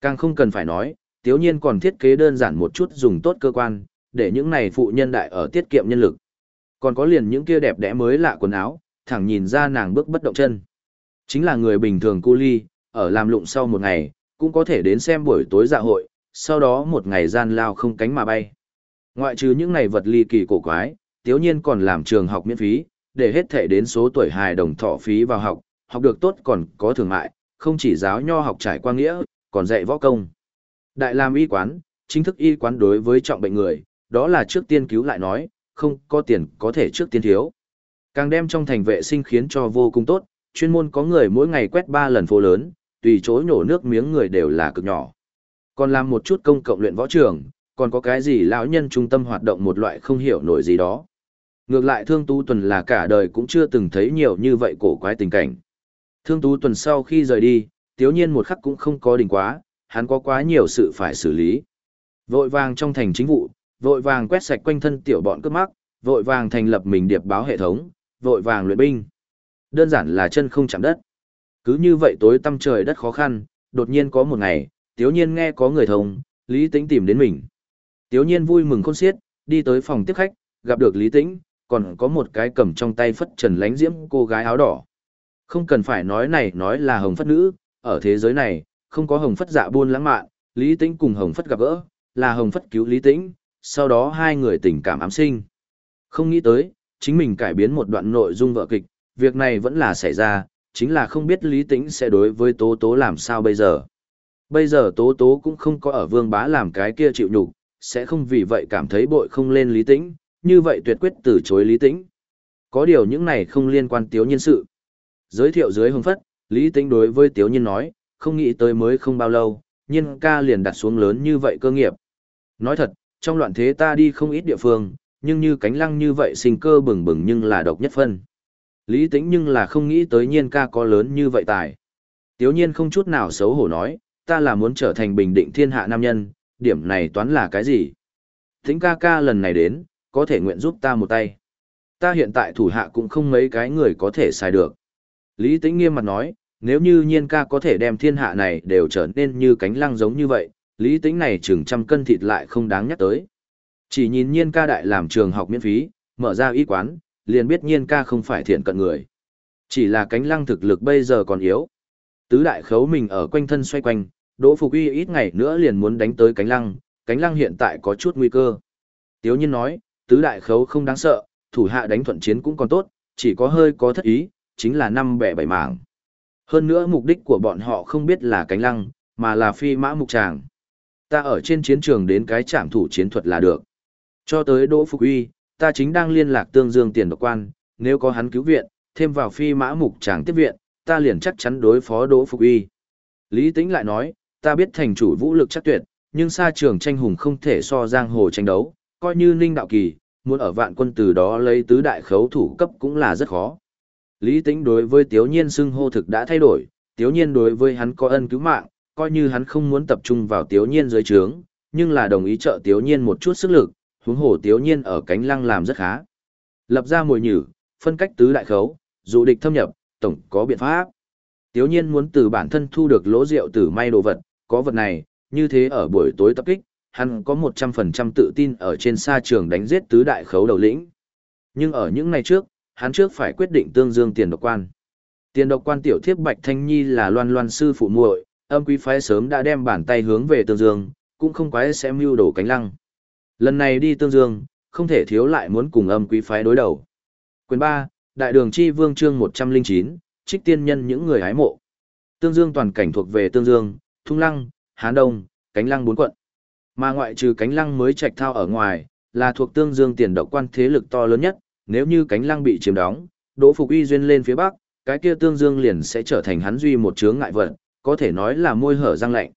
Càng không cần phải nói, tiếu nhiên còn thiết kế đơn giản một chút dùng tốt cơ quan, để những này phụ nhân đại ở tiết kiệm nhân lực. Còn có liền những kia đẹp đẽ mới lạ quần áo, thẳng nhìn ra nàng bước bất động chân. Chính là người bình thường cu ly, ở làm lụng sau một ngày, cũng có thể đến xem buổi tối dạ hội, sau đó một ngày gian lao không cánh mà bay. Ngoại trừ những này vật ly kỳ cổ quái, tiếu nhiên còn làm trường học miễn phí, để hết thể đến số tuổi hài đồng thọ phí vào học, học được tốt còn có thường mại, không chỉ giáo nho học trải qua nghĩa, còn dạy võ công. Đại làm y quán, chính thức y quán đối với trọng bệnh người, đó là trước tiên cứu lại nói, không có tiền có thể trước tiên thiếu. Càng đem trong thành vệ sinh khiến cho vô cùng tốt, chuyên môn có người mỗi ngày quét 3 lần phố lớn, tùy chỗ nhổ nước miếng người đều là cực nhỏ. Còn làm một chút công cộng luyện võ trường, còn có cái gì lão nhân trung tâm hoạt động một loại không hiểu nổi gì đó. Ngược lại Thương Tú Tuần là cả đời cũng chưa từng thấy nhiều như vậy cổ quái tình cảnh. Thương Tú Tuần sau khi rời đi, tiếu nhiên một khắc cũng không có đỉnh quá, hắn có quá nhiều sự phải xử lý. Vội vàng trong thành chính vụ, vội vàng quét sạch quanh thân tiểu bọn cướp mắc, vội vàng thành lập mình điệp báo hệ thống, vội vàng luyện binh. Đơn giản là chân không chạm đất. Cứ như vậy tối tăm trời đất khó khăn, đột nhiên có một ngày, tiếu nhiên nghe có người thông, Lý Tĩnh tìm đến mình. Tiếu nhiên vui mừng khôn xiết, đi tới phòng tiếp khách, gặp được Lý Tĩnh, còn có một cái cầm trong tay phất trần lánh diễm cô gái áo đỏ. Không cần phải nói này nói là hồng phất nữ, ở thế giới này, không có hồng phất dạ buôn lãng mạn, Lý Tĩnh cùng hồng phất gặp gỡ, là hồng phất cứu Lý Tĩnh, sau đó hai người tình cảm ám sinh. Không nghĩ tới, chính mình cải biến một đoạn nội dung vợ kịch, việc này vẫn là xảy ra, chính là không biết Lý Tĩnh sẽ đối với Tố Tố làm sao bây giờ. Bây giờ Tố Tố cũng không có ở vương bá làm cái kia chịu nhục, sẽ không vì vậy cảm thấy bội không lên Lý Tĩnh, như vậy tuyệt quyết từ chối Lý Tĩnh. Có điều những này không liên quan tiếu nhân sự. Giới thiệu dưới hồng phất, Lý Tĩnh đối với tiếu Nhiên nói, không nghĩ tới mới không bao lâu, nhiên ca liền đặt xuống lớn như vậy cơ nghiệp. Nói thật, trong loạn thế ta đi không ít địa phương, nhưng như cánh lăng như vậy sinh cơ bừng bừng nhưng là độc nhất phân. Lý tĩnh nhưng là không nghĩ tới nhiên ca có lớn như vậy tài. Tiếu nhiên không chút nào xấu hổ nói, ta là muốn trở thành bình định thiên hạ nam nhân, điểm này toán là cái gì? Tĩnh ca ca lần này đến, có thể nguyện giúp ta một tay. Ta hiện tại thủ hạ cũng không mấy cái người có thể xài được. Lý tĩnh nghiêm mặt nói, nếu như nhiên ca có thể đem thiên hạ này đều trở nên như cánh lăng giống như vậy, lý tĩnh này chừng trăm cân thịt lại không đáng nhắc tới. Chỉ nhìn nhiên ca đại làm trường học miễn phí, mở ra y quán, liền biết nhiên ca không phải thiện cận người. Chỉ là cánh lăng thực lực bây giờ còn yếu. Tứ đại khấu mình ở quanh thân xoay quanh, Đỗ Phục Uy ít ngày nữa liền muốn đánh tới cánh lăng, cánh lăng hiện tại có chút nguy cơ. Tiếu nhiên nói, tứ đại khấu không đáng sợ, thủ hạ đánh thuận chiến cũng còn tốt, chỉ có hơi có thất ý, chính là năm bẻ bảy mảng. Hơn nữa mục đích của bọn họ không biết là cánh lăng, mà là phi mã mục tràng. Ta ở trên chiến trường đến cái trạm thủ chiến thuật là được. Cho tới Đỗ Phục Uy, ta chính đang liên lạc tương dương tiền độc quan, nếu có hắn cứu viện, thêm vào phi mã mục tràng tiếp viện, ta liền chắc chắn đối phó Đỗ Phục Uy. Lý Tĩnh lại nói, ta biết thành chủ vũ lực chắc tuyệt, nhưng xa trường tranh hùng không thể so giang hồ tranh đấu, coi như Ninh Đạo Kỳ, muốn ở vạn quân từ đó lấy tứ đại khấu thủ cấp cũng là rất khó. Lý Tĩnh đối với Tiếu Nhiên xưng hô thực đã thay đổi, Tiếu Nhiên đối với hắn có ân cứu mạng, coi như hắn không muốn tập trung vào Tiếu Nhiên dưới trướng, nhưng là đồng ý trợ Tiếu Nhiên một chút sức lực, huống hồ Tiếu Nhiên ở cánh lăng làm rất khá. Lập ra mồi nhử, phân cách tứ đại khấu, dụ địch thâm nhập, tổng có biện pháp. Tiếu Nhiên muốn từ bản thân thu được lỗ rượu từ may đồ vật, có vật này, như thế ở buổi tối tập kích, hắn có 100% tự tin ở trên sa trường đánh giết tứ đại khấu đầu lĩnh. Nhưng ở những ngày trước, hắn trước phải quyết định tương dương tiền độc quan. Tiền độc quan tiểu thiếp Bạch Thanh Nhi là loan loan sư phụ muội, âm quý phái sớm đã đem bàn tay hướng về tương dương, cũng không quái sẽ mưu đổ cánh lăng. Lần này đi tương dương, không thể thiếu lại muốn cùng âm quý phái đối đầu. Quyền 3, Đại đường chi vương chương 109, trích tiên nhân những người hái mộ. Tương dương toàn cảnh thuộc về tương dương, thung lăng, hán đông, cánh lăng bốn quận. Mà ngoại trừ cánh lăng mới trạch thao ở ngoài, là thuộc tương dương tiền độc quan thế lực to lớn nhất, nếu như cánh lăng bị chiếm đóng, Đỗ Phục Uy duyên lên phía bắc, cái kia tương dương liền sẽ trở thành hắn duy một chướng ngại vật, có thể nói là môi hở răng lạnh.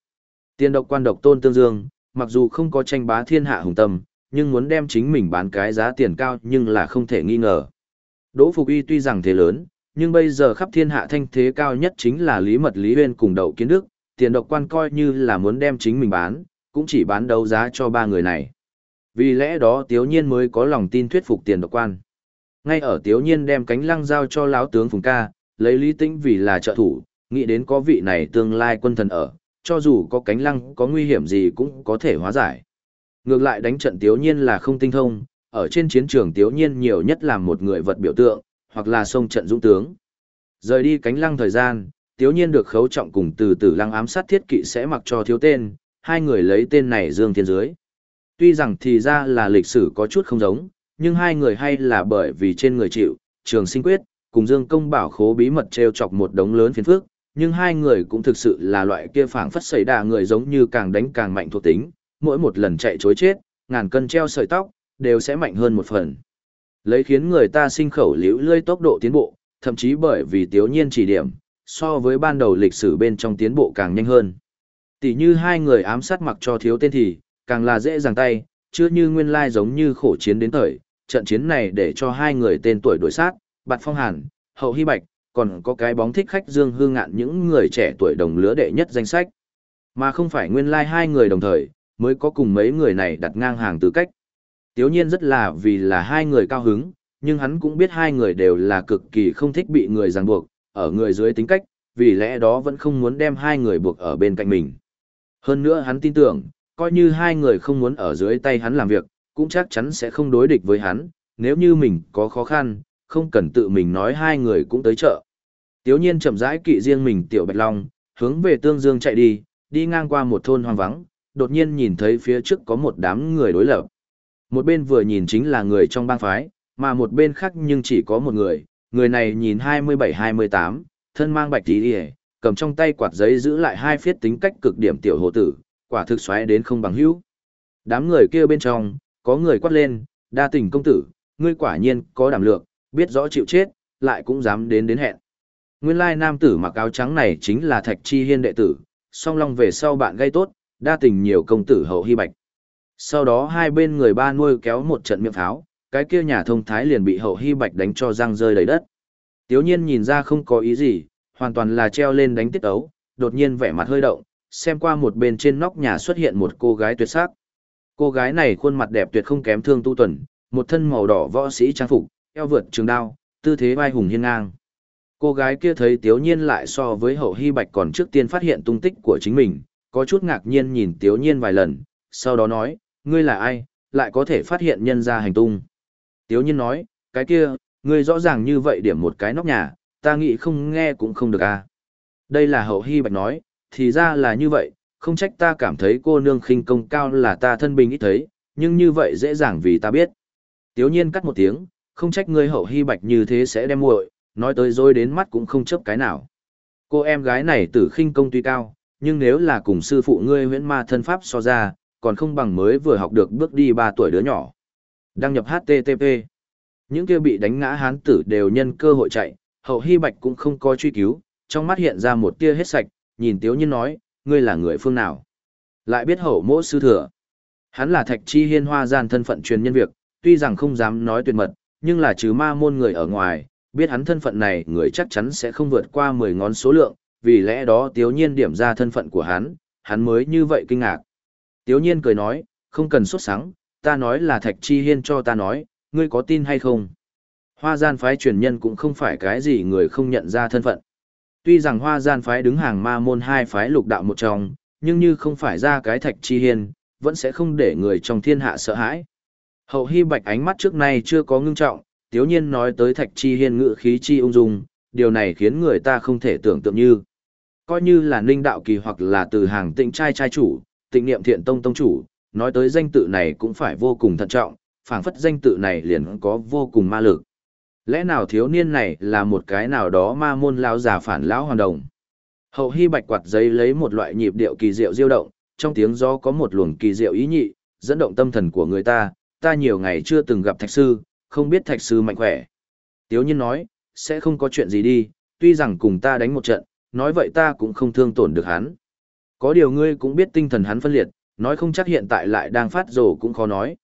Tiên độc quan độc tôn tương dương, mặc dù không có tranh bá thiên hạ hùng tâm, nhưng muốn đem chính mình bán cái giá tiền cao nhưng là không thể nghi ngờ. Đỗ Phục Uy tuy rằng thế lớn, nhưng bây giờ khắp thiên hạ thanh thế cao nhất chính là Lý Mật Lý Uyên cùng Đậu Kiến Đức, tiền độc quan coi như là muốn đem chính mình bán, cũng chỉ bán đấu giá cho ba người này. Vì lẽ đó Tiếu Nhiên mới có lòng tin thuyết phục tiền độc quan. Ngay ở Tiếu Nhiên đem cánh lăng giao cho lão tướng Phùng Ca, lấy Lý Tĩnh vì là trợ thủ, nghĩ đến có vị này tương lai quân thần ở, cho dù có cánh lăng có nguy hiểm gì cũng có thể hóa giải. Ngược lại đánh trận tiếu nhiên là không tinh thông, ở trên chiến trường tiếu nhiên nhiều nhất là một người vật biểu tượng, hoặc là sông trận dũng tướng. Rời đi cánh lăng thời gian, tiếu nhiên được khấu trọng cùng từ từ lăng ám sát thiết kỵ sẽ mặc cho thiếu tên, hai người lấy tên này dương thiên dưới. Tuy rằng thì ra là lịch sử có chút không giống, nhưng hai người hay là bởi vì trên người chịu, trường sinh quyết, cùng dương công bảo khố bí mật treo chọc một đống lớn phiền phức, nhưng hai người cũng thực sự là loại kia phảng phất xảy đà người giống như càng đánh càng mạnh thuộc tính, mỗi một lần chạy chối chết, ngàn cân treo sợi tóc, đều sẽ mạnh hơn một phần. Lấy khiến người ta sinh khẩu liễu lươi tốc độ tiến bộ, thậm chí bởi vì tiếu nhiên chỉ điểm, so với ban đầu lịch sử bên trong tiến bộ càng nhanh hơn. Tỷ như hai người ám sát mặc cho thiếu tên thì, càng là dễ dàng tay, chưa như nguyên lai giống như khổ chiến đến thời, trận chiến này để cho hai người tên tuổi đối sát, Bạt Phong Hàn, Hậu Hy Bạch, còn có cái bóng thích khách Dương Hương Ngạn những người trẻ tuổi đồng lứa đệ nhất danh sách. Mà không phải nguyên lai hai người đồng thời, mới có cùng mấy người này đặt ngang hàng tư cách. Tiếu nhiên rất là vì là hai người cao hứng, nhưng hắn cũng biết hai người đều là cực kỳ không thích bị người ràng buộc, ở người dưới tính cách, vì lẽ đó vẫn không muốn đem hai người buộc ở bên cạnh mình. Hơn nữa hắn tin tưởng, coi như hai người không muốn ở dưới tay hắn làm việc, cũng chắc chắn sẽ không đối địch với hắn, nếu như mình có khó khăn, không cần tự mình nói hai người cũng tới chợ. Tiếu nhiên chậm rãi kỵ riêng mình tiểu bạch long, hướng về tương dương chạy đi, đi ngang qua một thôn hoang vắng, đột nhiên nhìn thấy phía trước có một đám người đối lập. Một bên vừa nhìn chính là người trong bang phái, mà một bên khác nhưng chỉ có một người, người này nhìn 27-28, thân mang bạch tí đi cầm trong tay quạt giấy giữ lại hai phiết tính cách cực điểm tiểu hồ tử, quả thực xoáy đến không bằng hữu. Đám người kia bên trong, có người quát lên, đa tình công tử, ngươi quả nhiên có đảm lược, biết rõ chịu chết, lại cũng dám đến đến hẹn. Nguyên lai nam tử mặc áo trắng này chính là Thạch Chi Hiên đệ tử, song long về sau bạn gây tốt, đa tình nhiều công tử hậu hy bạch. Sau đó hai bên người ba nuôi kéo một trận miệng pháo, cái kia nhà thông thái liền bị hậu hy bạch đánh cho răng rơi đầy đất. Tiếu nhiên nhìn ra không có ý gì, hoàn toàn là treo lên đánh tiết ấu, đột nhiên vẻ mặt hơi động, xem qua một bên trên nóc nhà xuất hiện một cô gái tuyệt sắc. Cô gái này khuôn mặt đẹp tuyệt không kém thương tu tuần, một thân màu đỏ võ sĩ trang phục, eo vượt trường đao, tư thế vai hùng hiên ngang. Cô gái kia thấy Tiếu Nhiên lại so với Hậu Hy Bạch còn trước tiên phát hiện tung tích của chính mình, có chút ngạc nhiên nhìn Tiếu Nhiên vài lần, sau đó nói, ngươi là ai, lại có thể phát hiện nhân ra hành tung. Tiếu Nhiên nói, cái kia, ngươi rõ ràng như vậy điểm một cái nóc nhà, ta nghĩ không nghe cũng không được à. Đây là Hậu Hy Bạch nói, thì ra là như vậy, không trách ta cảm thấy cô nương khinh công cao là ta thân bình ít thấy, nhưng như vậy dễ dàng vì ta biết. Tiếu Nhiên cắt một tiếng, không trách ngươi Hậu Hy Bạch như thế sẽ đem muội, nói tới rồi đến mắt cũng không chấp cái nào. Cô em gái này tử khinh công tuy cao, nhưng nếu là cùng sư phụ ngươi huyễn ma thân pháp so ra, còn không bằng mới vừa học được bước đi 3 tuổi đứa nhỏ. Đăng nhập HTTP. Những kia bị đánh ngã hán tử đều nhân cơ hội chạy, hậu hy bạch cũng không có truy cứu, trong mắt hiện ra một tia hết sạch, nhìn tiếu nhiên nói, ngươi là người phương nào. Lại biết hậu mỗ sư thừa. Hắn là thạch chi hiên hoa gian thân phận truyền nhân việc, tuy rằng không dám nói tuyệt mật, nhưng là trừ ma môn người ở ngoài, biết hắn thân phận này người chắc chắn sẽ không vượt qua 10 ngón số lượng, vì lẽ đó Tiếu Nhiên điểm ra thân phận của hắn, hắn mới như vậy kinh ngạc. Tiếu Nhiên cười nói, không cần xuất sáng, ta nói là Thạch Chi Hiên cho ta nói, ngươi có tin hay không? Hoa gian phái truyền nhân cũng không phải cái gì người không nhận ra thân phận. Tuy rằng hoa gian phái đứng hàng ma môn hai phái lục đạo một trong, nhưng như không phải ra cái Thạch Chi Hiên, vẫn sẽ không để người trong thiên hạ sợ hãi. Hậu Hy Bạch ánh mắt trước nay chưa có ngưng trọng, tiếu nhiên nói tới thạch chi hiên ngự khí chi ung dung, điều này khiến người ta không thể tưởng tượng như. Coi như là ninh đạo kỳ hoặc là từ hàng tịnh trai trai chủ, tịnh niệm thiện tông tông chủ, nói tới danh tự này cũng phải vô cùng thận trọng, phảng phất danh tự này liền có vô cùng ma lực. Lẽ nào thiếu niên này là một cái nào đó ma môn lão già phản lão hoàn đồng? Hậu hy bạch quạt giấy lấy một loại nhịp điệu kỳ diệu diêu động, trong tiếng gió có một luồng kỳ diệu ý nhị, dẫn động tâm thần của người ta, ta nhiều ngày chưa từng gặp thạch sư, không biết thạch sư mạnh khỏe. Tiếu nhiên nói, sẽ không có chuyện gì đi, tuy rằng cùng ta đánh một trận, nói vậy ta cũng không thương tổn được hắn. Có điều ngươi cũng biết tinh thần hắn phân liệt, nói không chắc hiện tại lại đang phát rồ cũng khó nói.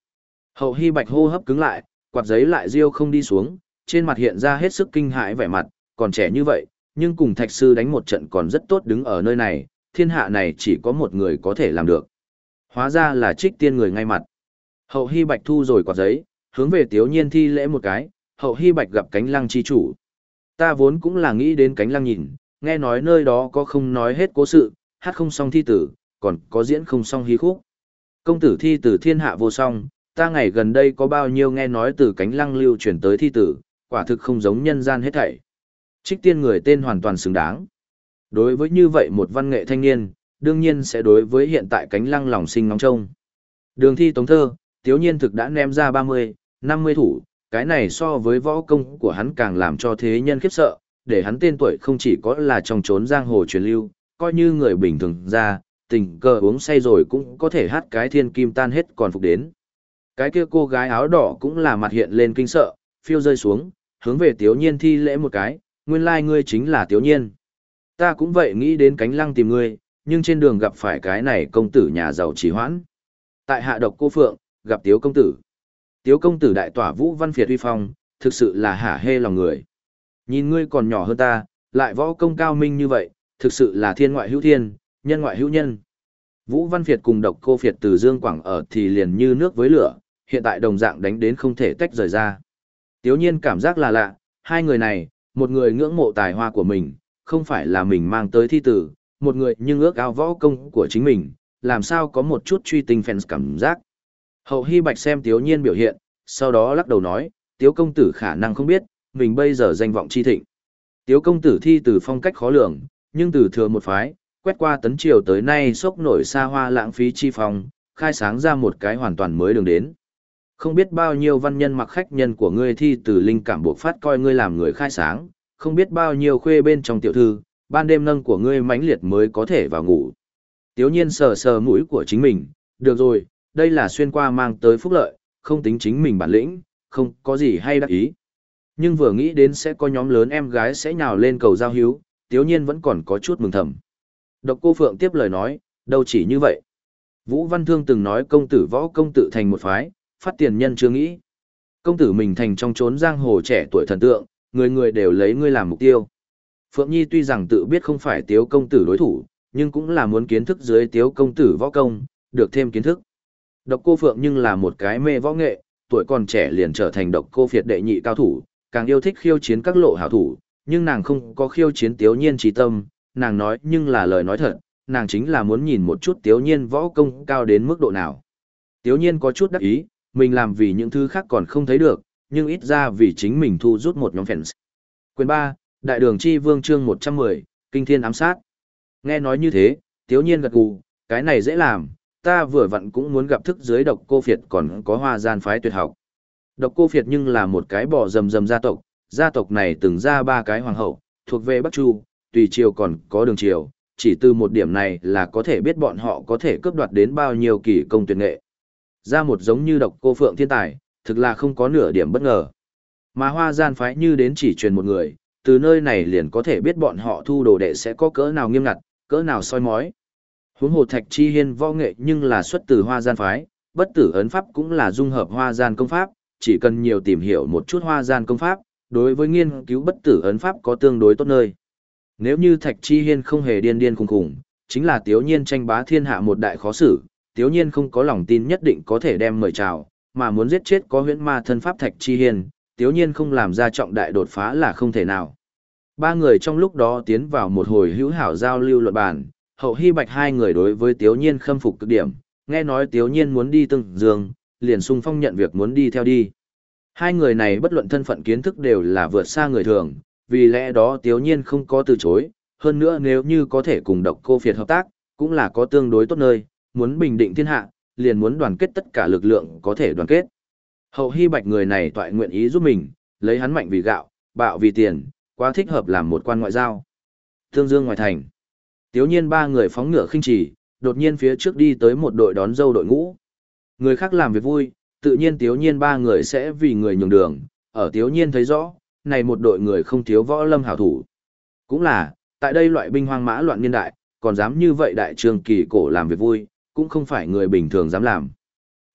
Hậu hy bạch hô hấp cứng lại, quạt giấy lại riêu không đi xuống, trên mặt hiện ra hết sức kinh hãi vẻ mặt, còn trẻ như vậy, nhưng cùng thạch sư đánh một trận còn rất tốt đứng ở nơi này, thiên hạ này chỉ có một người có thể làm được. Hóa ra là trích tiên người ngay mặt. Hậu hy bạch thu rồi quạt giấy, hướng về tiếu nhiên thi lễ một cái, hậu hy bạch gặp cánh lăng chi chủ. Ta vốn cũng là nghĩ đến cánh lăng nhìn, nghe nói nơi đó có không nói hết cố sự, hát không xong thi tử, còn có diễn không xong hí khúc. Công tử thi tử thiên hạ vô song, ta ngày gần đây có bao nhiêu nghe nói từ cánh lăng lưu chuyển tới thi tử, quả thực không giống nhân gian hết thảy. Trích tiên người tên hoàn toàn xứng đáng. Đối với như vậy một văn nghệ thanh niên, đương nhiên sẽ đối với hiện tại cánh lăng lòng sinh ngóng trông. Đường thi tống thơ, tiếu nhiên thực đã ném ra 30, 50 thủ, cái này so với võ công của hắn càng làm cho thế nhân khiếp sợ, để hắn tên tuổi không chỉ có là trong trốn giang hồ truyền lưu, coi như người bình thường ra, tình cờ uống say rồi cũng có thể hát cái thiên kim tan hết còn phục đến. Cái kia cô gái áo đỏ cũng là mặt hiện lên kinh sợ, phiêu rơi xuống, hướng về tiếu nhiên thi lễ một cái, nguyên lai ngươi chính là tiếu nhiên. Ta cũng vậy nghĩ đến cánh lăng tìm ngươi, nhưng trên đường gặp phải cái này công tử nhà giàu trì hoãn. Tại hạ độc cô Phượng, gặp tiếu công tử. Tiếu công tử đại tỏa vũ văn phiệt uy phong, thực sự là hả hê lòng người. Nhìn ngươi còn nhỏ hơn ta, lại võ công cao minh như vậy, thực sự là thiên ngoại hữu thiên, nhân ngoại hữu nhân. Vũ Văn Việt cùng độc cô Việt từ Dương Quảng ở thì liền như nước với lửa, hiện tại đồng dạng đánh đến không thể tách rời ra. Tiếu nhiên cảm giác là lạ, hai người này, một người ngưỡng mộ tài hoa của mình, không phải là mình mang tới thi tử, một người nhưng ước ao võ công của chính mình, làm sao có một chút truy tình fans cảm giác. Hậu Hy Bạch xem Tiếu nhiên biểu hiện, sau đó lắc đầu nói, Tiếu công tử khả năng không biết, mình bây giờ danh vọng chi thịnh. Tiếu công tử thi từ phong cách khó lường, nhưng từ thừa một phái, quét qua tấn triều tới nay sốc nổi xa hoa lãng phí chi phong, khai sáng ra một cái hoàn toàn mới đường đến. Không biết bao nhiêu văn nhân mặc khách nhân của ngươi thi từ linh cảm buộc phát coi ngươi làm người khai sáng, không biết bao nhiêu khuê bên trong tiểu thư, ban đêm nâng của ngươi mãnh liệt mới có thể vào ngủ. Tiếu nhiên sờ sờ mũi của chính mình, được rồi, đây là xuyên qua mang tới phúc lợi, không tính chính mình bản lĩnh, không có gì hay đắc ý. Nhưng vừa nghĩ đến sẽ có nhóm lớn em gái sẽ nhào lên cầu giao hữu, tiếu nhiên vẫn còn có chút mừng thầm. Độc cô Phượng tiếp lời nói, đâu chỉ như vậy. Vũ Văn Thương từng nói công tử võ công tử thành một phái, phát tiền nhân chưa nghĩ. Công tử mình thành trong chốn giang hồ trẻ tuổi thần tượng, người người đều lấy ngươi làm mục tiêu. Phượng Nhi tuy rằng tự biết không phải tiếu công tử đối thủ, nhưng cũng là muốn kiến thức dưới tiếu công tử võ công, được thêm kiến thức. Độc cô Phượng nhưng là một cái mê võ nghệ, tuổi còn trẻ liền trở thành độc cô phiệt đệ nhị cao thủ, càng yêu thích khiêu chiến các lộ hảo thủ, nhưng nàng không có khiêu chiến tiếu nhiên trí tâm, nàng nói nhưng là lời nói thật, nàng chính là muốn nhìn một chút tiếu nhiên võ công cao đến mức độ nào. Tiếu nhiên có chút đắc ý, mình làm vì những thứ khác còn không thấy được, nhưng ít ra vì chính mình thu rút một nhóm fans. Quyền 3, Đại đường chi vương chương 110, Kinh thiên ám sát. Nghe nói như thế, tiếu nhiên gật gù, cái này dễ làm, ta vừa vặn cũng muốn gặp thức dưới độc cô phiệt còn có hoa gian phái tuyệt học. Độc cô phiệt nhưng là một cái bò rầm rầm gia tộc, gia tộc này từng ra ba cái hoàng hậu, thuộc về Bắc Chu, tùy triều còn có đường triều, chỉ từ một điểm này là có thể biết bọn họ có thể cướp đoạt đến bao nhiêu kỳ công tuyệt nghệ. Ra một giống như độc cô phượng thiên tài, thực là không có nửa điểm bất ngờ. Mà hoa gian phái như đến chỉ truyền một người, từ nơi này liền có thể biết bọn họ thu đồ đệ sẽ có cỡ nào nghiêm ngặt, cỡ nào soi mói. Huống hồ thạch chi hiên võ nghệ nhưng là xuất từ hoa gian phái, bất tử ấn pháp cũng là dung hợp hoa gian công pháp, chỉ cần nhiều tìm hiểu một chút hoa gian công pháp, đối với nghiên cứu bất tử ấn pháp có tương đối tốt nơi. Nếu như Thạch Chi Hiên không hề điên điên khùng khùng, chính là Tiếu Nhiên tranh bá thiên hạ một đại khó xử, Tiếu Nhiên không có lòng tin nhất định có thể đem mời chào, mà muốn giết chết có huyễn ma thân pháp Thạch Chi Hiên, Tiếu Nhiên không làm ra trọng đại đột phá là không thể nào. Ba người trong lúc đó tiến vào một hồi hữu hảo giao lưu luận bàn, hậu hy bạch hai người đối với Tiếu Nhiên khâm phục cực điểm, nghe nói Tiếu Nhiên muốn đi từng dương, liền sung phong nhận việc muốn đi theo đi. Hai người này bất luận thân phận kiến thức đều là vượt xa người thường, vì lẽ đó Tiếu Nhiên không có từ chối, hơn nữa nếu như có thể cùng độc cô phiệt hợp tác, cũng là có tương đối tốt nơi, muốn bình định thiên hạ, liền muốn đoàn kết tất cả lực lượng có thể đoàn kết. Hậu Hy Bạch người này toại nguyện ý giúp mình, lấy hắn mạnh vì gạo, bạo vì tiền, quá thích hợp làm một quan ngoại giao. Thương Dương ngoài thành. Tiếu nhiên ba người phóng ngựa khinh trì, đột nhiên phía trước đi tới một đội đón dâu đội ngũ. Người khác làm việc vui, tự nhiên tiếu nhiên ba người sẽ vì người nhường đường, ở tiếu nhiên thấy rõ, này một đội người không thiếu võ lâm hảo thủ. Cũng là, tại đây loại binh hoang mã loạn niên đại, còn dám như vậy đại trường kỳ cổ làm việc vui, cũng không phải người bình thường dám làm.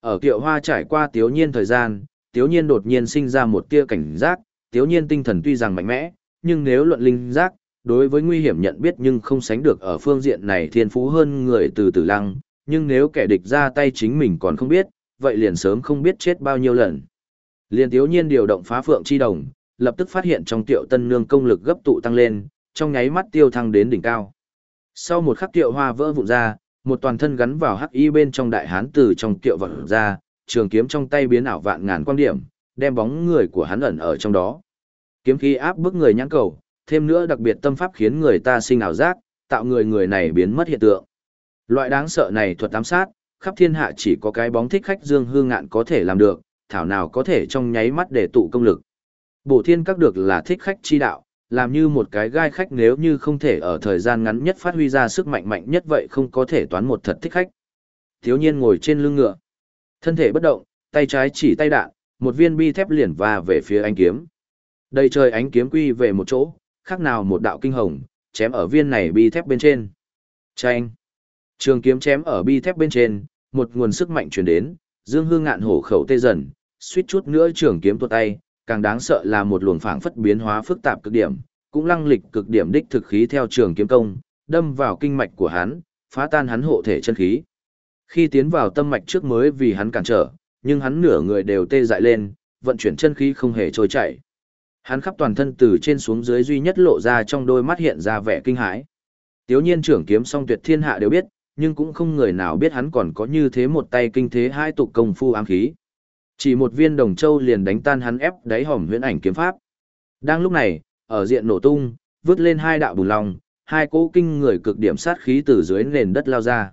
Ở kiệu hoa trải qua tiếu nhiên thời gian, tiếu nhiên đột nhiên sinh ra một tia cảnh giác, tiếu nhiên tinh thần tuy rằng mạnh mẽ, nhưng nếu luận linh giác, đối với nguy hiểm nhận biết nhưng không sánh được ở phương diện này thiên phú hơn người từ tử lăng, nhưng nếu kẻ địch ra tay chính mình còn không biết, vậy liền sớm không biết chết bao nhiêu lần. Liền tiếu nhiên điều động phá phượng chi đồng, lập tức phát hiện trong tiệu tân nương công lực gấp tụ tăng lên, trong nháy mắt tiêu thăng đến đỉnh cao. Sau một khắc tiệu hoa vỡ vụn ra, một toàn thân gắn vào hắc y bên trong đại hán từ trong tiệu vật ra, trường kiếm trong tay biến ảo vạn ngàn quan điểm, đem bóng người của hắn ẩn ở trong đó. Kiếm khí áp bức người nhãn cầu, thêm nữa đặc biệt tâm pháp khiến người ta sinh ảo giác, tạo người người này biến mất hiện tượng. Loại đáng sợ này thuật ám sát, khắp thiên hạ chỉ có cái bóng thích khách Dương Hương Ngạn có thể làm được, thảo nào có thể trong nháy mắt để tụ công lực. Bổ thiên các được là thích khách chi đạo, làm như một cái gai khách nếu như không thể ở thời gian ngắn nhất phát huy ra sức mạnh mạnh nhất vậy không có thể toán một thật thích khách. Thiếu nhiên ngồi trên lưng ngựa, thân thể bất động, tay trái chỉ tay đạn, một viên bi thép liền va về phía ánh kiếm. Đây trời ánh kiếm quy về một chỗ, khác nào một đạo kinh hồng, chém ở viên này bi thép bên trên. Chanh! Trường kiếm chém ở bi thép bên trên, một nguồn sức mạnh truyền đến, Dương Hương ngạn hổ khẩu tê dần, suýt chút nữa trường kiếm tuột tay, càng đáng sợ là một luồng phảng phất biến hóa phức tạp cực điểm, cũng lăng lịch cực điểm đích thực khí theo trường kiếm công, đâm vào kinh mạch của hắn, phá tan hắn hộ thể chân khí. Khi tiến vào tâm mạch trước mới vì hắn cản trở, nhưng hắn nửa người đều tê dại lên, vận chuyển chân khí không hề trôi chảy. Hắn khắp toàn thân từ trên xuống dưới duy nhất lộ ra trong đôi mắt hiện ra vẻ kinh hãi. Tiếu nhiên trưởng kiếm song tuyệt thiên hạ đều biết, nhưng cũng không người nào biết hắn còn có như thế một tay kinh thế hai tục công phu ám khí. Chỉ một viên đồng châu liền đánh tan hắn ép đáy hòm huyễn ảnh kiếm pháp. Đang lúc này, ở diện nổ tung, vứt lên hai đạo bùn lòng, hai cỗ kinh người cực điểm sát khí từ dưới nền đất lao ra.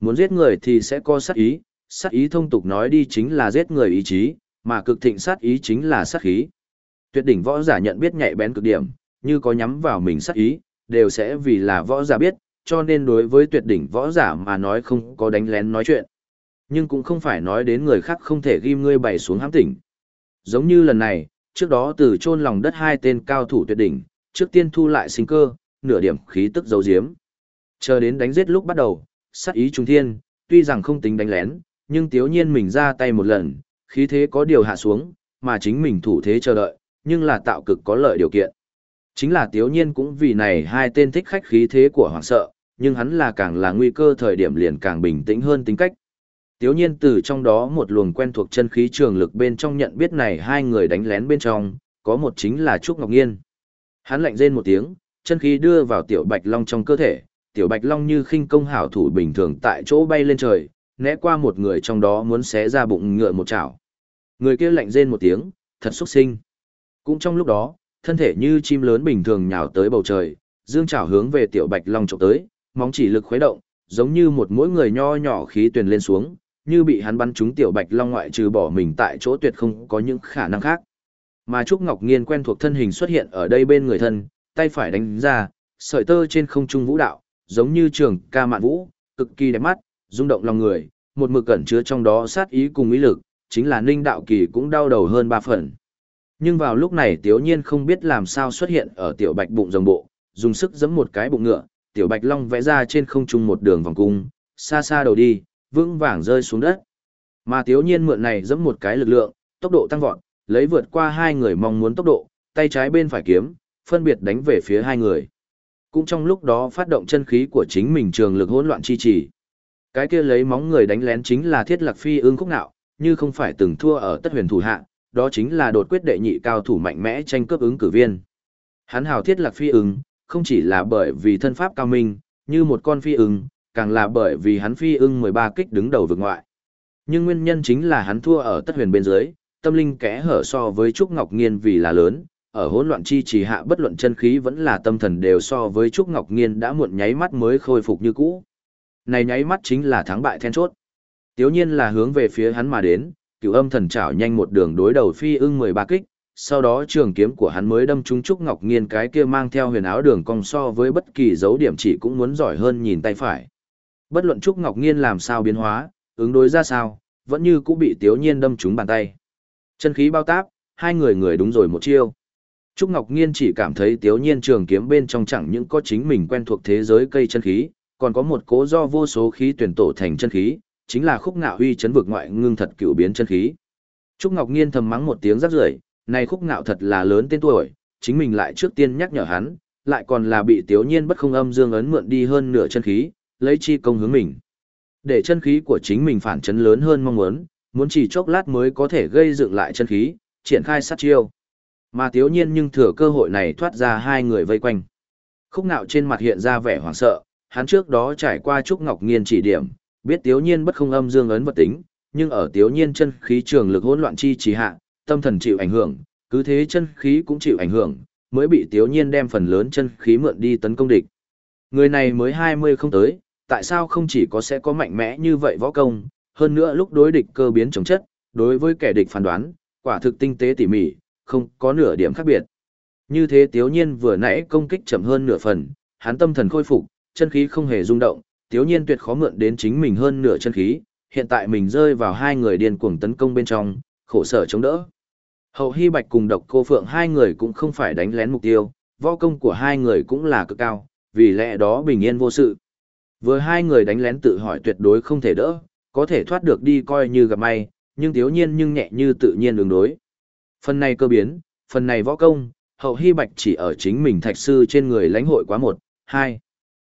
Muốn giết người thì sẽ có sát ý, sát ý thông tục nói đi chính là giết người ý chí, mà cực thịnh sát ý chính là sát khí. Tuyệt đỉnh võ giả nhận biết nhạy bén cực điểm, như có nhắm vào mình sát ý, đều sẽ vì là võ giả biết, cho nên đối với tuyệt đỉnh võ giả mà nói không có đánh lén nói chuyện. Nhưng cũng không phải nói đến người khác không thể ghim ngươi bày xuống hãm tỉnh. Giống như lần này, trước đó từ chôn lòng đất hai tên cao thủ tuyệt đỉnh, trước tiên thu lại sinh cơ, nửa điểm khí tức giấu diếm. Chờ đến đánh giết lúc bắt đầu, sát ý trung thiên, tuy rằng không tính đánh lén, nhưng tiếu nhiên mình ra tay một lần, khí thế có điều hạ xuống, mà chính mình thủ thế chờ đợi, nhưng là tạo cực có lợi điều kiện. Chính là tiếu nhiên cũng vì này hai tên thích khách khí thế của hoàng sợ, nhưng hắn là càng là nguy cơ thời điểm liền càng bình tĩnh hơn tính cách. Tiếu nhiên từ trong đó một luồng quen thuộc chân khí trường lực bên trong nhận biết này hai người đánh lén bên trong, có một chính là Trúc Ngọc Nghiên. Hắn lạnh rên một tiếng, chân khí đưa vào tiểu bạch long trong cơ thể, tiểu bạch long như khinh công hảo thủ bình thường tại chỗ bay lên trời, né qua một người trong đó muốn xé ra bụng ngựa một chảo. Người kia lạnh rên một tiếng, thật xuất sinh. Cũng trong lúc đó, thân thể như chim lớn bình thường nhào tới bầu trời, dương chảo hướng về tiểu bạch long trộm tới, móng chỉ lực khuấy động, giống như một mỗi người nho nhỏ khí tuyền lên xuống, như bị hắn bắn trúng tiểu bạch long ngoại trừ bỏ mình tại chỗ tuyệt không có những khả năng khác. Mà Trúc Ngọc Nghiên quen thuộc thân hình xuất hiện ở đây bên người thân, tay phải đánh ra, sợi tơ trên không trung vũ đạo, giống như trường ca mạn vũ, cực kỳ đẹp mắt, rung động lòng người, một mực cẩn chứa trong đó sát ý cùng ý lực, chính là Ninh Đạo Kỳ cũng đau đầu hơn ba phần. Nhưng vào lúc này Tiếu Nhiên không biết làm sao xuất hiện ở tiểu bạch bụng rồng bộ, dùng sức giẫm một cái bụng ngựa, tiểu bạch long vẽ ra trên không trung một đường vòng cung, xa xa đầu đi, vững vàng rơi xuống đất. Mà Tiếu Nhiên mượn này giẫm một cái lực lượng, tốc độ tăng vọt, lấy vượt qua hai người mong muốn tốc độ, tay trái bên phải kiếm, phân biệt đánh về phía hai người. Cũng trong lúc đó phát động chân khí của chính mình trường lực hỗn loạn chi trì. Cái kia lấy móng người đánh lén chính là Thiết Lạc Phi ương khúc nạo, như không phải từng thua ở Tất Huyền thủ hạ, đó chính là đột quyết đệ nhị cao thủ mạnh mẽ tranh cướp ứng cử viên. Hắn hào Thiết Lạc Phi ưng, không chỉ là bởi vì thân pháp cao minh, như một con phi ưng, càng là bởi vì hắn phi ưng 13 kích đứng đầu vực ngoại. Nhưng nguyên nhân chính là hắn thua ở Tất Huyền bên dưới, tâm linh kẽ hở so với Trúc Ngọc Nghiên vì là lớn, ở hỗn loạn chi trì hạ bất luận chân khí vẫn là tâm thần đều so với Trúc Ngọc Nghiên đã muộn nháy mắt mới khôi phục như cũ. Này nháy mắt chính là thắng bại then chốt. Tiếu nhiên là hướng về phía hắn mà đến, cựu âm thần chảo nhanh một đường đối đầu phi ưng 13 kích, sau đó trường kiếm của hắn mới đâm trúng Trúc Ngọc Nghiên cái kia mang theo huyền áo đường cong so với bất kỳ dấu điểm chỉ cũng muốn giỏi hơn nhìn tay phải. Bất luận Trúc Ngọc Nghiên làm sao biến hóa, ứng đối ra sao, vẫn như cũng bị Tiếu Nhiên đâm trúng bàn tay. Chân khí bao táp, hai người người đúng rồi một chiêu. Trúc Ngọc Nghiên chỉ cảm thấy Tiếu Nhiên trường kiếm bên trong chẳng những có chính mình quen thuộc thế giới cây chân khí, còn có một cố do vô số khí tuyển tổ thành chân khí, chính là khúc ngạo huy chấn vực ngoại ngưng thật cựu biến chân khí. Trúc Ngọc Nghiên thầm mắng một tiếng rắc rưởi, này khúc ngạo thật là lớn tên tuổi, chính mình lại trước tiên nhắc nhở hắn, lại còn là bị Tiếu Nhiên bất không âm dương ấn mượn đi hơn nửa chân khí, lấy chi công hướng mình. Để chân khí của chính mình phản chấn lớn hơn mong muốn, muốn chỉ chốc lát mới có thể gây dựng lại chân khí, triển khai sát chiêu. Mà Tiếu Nhiên nhưng thừa cơ hội này thoát ra hai người vây quanh. Khúc nạo trên mặt hiện ra vẻ hoảng sợ, hắn trước đó trải qua Trúc Ngọc Nghiên chỉ điểm, biết Tiếu Nhiên bất không âm dương ấn vật tính, nhưng ở Tiếu Nhiên chân khí trường lực hỗn loạn chi trì hạ, tâm thần chịu ảnh hưởng, cứ thế chân khí cũng chịu ảnh hưởng, mới bị Tiếu Nhiên đem phần lớn chân khí mượn đi tấn công địch. Người này mới 20 không tới, tại sao không chỉ có sẽ có mạnh mẽ như vậy võ công, hơn nữa lúc đối địch cơ biến chống chất, đối với kẻ địch phán đoán, quả thực tinh tế tỉ mỉ, không có nửa điểm khác biệt. Như thế Tiếu Nhiên vừa nãy công kích chậm hơn nửa phần, hắn tâm thần khôi phục, chân khí không hề rung động, Tiếu Nhiên tuyệt khó mượn đến chính mình hơn nửa chân khí, hiện tại mình rơi vào hai người điên cuồng tấn công bên trong, khổ sở chống đỡ. Hậu Hy Bạch cùng Độc Cô Phượng hai người cũng không phải đánh lén mục tiêu, võ công của hai người cũng là cực cao, vì lẽ đó bình yên vô sự. Vừa hai người đánh lén tự hỏi tuyệt đối không thể đỡ, có thể thoát được đi coi như gặp may, nhưng thiếu Nhiên nhưng nhẹ như tự nhiên ứng đối. Phần này cơ biến, phần này võ công, Hậu Hy Bạch chỉ ở chính mình thạch sư trên người lãnh hội quá một, hai.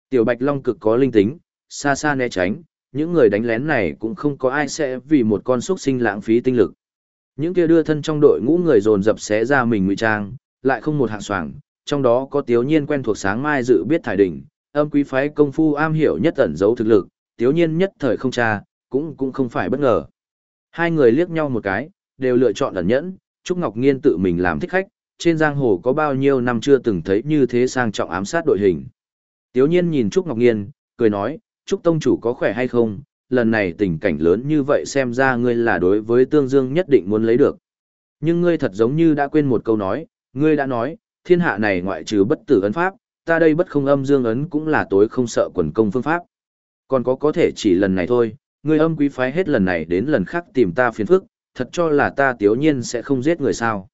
Tiểu Bạch Long cực có linh tính, xa xa né tránh, những người đánh lén này cũng không có ai sẽ vì một con xuất sinh lãng phí tinh lực. Những kia đưa thân trong đội ngũ người dồn dập xé ra mình ngụy trang, lại không một hạng soảng, trong đó có Tiếu Nhiên quen thuộc sáng mai dự biết thải đỉnh, âm quý phái công phu am hiểu nhất ẩn giấu thực lực, Tiếu Nhiên nhất thời không tra, cũng cũng không phải bất ngờ. Hai người liếc nhau một cái, đều lựa chọn ẩn nhẫn, Trúc Ngọc Nghiên tự mình làm thích khách, trên giang hồ có bao nhiêu năm chưa từng thấy như thế sang trọng ám sát đội hình. Tiếu nhiên nhìn Trúc Ngọc Nghiên, cười nói, Trúc Tông Chủ có khỏe hay không, lần này tình cảnh lớn như vậy xem ra ngươi là đối với Tương Dương nhất định muốn lấy được. Nhưng ngươi thật giống như đã quên một câu nói, ngươi đã nói, thiên hạ này ngoại trừ bất tử ấn pháp, ta đây bất không âm dương ấn cũng là tối không sợ quần công phương pháp. Còn có có thể chỉ lần này thôi, ngươi âm quý phái hết lần này đến lần khác tìm ta phiền phức, thật cho là ta tiếu nhiên sẽ không giết người sao.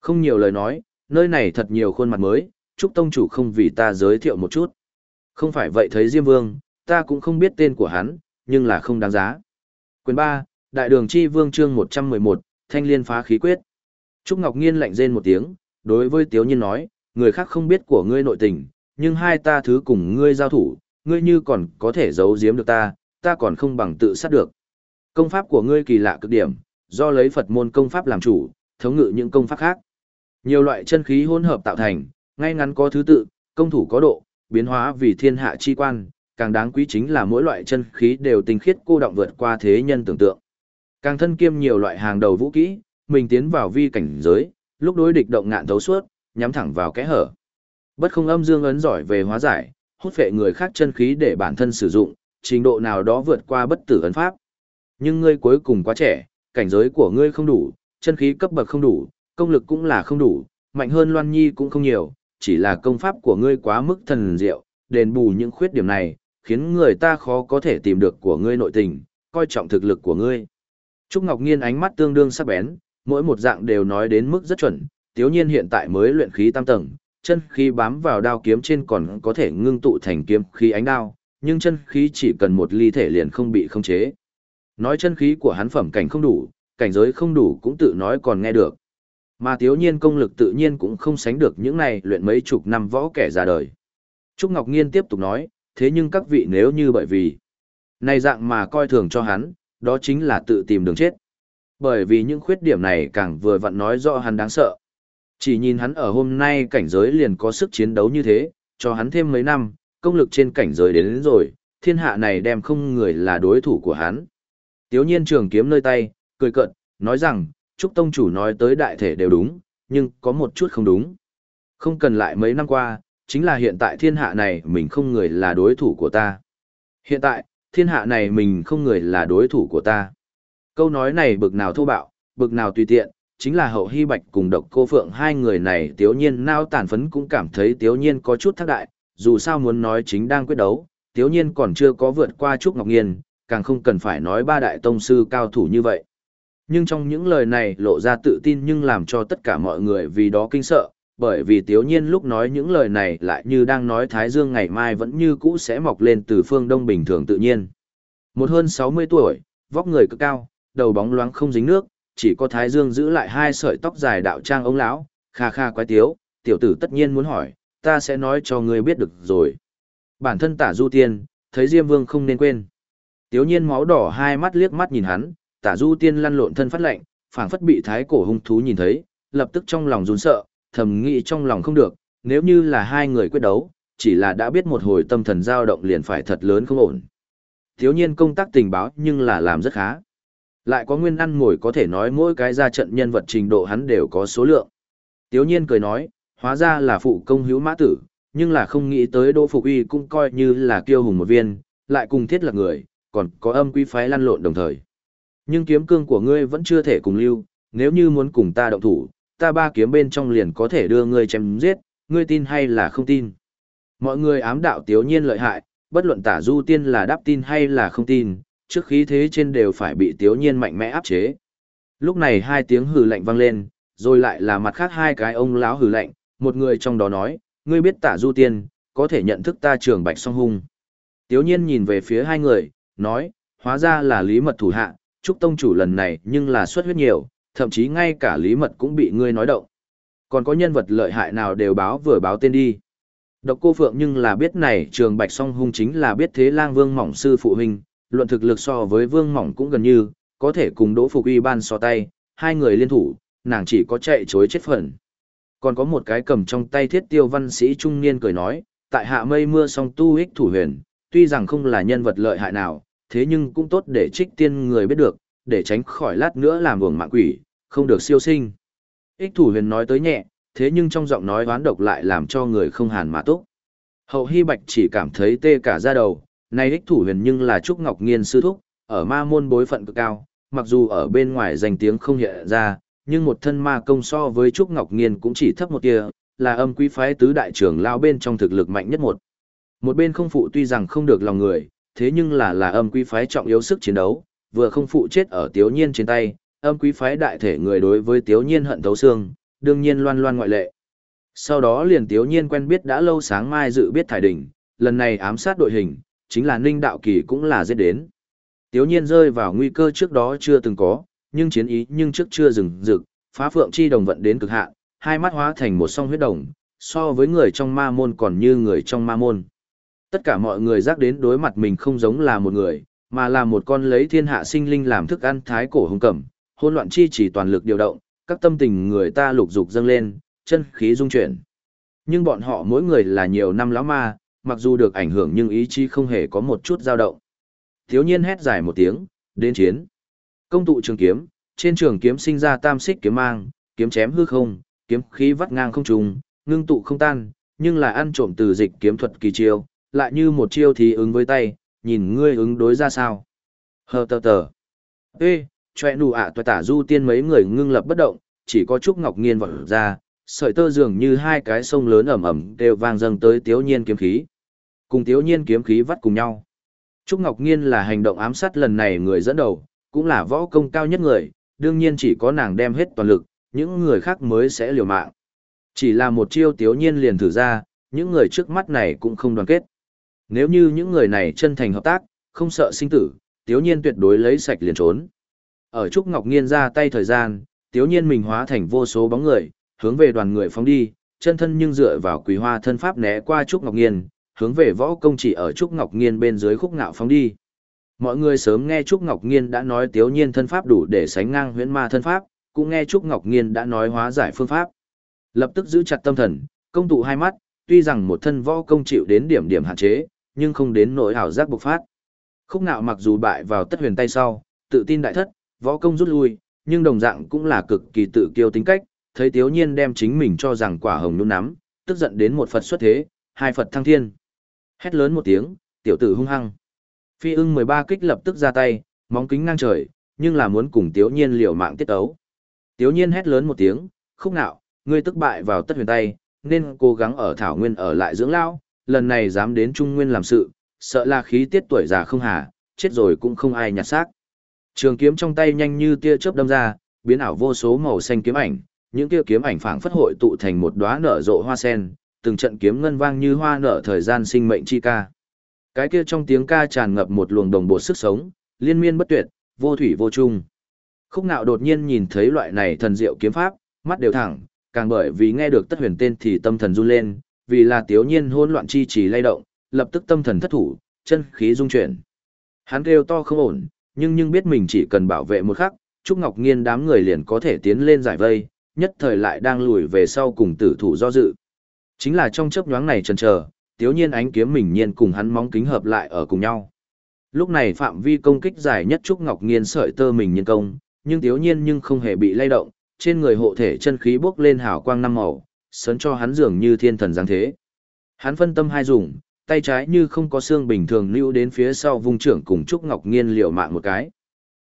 Không nhiều lời nói, nơi này thật nhiều khuôn mặt mới, chúc tông chủ không vì ta giới thiệu một chút. Không phải vậy thấy Diêm Vương, ta cũng không biết tên của hắn, nhưng là không đáng giá. Quyền 3, Đại đường chi vương chương 111, Thanh liên phá khí quyết. Trúc Ngọc Nghiên lạnh rên một tiếng, đối với Tiếu Nhiên nói, người khác không biết của ngươi nội tình, nhưng hai ta thứ cùng ngươi giao thủ, ngươi như còn có thể giấu giếm được ta, ta còn không bằng tự sát được. Công pháp của ngươi kỳ lạ cực điểm, do lấy Phật môn công pháp làm chủ, thống ngự những công pháp khác. Nhiều loại chân khí hỗn hợp tạo thành, ngay ngắn có thứ tự, công thủ có độ, biến hóa vì thiên hạ chi quan, càng đáng quý chính là mỗi loại chân khí đều tinh khiết cô động vượt qua thế nhân tưởng tượng. Càng thân kiêm nhiều loại hàng đầu vũ kỹ, mình tiến vào vi cảnh giới, lúc đối địch động ngạn thấu suốt, nhắm thẳng vào kẽ hở. Bất không âm dương ấn giỏi về hóa giải, hút phệ người khác chân khí để bản thân sử dụng, trình độ nào đó vượt qua bất tử ấn pháp. Nhưng ngươi cuối cùng quá trẻ, cảnh giới của ngươi không đủ, chân khí cấp bậc không đủ, công lực cũng là không đủ, mạnh hơn Loan Nhi cũng không nhiều, chỉ là công pháp của ngươi quá mức thần diệu, đền bù những khuyết điểm này, khiến người ta khó có thể tìm được của ngươi nội tình, coi trọng thực lực của ngươi. Trúc Ngọc Nghiên ánh mắt tương đương sắc bén, mỗi một dạng đều nói đến mức rất chuẩn, tiếu nhiên hiện tại mới luyện khí tam tầng, chân khí bám vào đao kiếm trên còn có thể ngưng tụ thành kiếm khí ánh đao, nhưng chân khí chỉ cần một ly thể liền không bị khống chế. Nói chân khí của hắn phẩm cảnh không đủ, cảnh giới không đủ cũng tự nói còn nghe được. Mà thiếu nhiên công lực tự nhiên cũng không sánh được những này luyện mấy chục năm võ kẻ ra đời. Trúc Ngọc Nghiên tiếp tục nói, thế nhưng các vị nếu như bởi vì này dạng mà coi thường cho hắn, đó chính là tự tìm đường chết. Bởi vì những khuyết điểm này càng vừa vặn nói rõ hắn đáng sợ. Chỉ nhìn hắn ở hôm nay cảnh giới liền có sức chiến đấu như thế, cho hắn thêm mấy năm, công lực trên cảnh giới đến, đến rồi, thiên hạ này đem không người là đối thủ của hắn. Tiếu nhiên trường kiếm nơi tay, cười cợt, nói rằng, Trúc Tông chủ nói tới đại thể đều đúng, nhưng có một chút không đúng. Không cần lại mấy năm qua, chính là hiện tại thiên hạ này mình không người là đối thủ của ta. Hiện tại, thiên hạ này mình không người là đối thủ của ta. Câu nói này bực nào thô bạo, bực nào tùy tiện, chính là hậu hy bạch cùng độc cô phượng hai người này tiếu nhiên nao tàn phấn cũng cảm thấy tiếu nhiên có chút thác đại, dù sao muốn nói chính đang quyết đấu, tiếu nhiên còn chưa có vượt qua Trúc Ngọc Nghiên, càng không cần phải nói ba đại tông sư cao thủ như vậy. Nhưng trong những lời này lộ ra tự tin nhưng làm cho tất cả mọi người vì đó kinh sợ, bởi vì tiếu nhiên lúc nói những lời này lại như đang nói Thái Dương ngày mai vẫn như cũ sẽ mọc lên từ phương đông bình thường tự nhiên. Một hơn 60 tuổi, vóc người cực cao, đầu bóng loáng không dính nước, chỉ có Thái Dương giữ lại hai sợi tóc dài đạo trang ông lão, kha kha quái tiếu, tiểu tử tất nhiên muốn hỏi, ta sẽ nói cho ngươi biết được rồi. Bản thân tả du tiên, thấy Diêm Vương không nên quên. Tiếu nhiên máu đỏ hai mắt liếc mắt nhìn hắn, tả du tiên lăn lộn thân phát lệnh, phảng phất bị thái cổ hung thú nhìn thấy, lập tức trong lòng run sợ, thầm nghĩ trong lòng không được, nếu như là hai người quyết đấu, chỉ là đã biết một hồi tâm thần dao động liền phải thật lớn không ổn. Thiếu nhiên công tác tình báo nhưng là làm rất khá. Lại có nguyên ăn ngồi có thể nói mỗi cái ra trận nhân vật trình độ hắn đều có số lượng. Tiếu nhiên cười nói, hóa ra là phụ công hữu mã tử, nhưng là không nghĩ tới Đỗ Phục Uy cũng coi như là kiêu hùng một viên, lại cùng thiết là người, còn có âm quý phái lăn lộn đồng thời. Nhưng kiếm cương của ngươi vẫn chưa thể cùng lưu, nếu như muốn cùng ta động thủ, ta ba kiếm bên trong liền có thể đưa ngươi chém giết, ngươi tin hay là không tin. Mọi người ám đạo tiếu nhiên lợi hại, bất luận tả du tiên là đáp tin hay là không tin, trước khí thế trên đều phải bị tiếu nhiên mạnh mẽ áp chế. Lúc này hai tiếng hừ lạnh vang lên, rồi lại là mặt khác hai cái ông lão hừ lạnh, một người trong đó nói, ngươi biết tả du tiên, có thể nhận thức ta trường bạch song hung. Tiếu nhiên nhìn về phía hai người, nói, hóa ra là lý mật thủ hạ, trúc tông chủ lần này nhưng là xuất huyết nhiều, thậm chí ngay cả lý mật cũng bị ngươi nói động. Còn có nhân vật lợi hại nào đều báo vừa báo tên đi. Độc cô Phượng nhưng là biết này trường bạch song hung chính là biết thế lang vương mỏng sư phụ huynh, luận thực lực so với vương mỏng cũng gần như, có thể cùng đỗ phục uy ban so tay, hai người liên thủ, nàng chỉ có chạy chối chết phần. Còn có một cái cầm trong tay thiết tiêu văn sĩ trung niên cười nói, tại hạ mây mưa song tu ích thủ huyền, tuy rằng không là nhân vật lợi hại nào, thế nhưng cũng tốt để trích tiên người biết được, để tránh khỏi lát nữa làm vùng mạng quỷ, không được siêu sinh. Ích thủ huyền nói tới nhẹ, thế nhưng trong giọng nói oán độc lại làm cho người không hàn mà túc. Hậu Hy Bạch chỉ cảm thấy tê cả da đầu, này đích thủ huyền nhưng là Trúc Ngọc Nghiên sư thúc, ở ma môn bối phận cực cao, mặc dù ở bên ngoài danh tiếng không hiện ra, nhưng một thân ma công so với Trúc Ngọc Nghiên cũng chỉ thấp một tia, là âm quý phái tứ đại trưởng lao bên trong thực lực mạnh nhất một. Một bên không phụ tuy rằng không được lòng người, thế nhưng là là âm quý phái trọng yếu sức chiến đấu, vừa không phụ chết ở tiếu nhiên trên tay, âm quý phái đại thể người đối với tiếu nhiên hận thấu xương, đương nhiên loan loan ngoại lệ. Sau đó liền tiếu nhiên quen biết đã lâu sáng mai dự biết thải đỉnh, lần này ám sát đội hình, chính là ninh đạo kỳ cũng là giết đến. Tiếu nhiên rơi vào nguy cơ trước đó chưa từng có, nhưng chiến ý nhưng trước chưa dừng rực, phá phượng chi đồng vận đến cực hạn, hai mắt hóa thành một song huyết đồng, so với người trong ma môn còn như người trong ma môn. Tất cả mọi người giác đến đối mặt mình không giống là một người, mà là một con lấy thiên hạ sinh linh làm thức ăn thái cổ hung cẩm, hỗn loạn chi chỉ toàn lực điều động, các tâm tình người ta lục dục dâng lên, chân khí dung chuyển. Nhưng bọn họ mỗi người là nhiều năm lão ma, mặc dù được ảnh hưởng nhưng ý chí không hề có một chút dao động. Thiếu nhiên hét dài một tiếng, đến chiến. Công tụ trường kiếm, trên trường kiếm sinh ra tam xích kiếm mang, kiếm chém hư không, kiếm khí vắt ngang không trùng, ngưng tụ không tan, nhưng là ăn trộm từ dịch kiếm thuật kỳ chiêu, lại như một chiêu thì ứng với tay, nhìn ngươi ứng đối ra sao. Hờ tờ tờ. Ê, chòe nụ ạ à, tả du tiên mấy người ngưng lập bất động, chỉ có Trúc Ngọc Nghiên vọt ra, sợi tơ dường như hai cái sông lớn ẩm ẩm đều vang dâng tới tiếu nhiên kiếm khí. Cùng tiếu nhiên kiếm khí vắt cùng nhau. Trúc Ngọc Nghiên là hành động ám sát lần này người dẫn đầu, cũng là võ công cao nhất người, đương nhiên chỉ có nàng đem hết toàn lực, những người khác mới sẽ liều mạng. Chỉ là một chiêu tiếu nhiên liền thử ra, những người trước mắt này cũng không đoàn kết. Nếu như những người này chân thành hợp tác, không sợ sinh tử, tiếu nhiên tuyệt đối lấy sạch liền trốn. Ở Trúc Ngọc Nghiên ra tay thời gian, tiếu nhiên mình hóa thành vô số bóng người, hướng về đoàn người phóng đi, chân thân nhưng dựa vào Quỳ hoa thân pháp né qua Trúc Ngọc Nghiên, hướng về võ công chỉ ở Trúc Ngọc Nghiên bên dưới khúc ngạo phóng đi. Mọi người sớm nghe Trúc Ngọc Nghiên đã nói tiếu nhiên thân pháp đủ để sánh ngang huyễn ma thân pháp, cũng nghe Trúc Ngọc Nghiên đã nói hóa giải phương pháp. Lập tức giữ chặt tâm thần, công tụ hai mắt, tuy rằng một thân võ công chịu đến điểm điểm hạn chế, nhưng không đến nỗi ảo giác bộc phát. Khúc ngạo mặc dù bại vào tất huyền tay sau, tự tin đại thất, võ công rút lui, nhưng đồng dạng cũng là cực kỳ tự kiêu tính cách, thấy Tiếu Nhiên đem chính mình cho rằng quả hồng nhún nắm, tức giận đến một Phật xuất thế, hai Phật thăng thiên. Hét lớn một tiếng, tiểu tử hung hăng. Phi ưng 13 kích lập tức ra tay, móng kính ngang trời, nhưng là muốn cùng Tiếu Nhiên liều mạng tiết ấu. Tiếu Nhiên hét lớn một tiếng, khúc nạo, ngươi tức bại vào tất huyền tay, nên cố gắng ở Thảo Nguyên ở lại dưỡng lao, lần này dám đến Trung Nguyên làm sự, sợ là khí tiết tuổi già không hà, chết rồi cũng không ai nhặt xác. Trường kiếm trong tay nhanh như tia chớp đâm ra, biến ảo vô số màu xanh kiếm ảnh, những tia kiếm ảnh phảng phất hội tụ thành một đóa nở rộ hoa sen, từng trận kiếm ngân vang như hoa nở thời gian sinh mệnh chi ca. Cái kia trong tiếng ca tràn ngập một luồng đồng bộ sức sống, liên miên bất tuyệt, vô thủy vô chung. Khúc nạo đột nhiên nhìn thấy loại này thần diệu kiếm pháp, mắt đều thẳng, càng bởi vì nghe được tất huyền tên thì tâm thần run lên, vì là tiếu nhiên hỗn loạn chi trì lay động, lập tức tâm thần thất thủ, chân khí dung chuyển. Hắn kêu to không ổn, nhưng nhưng biết mình chỉ cần bảo vệ một khắc, Trúc Ngọc Nghiên đám người liền có thể tiến lên giải vây, nhất thời lại đang lùi về sau cùng tử thủ do dự. Chính là trong chớp nhoáng này chần chờ, tiếu nhiên ánh kiếm mình nhiên cùng hắn móng kính hợp lại ở cùng nhau. Lúc này phạm vi công kích dài nhất Trúc Ngọc Nghiên sợi tơ mình nhiên công, nhưng tiếu nhiên nhưng không hề bị lay động, trên người hộ thể chân khí bốc lên hào quang năm màu, sấn cho hắn dường như thiên thần giáng thế. Hắn phân tâm hai dùng, tay trái như không có xương bình thường lưu đến phía sau vùng trưởng cùng Trúc Ngọc Nghiên liều mạng một cái.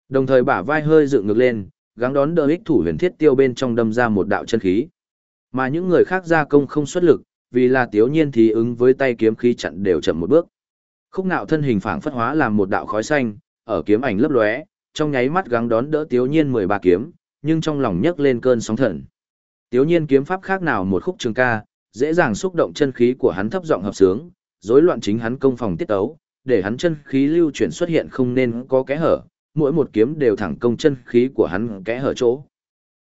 Đồng thời bả vai hơi dựng ngược lên, gắng đón đỡ ích thủ huyền thiết tiêu bên trong đâm ra một đạo chân khí. Mà những người khác ra công không xuất lực, vì là tiếu nhiên thì ứng với tay kiếm khí chặn đều chậm một bước. Khúc nạo thân hình phảng phất hóa làm một đạo khói xanh, ở kiếm ảnh lấp lóe, trong nháy mắt gắng đón đỡ tiếu nhiên 13 kiếm, nhưng trong lòng nhấc lên cơn sóng thần. Tiếu nhiên kiếm pháp khác nào một khúc trường ca, dễ dàng xúc động chân khí của hắn thấp giọng hợp sướng, rối loạn chính hắn công phòng tiết tấu, để hắn chân khí lưu chuyển xuất hiện không nên có kẽ hở, mỗi một kiếm đều thẳng công chân khí của hắn kẽ hở chỗ.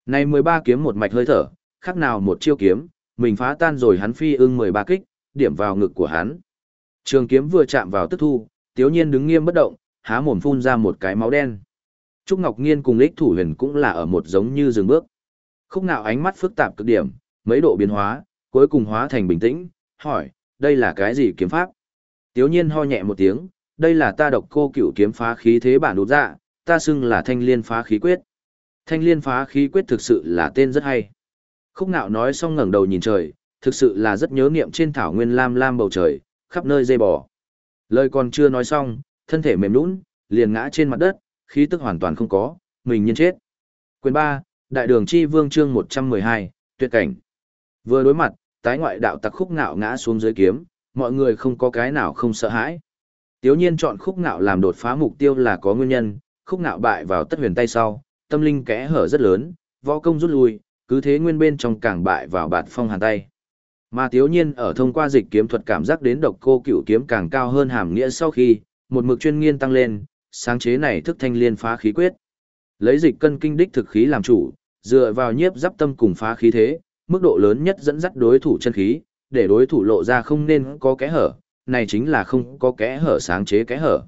Này 13 kiếm một mạch hơi thở, khác nào một chiêu kiếm, mình phá tan rồi hắn phi ưng 13 kích, điểm vào ngực của hắn. Trường kiếm vừa chạm vào tức thu, tiếu nhiên đứng nghiêm bất động, há mồm phun ra một cái máu đen. Trúc Ngọc Nghiên cùng Lịch Thủ Huyền cũng là ở một giống như dừng bước. Khúc nào ánh mắt phức tạp cực điểm, mấy độ biến hóa, cuối cùng hóa thành bình tĩnh, hỏi, đây là cái gì kiếm pháp? Tiếu nhiên ho nhẹ một tiếng, đây là ta độc cô cửu kiếm phá khí thế bản đột dạ, ta xưng là thanh liên phá khí quyết. Thanh liên phá khí quyết thực sự là tên rất hay. Khúc nạo nói xong ngẩng đầu nhìn trời, thực sự là rất nhớ niệm trên thảo nguyên lam lam bầu trời, khắp nơi dây bò. Lời còn chưa nói xong, thân thể mềm lún, liền ngã trên mặt đất, khí tức hoàn toàn không có, mình nhiên chết. Quyền 3, Đại đường chi vương chương 112, tuyệt cảnh. Vừa đối mặt, tái ngoại đạo tặc khúc ngạo ngã xuống dưới kiếm, mọi người không có cái nào không sợ hãi. Tiếu nhiên chọn khúc ngạo làm đột phá mục tiêu là có nguyên nhân, khúc ngạo bại vào tất huyền tay sau, tâm linh kẽ hở rất lớn, võ công rút lui, cứ thế nguyên bên trong càng bại vào bạt phong hàn tay. Mà tiếu nhiên ở thông qua dịch kiếm thuật cảm giác đến độc cô cửu kiếm càng cao hơn hàm nghĩa sau khi, một mực chuyên nghiên tăng lên, sáng chế này thức thanh liên phá khí quyết. Lấy dịch cân kinh đích thực khí làm chủ, dựa vào nhiếp giáp tâm cùng phá khí thế, mức độ lớn nhất dẫn dắt đối thủ chân khí, để đối thủ lộ ra không nên có kẽ hở, này chính là không có kẽ hở sáng chế kẽ hở.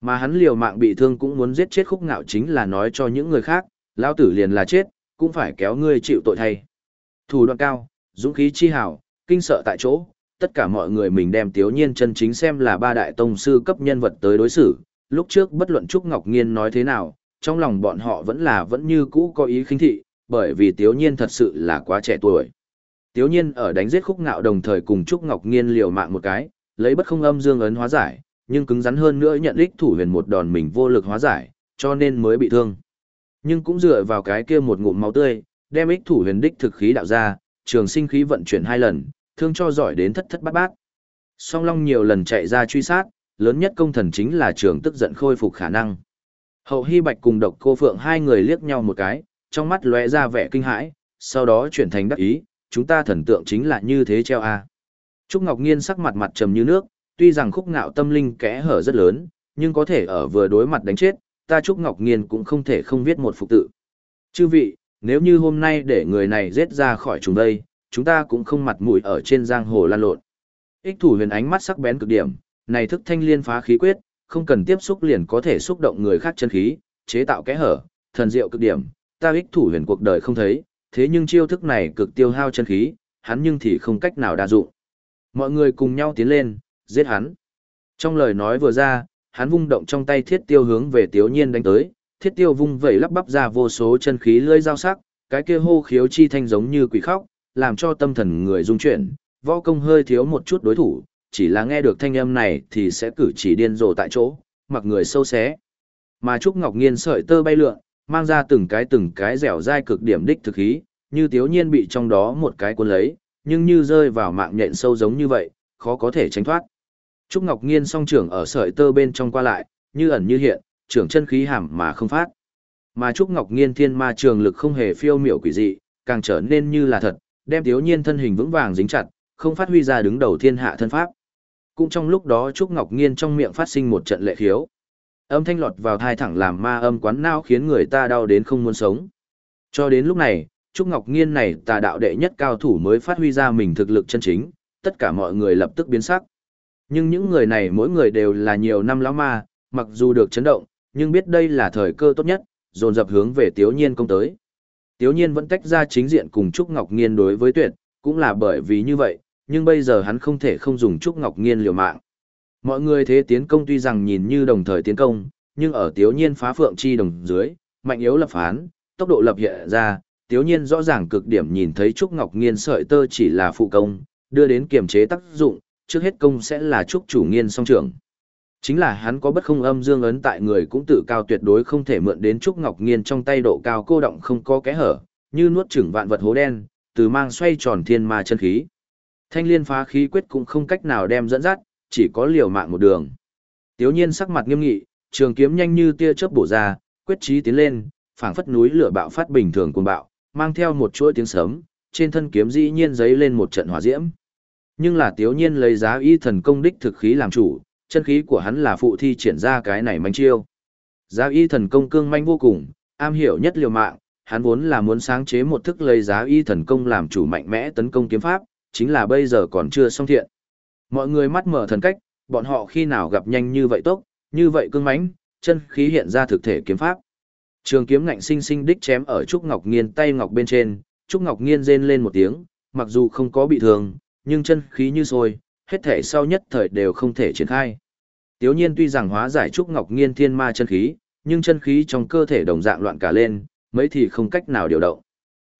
Mà hắn liều mạng bị thương cũng muốn giết chết khúc ngạo chính là nói cho những người khác, lao tử liền là chết, cũng phải kéo ngươi chịu tội thay. Thủ đoạn cao, dũng khí chi hảo, kinh sợ tại chỗ, tất cả mọi người mình đem Tiếu Nhiên chân chính xem là ba đại tông sư cấp nhân vật tới đối xử. Lúc trước bất luận Trúc Ngọc Nghiên nói thế nào, trong lòng bọn họ vẫn là vẫn như cũ có ý khinh thị, bởi vì Tiếu Nhiên thật sự là quá trẻ tuổi. Tiếu Nhiên ở đánh giết khúc ngạo đồng thời cùng Trúc Ngọc Nghiên liều mạng một cái, lấy bất không âm dương ấn hóa giải, nhưng cứng rắn hơn nữa nhận lích thủ huyền một đòn mình vô lực hóa giải, cho nên mới bị thương. Nhưng cũng dựa vào cái kia một ngụm máu tươi, đem ích thủ huyền đích thực khí đạo ra, trường sinh khí vận chuyển hai lần, thương cho giỏi đến thất thất bát bát. Song Long nhiều lần chạy ra truy sát, lớn nhất công thần chính là trường tức giận khôi phục khả năng. Hậu Hy Bạch cùng Độc Cô Phượng hai người liếc nhau một cái, trong mắt lóe ra vẻ kinh hãi, sau đó chuyển thành đắc ý, chúng ta thần tượng chính là như thế treo a. Trúc Ngọc Nghiên sắc mặt mặt trầm như nước, tuy rằng khúc ngạo tâm linh kẽ hở rất lớn, nhưng có thể ở vừa đối mặt đánh chết, ta Trúc Ngọc Nghiên cũng không thể không viết một phục tự. Chư vị, nếu như hôm nay để người này giết ra khỏi chúng đây, chúng ta cũng không mặt mũi ở trên giang hồ lan lộn. Ích thủ huyền ánh mắt sắc bén cực điểm, này thức thanh liên phá khí quyết, không cần tiếp xúc liền có thể xúc động người khác chân khí, chế tạo kẽ hở, thần diệu cực điểm, ta ích thủ huyền cuộc đời không thấy, thế nhưng chiêu thức này cực tiêu hao chân khí, hắn nhưng thì không cách nào đa dụng. Mọi người cùng nhau tiến lên, giết hắn. Trong lời nói vừa ra, hắn vung động trong tay thiết tiêu hướng về Tiếu Nhiên đánh tới, thiết tiêu vung vẩy lắp bắp ra vô số chân khí lưỡi dao sắc, cái kia hô khiếu chi thanh giống như quỷ khóc, làm cho tâm thần người rung chuyển, võ công hơi thiếu một chút đối thủ, chỉ là nghe được thanh âm này thì sẽ cử chỉ điên rồ tại chỗ, mặc người sâu xé. Mà Trúc Ngọc Nghiên sợi tơ bay lượn, mang ra từng cái từng cái dẻo dai cực điểm đích thực khí, như Tiếu Nhiên bị trong đó một cái cuốn lấy, nhưng như rơi vào mạng nhện sâu giống như vậy, khó có thể tránh thoát. Trúc Ngọc Nghiên song trưởng ở sợi tơ bên trong qua lại, như ẩn như hiện, trưởng chân khí hàm mà không phát. Mà Trúc Ngọc Nghiên thiên ma trường lực không hề phiêu miểu quỷ dị, càng trở nên như là thật, đem thiếu Nhiên thân hình vững vàng dính chặt, không phát huy ra đứng đầu thiên hạ thân pháp. Cũng trong lúc đó Trúc Ngọc Nghiên trong miệng phát sinh một trận lệ khiếu. Âm thanh lọt vào thai thẳng làm ma âm quán não khiến người ta đau đến không muốn sống. Cho đến lúc này, Trúc Ngọc Nghiên này tà đạo đệ nhất cao thủ mới phát huy ra mình thực lực chân chính, tất cả mọi người lập tức biến sắc. Nhưng những người này mỗi người đều là nhiều năm lão ma, mặc dù được chấn động, nhưng biết đây là thời cơ tốt nhất, dồn dập hướng về Tiếu Nhiên công tới. Tiếu Nhiên vẫn tách ra chính diện cùng Trúc Ngọc Nghiên đối với tuyệt, cũng là bởi vì như vậy, nhưng bây giờ hắn không thể không dùng Trúc Ngọc Nghiên liều mạng. Mọi người thế tiến công tuy rằng nhìn như đồng thời tiến công, nhưng ở Tiếu Nhiên phá phượng chi đồng dưới, mạnh yếu lập phán, tốc độ lập hiện ra, Tiếu Nhiên rõ ràng cực điểm nhìn thấy Trúc Ngọc Nghiên sợi tơ chỉ là phụ công, đưa đến kiềm chế tác dụng, trước hết công sẽ là Trúc chủ nghiên song trưởng. Chính là hắn có bất không âm dương ấn tại người cũng tự cao tuyệt đối không thể mượn đến Trúc Ngọc Nghiên trong tay độ cao cô động không có kẽ hở, như nuốt chửng vạn vật hố đen, từ mang xoay tròn thiên ma chân khí. Thanh liên phá khí quyết cũng không cách nào đem dẫn dắt, chỉ có liều mạng một đường. Tiếu nhiên sắc mặt nghiêm nghị, trường kiếm nhanh như tia chớp bổ ra, quyết chí tiến lên, phảng phất núi lửa bạo phát bình thường cuồng bạo, mang theo một chuỗi tiếng sấm, trên thân kiếm dĩ nhiên giấy lên một trận hỏa diễm. Nhưng là Tiếu nhiên lấy giá y thần công đích thực khí làm chủ, chân khí của hắn là phụ thi triển ra cái này manh chiêu. Giá y thần công cương manh vô cùng, am hiểu nhất liều mạng, hắn vốn là muốn sáng chế một thức lấy giá y thần công làm chủ mạnh mẽ tấn công kiếm pháp, chính là bây giờ còn chưa xong thiện. Mọi người mắt mở thần cách, bọn họ khi nào gặp nhanh như vậy tốc, như vậy cương mãnh, chân khí hiện ra thực thể kiếm pháp. Trường kiếm ngạnh sinh sinh đích chém ở Trúc Ngọc Nghiên tay ngọc bên trên, Trúc Ngọc Nghiên rên lên một tiếng, mặc dù không có bị thương, nhưng chân khí như sôi, hết thể sau nhất thời đều không thể triển khai. Tiếu nhiên tuy rằng hóa giải Trúc Ngọc Nghiên thiên ma chân khí, nhưng chân khí trong cơ thể đồng dạng loạn cả lên, mấy thì không cách nào điều động.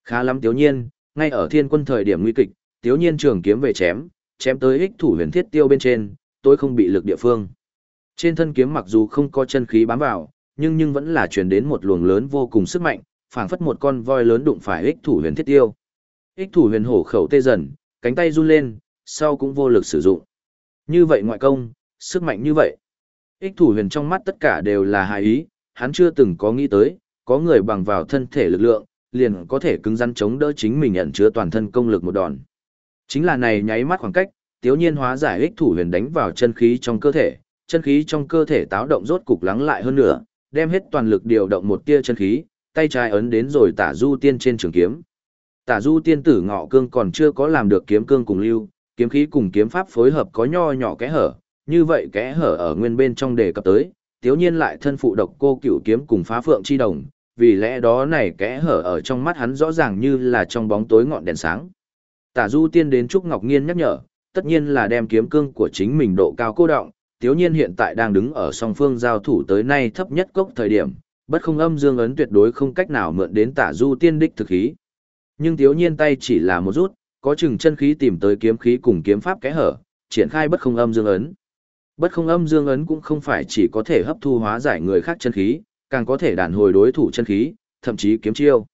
Khá lắm Tiếu nhiên, ngay ở thiên quân thời điểm nguy kịch, Tiếu nhiên trường kiếm về chém, chém tới ích thủ huyền thiết tiêu bên trên, tôi không bị lực địa phương. Trên thân kiếm mặc dù không có chân khí bám vào, nhưng nhưng vẫn là truyền đến một luồng lớn vô cùng sức mạnh, phảng phất một con voi lớn đụng phải ích thủ huyền thiết tiêu. Ích thủ huyền hổ khẩu tê dần, cánh tay run lên, sau cũng vô lực sử dụng. Như vậy ngoại công, sức mạnh như vậy. Ích thủ huyền trong mắt tất cả đều là hài ý, hắn chưa từng có nghĩ tới, có người bằng vào thân thể lực lượng, liền có thể cứng rắn chống đỡ chính mình ẩn chứa toàn thân công lực một đòn. Chính là này nháy mắt khoảng cách, tiếu nhiên hóa giải ích thủ huyền đánh vào chân khí trong cơ thể, chân khí trong cơ thể táo động rốt cục lắng lại hơn nữa, đem hết toàn lực điều động một tia chân khí, tay trái ấn đến rồi tả du tiên trên trường kiếm. Tả du tiên tử ngọ cương còn chưa có làm được kiếm cương cùng lưu, kiếm khí cùng kiếm pháp phối hợp có nho nhỏ kẽ hở, như vậy kẽ hở ở nguyên bên trong đề cập tới, tiếu nhiên lại thân phụ độc cô cửu kiếm cùng phá phượng chi đồng, vì lẽ đó này kẽ hở ở trong mắt hắn rõ ràng như là trong bóng tối ngọn đèn sáng. Tả du tiên đến Trúc Ngọc Nghiên nhắc nhở, tất nhiên là đem kiếm cương của chính mình độ cao cô động, tiếu nhiên hiện tại đang đứng ở song phương giao thủ tới nay thấp nhất cốc thời điểm, bất không âm dương ấn tuyệt đối không cách nào mượn đến tả du tiên đích thực khí. Nhưng thiếu nhiên tay chỉ là một rút, có chừng chân khí tìm tới kiếm khí cùng kiếm pháp kẽ hở, triển khai bất không âm dương ấn. Bất không âm dương ấn cũng không phải chỉ có thể hấp thu hóa giải người khác chân khí, càng có thể đàn hồi đối thủ chân khí, thậm chí kiếm chiêu.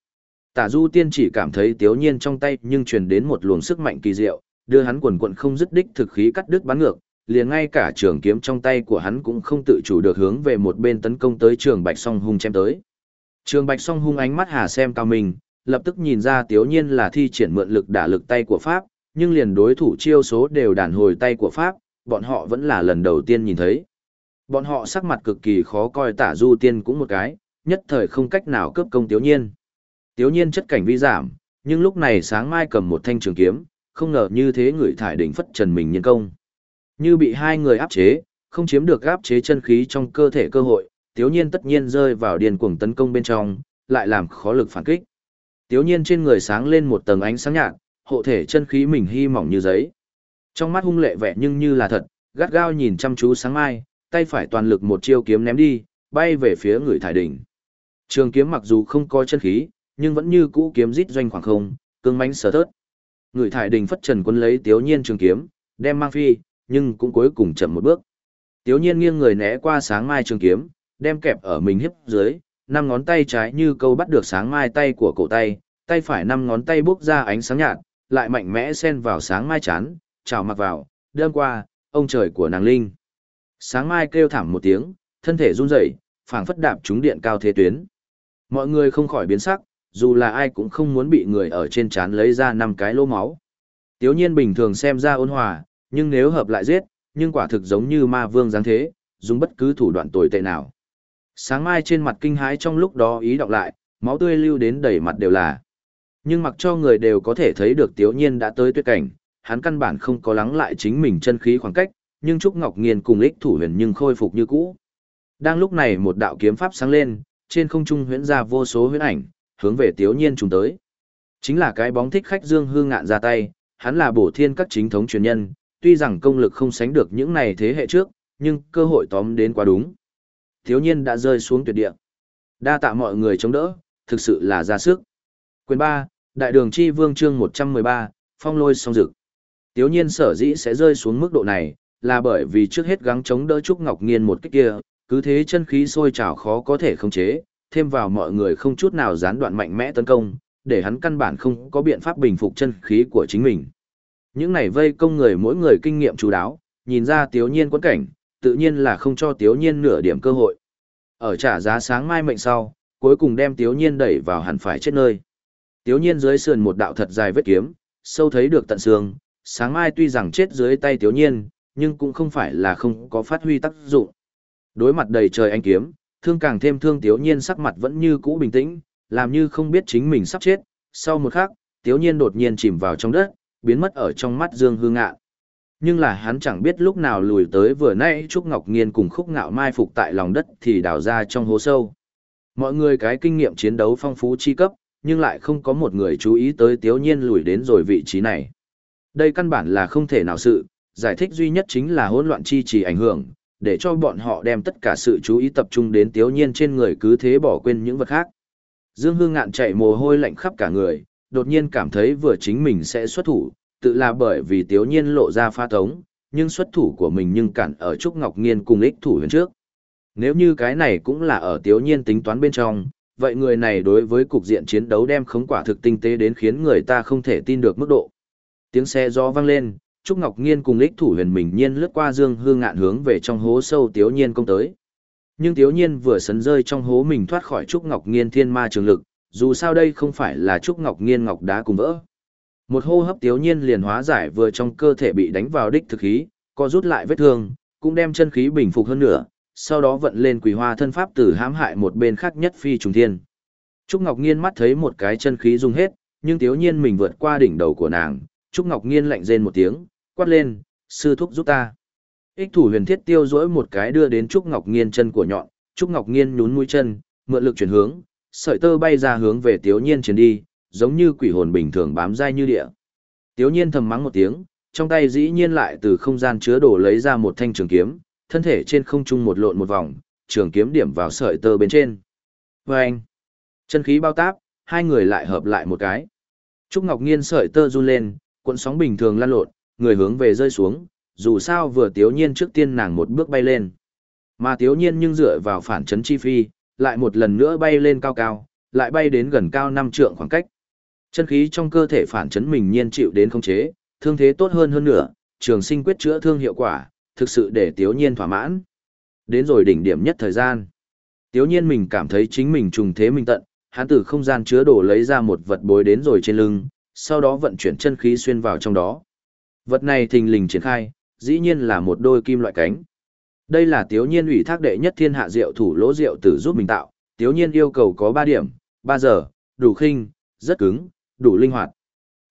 Tả Du Tiên chỉ cảm thấy tiếu nhiên trong tay nhưng truyền đến một luồng sức mạnh kỳ diệu, đưa hắn quần quận không dứt đích thực khí cắt đứt bắn ngược, liền ngay cả trường kiếm trong tay của hắn cũng không tự chủ được hướng về một bên tấn công tới trường Bạch Song Hung chém tới. Trường Bạch Song Hung ánh mắt hà xem cao mình, lập tức nhìn ra tiếu nhiên là thi triển mượn lực đả lực tay của Pháp, nhưng liền đối thủ chiêu số đều đàn hồi tay của Pháp, bọn họ vẫn là lần đầu tiên nhìn thấy. Bọn họ sắc mặt cực kỳ khó coi tả du tiên cũng một cái, nhất thời không cách nào cướp công tiếu nhiên. Tiếu nhiên chất cảnh vi giảm, nhưng lúc này sáng mai cầm một thanh trường kiếm, không ngờ như thế người thải đỉnh phất trần mình nhân công. Như bị hai người áp chế, không chiếm được áp chế chân khí trong cơ thể cơ hội, tiếu nhiên tất nhiên rơi vào điền cuồng tấn công bên trong, lại làm khó lực phản kích. Tiếu nhiên trên người sáng lên một tầng ánh sáng nhạt, hộ thể chân khí mình hy mỏng như giấy. Trong mắt hung lệ vẻ nhưng như là thật, gắt gao nhìn chăm chú sáng mai, tay phải toàn lực một chiêu kiếm ném đi, bay về phía người thải đỉnh. Trường kiếm mặc dù không có chân khí, nhưng vẫn như cũ kiếm rít doanh khoảng không, cương mãnh sở thớt. Người thải đình phất trần quân lấy tiếu nhiên trường kiếm, đem mang phi, nhưng cũng cuối cùng chậm một bước. Tiếu nhiên nghiêng người né qua sáng mai trường kiếm, đem kẹp ở mình hiếp dưới, năm ngón tay trái như câu bắt được sáng mai tay của cổ tay, tay phải năm ngón tay bốc ra ánh sáng nhạt, lại mạnh mẽ xen vào sáng mai chán, chào mặc vào, đơm qua, ông trời của nàng linh. Sáng mai kêu thảm một tiếng, thân thể run rẩy, phảng phất đạp trúng điện cao thế tuyến. Mọi người không khỏi biến sắc, dù là ai cũng không muốn bị người ở trên chán lấy ra năm cái lỗ máu. Tiếu nhiên bình thường xem ra ôn hòa, nhưng nếu hợp lại giết, nhưng quả thực giống như ma vương dáng thế, dùng bất cứ thủ đoạn tồi tệ nào. Sáng mai trên mặt kinh hãi trong lúc đó ý đọc lại, máu tươi lưu đến đầy mặt đều là. Nhưng mặc cho người đều có thể thấy được tiếu nhiên đã tới tuyệt cảnh, hắn căn bản không có lắng lại chính mình chân khí khoảng cách, nhưng Trúc Ngọc Nghiên cùng ích thủ huyền nhưng khôi phục như cũ. Đang lúc này một đạo kiếm pháp sáng lên, trên không trung huyễn ra vô số huyễn ảnh, hướng về Tiếu Nhiên trùng tới. Chính là cái bóng thích khách Dương Hương ngạn ra tay, hắn là bổ thiên các chính thống truyền nhân, tuy rằng công lực không sánh được những này thế hệ trước, nhưng cơ hội tóm đến quá đúng. Thiếu nhiên đã rơi xuống tuyệt địa. Đa tạ mọi người chống đỡ, thực sự là ra sức. Quyền 3, Đại đường chi vương chương 113, phong lôi song dực. Tiếu nhiên sở dĩ sẽ rơi xuống mức độ này, là bởi vì trước hết gắng chống đỡ Trúc Ngọc Nghiên một cách kia, cứ thế chân khí sôi trào khó có thể khống chế, thêm vào mọi người không chút nào gián đoạn mạnh mẽ tấn công, để hắn căn bản không có biện pháp bình phục chân khí của chính mình. Những này vây công người mỗi người kinh nghiệm chú đáo, nhìn ra Tiếu Nhiên quẫn cảnh, tự nhiên là không cho Tiếu Nhiên nửa điểm cơ hội. Ở trả giá sáng mai mệnh sau, cuối cùng đem Tiếu Nhiên đẩy vào hẳn phải chết nơi. Tiếu Nhiên dưới sườn một đạo thật dài vết kiếm, sâu thấy được tận xương, sáng mai tuy rằng chết dưới tay Tiếu Nhiên, nhưng cũng không phải là không có phát huy tác dụng. Đối mặt đầy trời anh kiếm, thương càng thêm thương Tiếu Nhiên sắc mặt vẫn như cũ bình tĩnh, làm như không biết chính mình sắp chết. Sau một khắc, Tiếu Nhiên đột nhiên chìm vào trong đất, biến mất ở trong mắt Dương Hư Ngạn. Nhưng là hắn chẳng biết lúc nào lùi tới vừa nãy Trúc Ngọc Nghiên cùng khúc ngạo mai phục tại lòng đất thì đào ra trong hố sâu. Mọi người cái kinh nghiệm chiến đấu phong phú chi cấp, nhưng lại không có một người chú ý tới Tiếu Nhiên lùi đến rồi vị trí này. Đây căn bản là không thể nào sự, giải thích duy nhất chính là hỗn loạn chi trì ảnh hưởng, để cho bọn họ đem tất cả sự chú ý tập trung đến Tiếu Nhiên trên người cứ thế bỏ quên những vật khác. Dương Hương Ngạn chạy mồ hôi lạnh khắp cả người, đột nhiên cảm thấy vừa chính mình sẽ xuất thủ, tự là bởi vì Tiếu Nhiên lộ ra pha tống, nhưng xuất thủ của mình nhưng cản ở Trúc Ngọc Nghiên cùng ích thủ huyền trước. Nếu như cái này cũng là ở Tiếu Nhiên tính toán bên trong, vậy người này đối với cục diện chiến đấu đem khống quả thực tinh tế đến khiến người ta không thể tin được mức độ. Tiếng xe gió vang lên, Trúc Ngọc Nghiên cùng ích thủ huyền mình nhiên lướt qua Dương Hương ngạn hướng về trong hố sâu Tiếu Nhiên công tới. Nhưng Tiếu Nhiên vừa sấn rơi trong hố mình thoát khỏi Trúc Ngọc Nghiên thiên ma trường lực, dù sao đây không phải là Trúc Ngọc Nghiên ngọc đá cùng vỡ. Một hô hấp Tiếu Nhiên liền hóa giải vừa trong cơ thể bị đánh vào đích thực khí, co rút lại vết thương, cũng đem chân khí bình phục hơn nữa, sau đó vận lên quỷ hoa thân pháp tử hãm hại một bên khác nhất phi trùng thiên. Trúc Ngọc Nghiên mắt thấy một cái chân khí dùng hết, nhưng Tiếu Nhiên mình vượt qua đỉnh đầu của nàng, Trúc Ngọc Nghiên lạnh rên một tiếng, quát lên, sư thúc giúp ta. Ích thủ huyền thiết tiêu rỗi một cái đưa đến Trúc Ngọc Nghiên chân của nhọn, Trúc Ngọc Nghiên nhún mũi chân, mượn lực chuyển hướng, sợi tơ bay ra hướng về Tiếu Nhiên chuyển đi, giống như quỷ hồn bình thường bám dai như địa. Tiếu Nhiên thầm mắng một tiếng, trong tay dĩ nhiên lại từ không gian chứa đồ lấy ra một thanh trường kiếm, thân thể trên không trung một lộn một vòng, trường kiếm điểm vào sợi tơ bên trên. Và anh, chân khí bao táp, hai người lại hợp lại một cái. Trúc Ngọc Nghiên sợi tơ run lên, cuộn sóng bình thường lan lộn, người hướng về rơi xuống, dù sao vừa tiếu nhiên trước tiên nàng một bước bay lên. Mà tiếu nhiên nhưng dựa vào phản chấn chi phi, lại một lần nữa bay lên cao cao, lại bay đến gần cao năm trượng khoảng cách. Chân khí trong cơ thể phản chấn mình nhiên chịu đến không chế, thương thế tốt hơn hơn nữa, trường sinh quyết chữa thương hiệu quả, thực sự để tiếu nhiên thỏa mãn. Đến rồi đỉnh điểm nhất thời gian. Tiếu nhiên mình cảm thấy chính mình trùng thế mình tận, hắn từ không gian chứa đồ lấy ra một vật bối đến rồi trên lưng, sau đó vận chuyển chân khí xuyên vào trong đó. Vật này thình lình triển khai, dĩ nhiên là một đôi kim loại cánh. Đây là tiếu nhiên ủy thác đệ nhất thiên hạ diệu thủ lỗ diệu tử giúp mình tạo, tiếu nhiên yêu cầu có 3 điểm, 3 giờ, đủ khinh, rất cứng, đủ linh hoạt.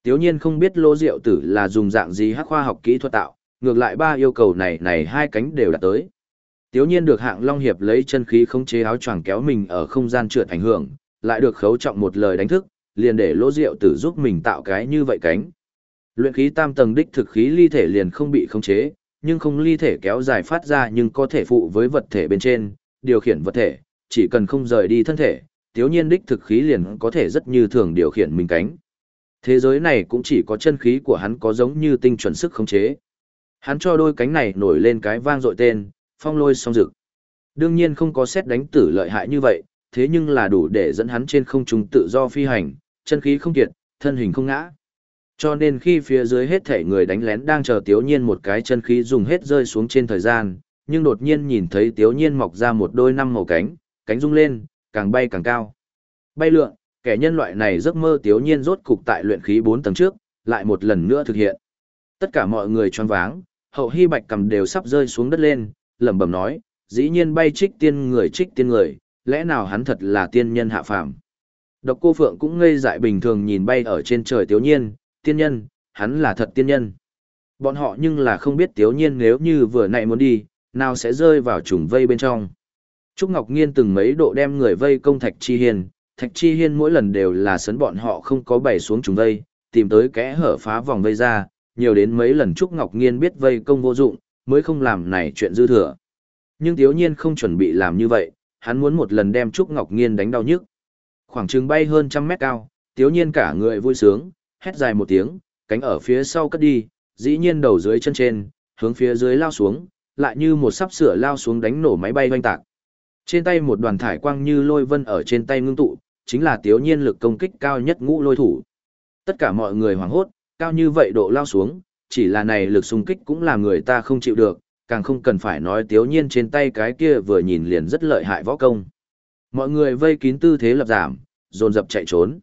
Tiếu nhiên không biết lỗ diệu tử là dùng dạng gì hắc khoa học kỹ thuật tạo, ngược lại ba yêu cầu này này hai cánh đều đạt tới. Tiếu nhiên được hạng Long Hiệp lấy chân khí không chế áo choàng kéo mình ở không gian trượt ảnh hưởng, lại được khấu trọng một lời đánh thức, liền để lỗ diệu tử giúp mình tạo cái như vậy cánh. Luyện khí tam tầng đích thực khí ly thể liền không bị khống chế, nhưng không ly thể kéo dài phát ra nhưng có thể phụ với vật thể bên trên, điều khiển vật thể, chỉ cần không rời đi thân thể, tiếu nhiên đích thực khí liền có thể rất như thường điều khiển mình cánh. Thế giới này cũng chỉ có chân khí của hắn có giống như tinh chuẩn sức khống chế. Hắn cho đôi cánh này nổi lên cái vang dội tên, phong lôi song rực. Đương nhiên không có xét đánh tử lợi hại như vậy, thế nhưng là đủ để dẫn hắn trên không trung tự do phi hành, chân khí không kiệt, thân hình không ngã. Cho nên khi phía dưới hết thể người đánh lén đang chờ Tiếu Nhiên một cái chân khí dùng hết rơi xuống trên thời gian, nhưng đột nhiên nhìn thấy Tiếu Nhiên mọc ra một đôi năm màu cánh, cánh rung lên, càng bay càng cao. Bay lượn, kẻ nhân loại này giấc mơ Tiếu Nhiên rốt cục tại luyện khí 4 tầng trước, lại một lần nữa thực hiện. Tất cả mọi người choáng váng, hậu hy bạch cầm đều sắp rơi xuống đất lên, lẩm bẩm nói, dĩ nhiên bay trích tiên người trích tiên người, lẽ nào hắn thật là tiên nhân hạ phàm. Độc cô Phượng cũng ngây dại bình thường nhìn bay ở trên trời Tiếu Nhiên, tiên nhân, hắn là thật tiên nhân. Bọn họ nhưng là không biết Tiếu Nhiên nếu như vừa nãy muốn đi, nào sẽ rơi vào trùng vây bên trong. Trúc Ngọc Nghiên từng mấy độ đem người vây công Thạch Chi Hiên, Thạch Chi Hiên mỗi lần đều là sấn bọn họ không có bày xuống chúng vây, tìm tới kẽ hở phá vòng vây ra, nhiều đến mấy lần Trúc Ngọc Nghiên biết vây công vô dụng, mới không làm này chuyện dư thừa. Nhưng Tiếu Nhiên không chuẩn bị làm như vậy, hắn muốn một lần đem Trúc Ngọc Nghiên đánh đau nhức. Khoảng chừng bay hơn trăm mét cao, Tiếu Nhiên cả người vui sướng, hét dài một tiếng, cánh ở phía sau cất đi, dĩ nhiên đầu dưới chân trên, hướng phía dưới lao xuống, lại như một sắp sửa lao xuống đánh nổ máy bay hoanh tạc. Trên tay một đoàn thải quang như lôi vân ở trên tay ngưng tụ, chính là Tiếu Nhiên lực công kích cao nhất ngũ lôi thủ. Tất cả mọi người hoảng hốt, cao như vậy độ lao xuống, chỉ là này lực xung kích cũng làm người ta không chịu được, càng không cần phải nói tiếu nhiên trên tay cái kia vừa nhìn liền rất lợi hại võ công. Mọi người vây kín tư thế lập giảm, dồn dập chạy trốn.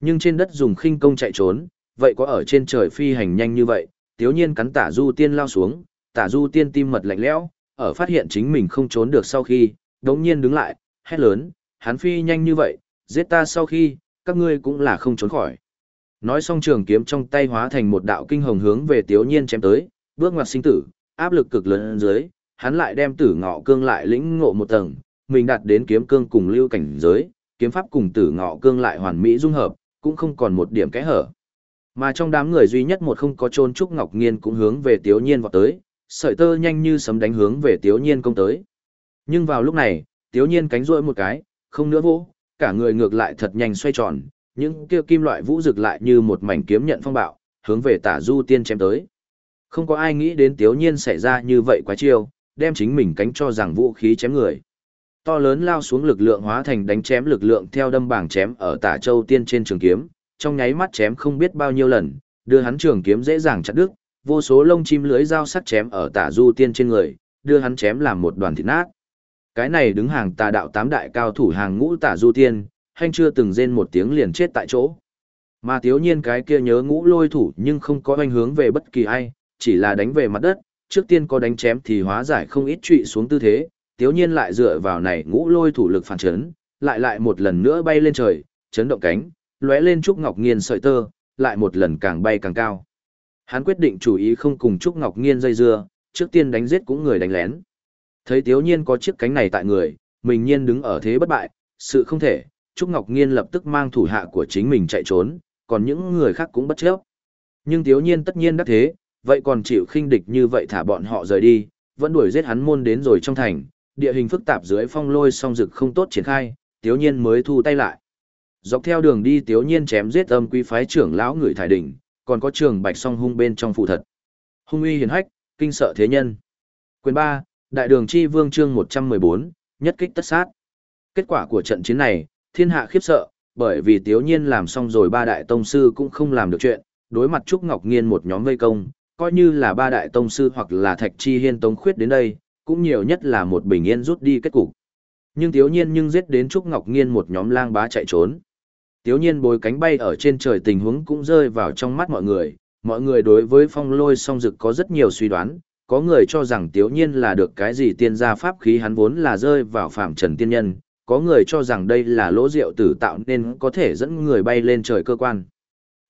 Nhưng trên đất dùng khinh công chạy trốn, vậy có ở trên trời phi hành nhanh như vậy, tiếu nhiên cắn tả du tiên lao xuống, tả du tiên tim mật lạnh lẽo, ở phát hiện chính mình không trốn được sau khi, đống nhiên đứng lại, hét lớn, hắn phi nhanh như vậy, giết ta sau khi, các ngươi cũng là không trốn khỏi. Nói xong trường kiếm trong tay hóa thành một đạo kinh hồng hướng về Tiếu Nhiên chém tới, bước ngoặt sinh tử, áp lực cực lớn dưới, hắn lại đem tử ngọ cương lại lĩnh ngộ một tầng, mình đạt đến kiếm cương cùng lưu cảnh giới, kiếm pháp cùng tử ngọ cương lại hoàn mỹ dung hợp, cũng không còn một điểm kẽ hở. Mà trong đám người duy nhất một không có trôn trúc ngọc nghiên cũng hướng về Tiếu Nhiên vọt tới, sợi tơ nhanh như sấm đánh hướng về Tiếu Nhiên công tới. Nhưng vào lúc này, Tiếu Nhiên cánh rỗi một cái, không nữa vỗ, cả người ngược lại thật nhanh xoay tròn, những kia kim loại vũ rực lại như một mảnh kiếm nhận phong bạo, hướng về tả du tiên chém tới. Không có ai nghĩ đến tiếu nhiên xảy ra như vậy quá chiêu, đem chính mình cánh cho rằng vũ khí chém người. To lớn lao xuống lực lượng hóa thành đánh chém lực lượng theo đâm bảng chém ở tả châu tiên trên trường kiếm, trong nháy mắt chém không biết bao nhiêu lần, đưa hắn trường kiếm dễ dàng chặt đứt, vô số lông chim lưới dao sắc chém ở tả du tiên trên người, đưa hắn chém làm một đoàn thịt nát. Cái này đứng hàng tà đạo tám đại cao thủ hàng ngũ tả du tiên, hanh chưa từng rên một tiếng liền chết tại chỗ. Mà thiếu nhiên cái kia nhớ ngũ lôi thủ nhưng không có hoành hướng về bất kỳ ai, chỉ là đánh về mặt đất, trước tiên có đánh chém thì hóa giải không ít trụy xuống tư thế, thiếu nhiên lại dựa vào này ngũ lôi thủ lực phản chấn, lại lại một lần nữa bay lên trời, chấn động cánh, lóe lên Trúc Ngọc Nghiên sợi tơ, lại một lần càng bay càng cao. Hắn quyết định chủ ý không cùng Trúc Ngọc Nghiên dây dưa, trước tiên đánh giết cũng người đánh lén. Thấy tiếu nhiên có chiếc cánh này tại người, mình nhiên đứng ở thế bất bại, sự không thể, Trúc Ngọc Nghiên lập tức mang thủ hạ của chính mình chạy trốn, còn những người khác cũng bất chấp. Nhưng Tiếu Nhiên tất nhiên đắc thế, vậy còn chịu khinh địch như vậy thả bọn họ rời đi, vẫn đuổi giết hắn môn đến rồi trong thành, địa hình phức tạp dưới phong lôi song dực không tốt triển khai, Tiếu Nhiên mới thu tay lại. Dọc theo đường đi Tiếu Nhiên chém giết âm quý phái trưởng lão người thải đỉnh, còn có trường bạch song hung bên trong phụ thật. Hung uy hiển hách, kinh sợ thế nhân. Quyền 3, Đại đường chi vương chương 114, nhất kích tất sát. Kết quả của trận chiến này, thiên hạ khiếp sợ, bởi vì Tiếu Nhiên làm xong rồi ba đại tông sư cũng không làm được chuyện, đối mặt Trúc Ngọc Nghiên một nhóm vây công, coi như là ba đại tông sư hoặc là Thạch Chi Hiên Tống Khuyết đến đây, cũng nhiều nhất là một bình yên rút đi kết cục. Nhưng Tiếu Nhiên nhưng giết đến Trúc Ngọc Nghiên một nhóm lang bá chạy trốn. Tiếu Nhiên bồi cánh bay ở trên trời tình huống cũng rơi vào trong mắt mọi người, mọi người đối với phong lôi song dực có rất nhiều suy đoán, có người cho rằng Tiếu Nhiên là được cái gì tiên gia pháp khí hắn vốn là rơi vào phạm trần tiên nhân, có người cho rằng đây là lỗ rượu tử tạo nên có thể dẫn người bay lên trời cơ quan.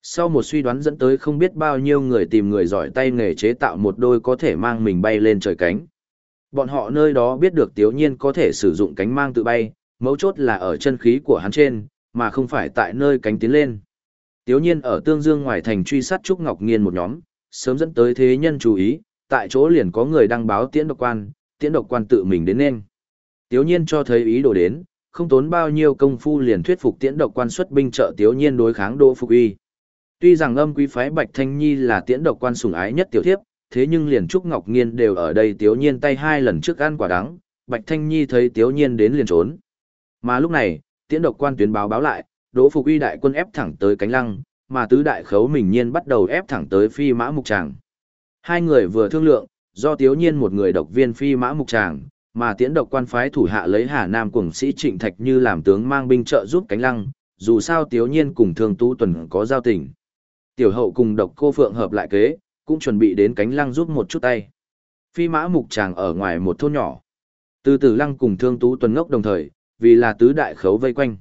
Sau một suy đoán dẫn tới không biết bao nhiêu người tìm người giỏi tay nghề chế tạo một đôi có thể mang mình bay lên trời cánh. Bọn họ nơi đó biết được tiếu nhiên có thể sử dụng cánh mang tự bay, mấu chốt là ở chân khí của hắn trên, mà không phải tại nơi cánh tiến lên. Tiếu nhiên ở tương dương ngoài thành truy sát Trúc Ngọc Nghiên một nhóm, sớm dẫn tới thế nhân chú ý, tại chỗ liền có người đăng báo tiễn độc quan, tiễn độc quan tự mình đến nên. Tiếu nhiên cho thấy ý đồ đến, không tốn bao nhiêu công phu liền thuyết phục tiễn độc quan xuất binh trợ tiếu nhiên đối kháng đỗ phục uy. Tuy rằng âm quý phái bạch thanh nhi là tiễn độc quan sủng ái nhất tiểu thiếp thế nhưng liền trúc ngọc nghiên đều ở đây tiếu nhiên tay hai lần trước ăn quả đắng bạch thanh nhi thấy tiếu nhiên đến liền trốn. Mà lúc này tiễn độc quan tuyến báo báo lại đỗ phục uy đại quân ép thẳng tới cánh lăng mà tứ đại khấu mình nhiên bắt đầu ép thẳng tới phi mã mục tràng hai người vừa thương lượng do tiếu nhiên một người độc viên phi mã mục tràng mà tiễn độc quan phái thủ hạ lấy Hà Nam cuồng sĩ Trịnh Thạch như làm tướng mang binh trợ giúp cánh lăng, dù sao Tiếu Nhiên cùng Thương Tú Tuần có giao tình. Tiểu hậu cùng độc cô phượng hợp lại kế, cũng chuẩn bị đến cánh lăng giúp một chút tay. Phi mã mục tràng ở ngoài một thôn nhỏ. Từ từ lăng cùng Thương Tú Tuần ngốc đồng thời, vì là tứ đại khấu vây quanh.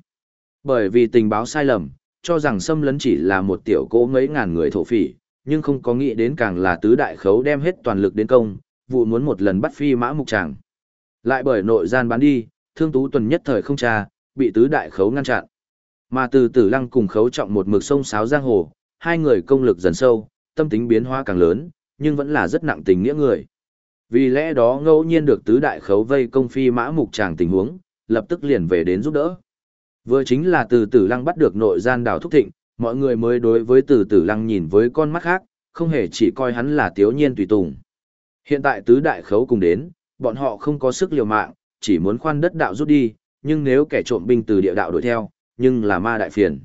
Bởi vì tình báo sai lầm, cho rằng xâm lấn chỉ là một tiểu cố mấy ngàn người thổ phỉ, nhưng không có nghĩ đến càng là tứ đại khấu đem hết toàn lực đến công, vụ muốn một lần bắt phi mã mục tràng. Lại bởi nội gian bán đi, thương tú tuần nhất thời không tra, bị tứ đại khấu ngăn chặn. Mà từ tử lăng cùng khấu trọng một mực sông sáo giang hồ, hai người công lực dần sâu, tâm tính biến hóa càng lớn, nhưng vẫn là rất nặng tình nghĩa người. Vì lẽ đó ngẫu nhiên được tứ đại khấu vây công phi mã mục tràng tình huống, lập tức liền về đến giúp đỡ. Vừa chính là từ tử lăng bắt được nội gian đào thúc thịnh, mọi người mới đối với từ tử lăng nhìn với con mắt khác, không hề chỉ coi hắn là tiếu nhiên tùy tùng. Hiện tại tứ đại khấu cùng đến, bọn họ không có sức liều mạng, chỉ muốn khoan đất đạo rút đi, nhưng nếu kẻ trộm binh từ địa đạo đuổi theo, nhưng là ma đại phiền.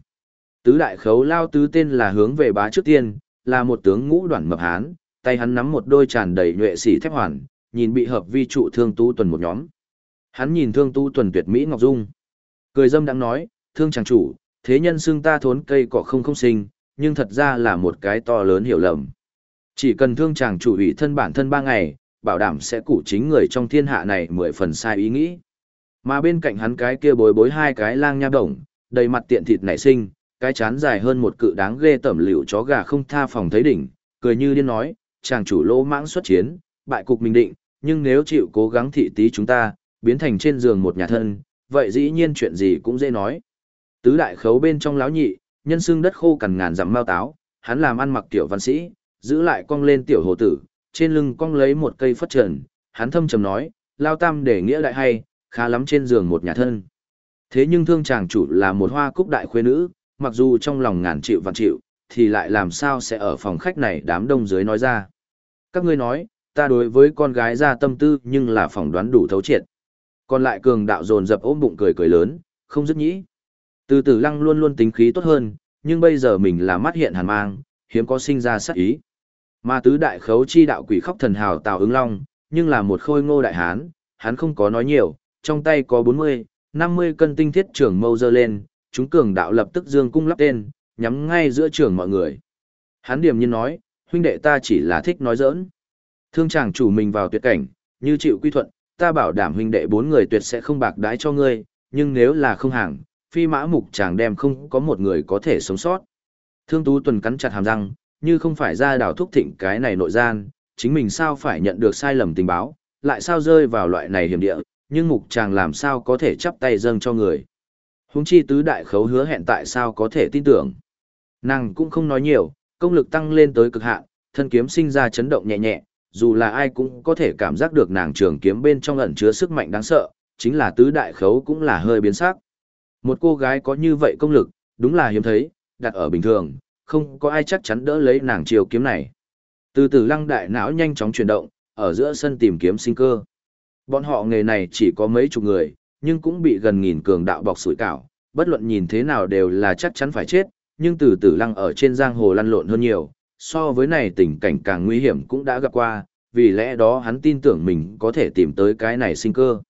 Tứ đại khấu lao tứ tên là hướng về bá trước tiên, là một tướng ngũ đoàn mập hán, tay hắn nắm một đôi tràn đầy nhuệ sĩ thép hoàn, nhìn bị hợp vi trụ thương tu tuần một nhóm. Hắn nhìn thương tu tuần tuyệt mỹ ngọc dung. Cười dâm đang nói, thương chàng chủ, thế nhân xưng ta thốn cây cỏ không không sinh, nhưng thật ra là một cái to lớn hiểu lầm. Chỉ cần thương chàng chủ ủy thân bản thân ba ngày, bảo đảm sẽ củ chính người trong thiên hạ này mười phần sai ý nghĩ. Mà bên cạnh hắn cái kia bối bối hai cái lang nha đồng, đầy mặt tiện thịt nảy sinh, cái chán dài hơn một cự đáng ghê tẩm liễu chó gà không tha phòng thấy đỉnh, cười như điên nói, chàng chủ lỗ mãng xuất chiến, bại cục mình định, nhưng nếu chịu cố gắng thị tí chúng ta, biến thành trên giường một nhà thân, vậy dĩ nhiên chuyện gì cũng dễ nói. Tứ đại khấu bên trong láo nhị, nhân xương đất khô cằn ngàn dặm mao táo, hắn làm ăn mặc tiểu văn sĩ, giữ lại cong lên tiểu hồ tử, trên lưng cong lấy một cây phất trần, hắn thâm trầm nói, lao tam để nghĩa lại hay, khá lắm trên giường một nhà thân. Thế nhưng thương chàng chủ là một hoa cúc đại khuê nữ, mặc dù trong lòng ngàn chịu vạn chịu, thì lại làm sao sẽ ở phòng khách này đám đông dưới nói ra. Các ngươi nói, ta đối với con gái ra tâm tư nhưng là phỏng đoán đủ thấu triệt. Còn lại cường đạo dồn dập ôm bụng cười cười lớn, không dứt nhĩ. Từ từ lăng luôn luôn tính khí tốt hơn, nhưng bây giờ mình là mắt hiện hàn mang, hiếm có sinh ra sát ý. Mà tứ đại khấu chi đạo quỷ khóc thần hào tào ứng long, nhưng là một khôi ngô đại hán, hắn không có nói nhiều, trong tay có 40, 50 cân tinh thiết trưởng mâu dơ lên, chúng cường đạo lập tức dương cung lắp tên, nhắm ngay giữa trường mọi người. Hắn điềm nhiên nói, huynh đệ ta chỉ là thích nói giỡn. Thương chàng chủ mình vào tuyệt cảnh, như chịu quy thuận, ta bảo đảm huynh đệ bốn người tuyệt sẽ không bạc đái cho ngươi, nhưng nếu là không hàng, phi mã mục chàng đem không có một người có thể sống sót. Thương tú tuần cắn chặt hàm răng, như không phải ra đảo thúc thịnh cái này nội gian, chính mình sao phải nhận được sai lầm tình báo, lại sao rơi vào loại này hiểm địa, nhưng mục chàng làm sao có thể chắp tay dâng cho người. Húng chi tứ đại khấu hứa hẹn tại sao có thể tin tưởng. Nàng cũng không nói nhiều, công lực tăng lên tới cực hạn, thân kiếm sinh ra chấn động nhẹ nhẹ, dù là ai cũng có thể cảm giác được nàng trường kiếm bên trong ẩn chứa sức mạnh đáng sợ, chính là tứ đại khấu cũng là hơi biến sắc. Một cô gái có như vậy công lực, đúng là hiếm thấy, đặt ở bình thường, không có ai chắc chắn đỡ lấy nàng chiều kiếm này. Từ từ lăng đại não nhanh chóng chuyển động, ở giữa sân tìm kiếm sinh cơ. Bọn họ nghề này chỉ có mấy chục người, nhưng cũng bị gần nghìn cường đạo bọc sủi cảo, bất luận nhìn thế nào đều là chắc chắn phải chết, nhưng từ từ lăng ở trên giang hồ lăn lộn hơn nhiều, so với này tình cảnh càng nguy hiểm cũng đã gặp qua, vì lẽ đó hắn tin tưởng mình có thể tìm tới cái này sinh cơ.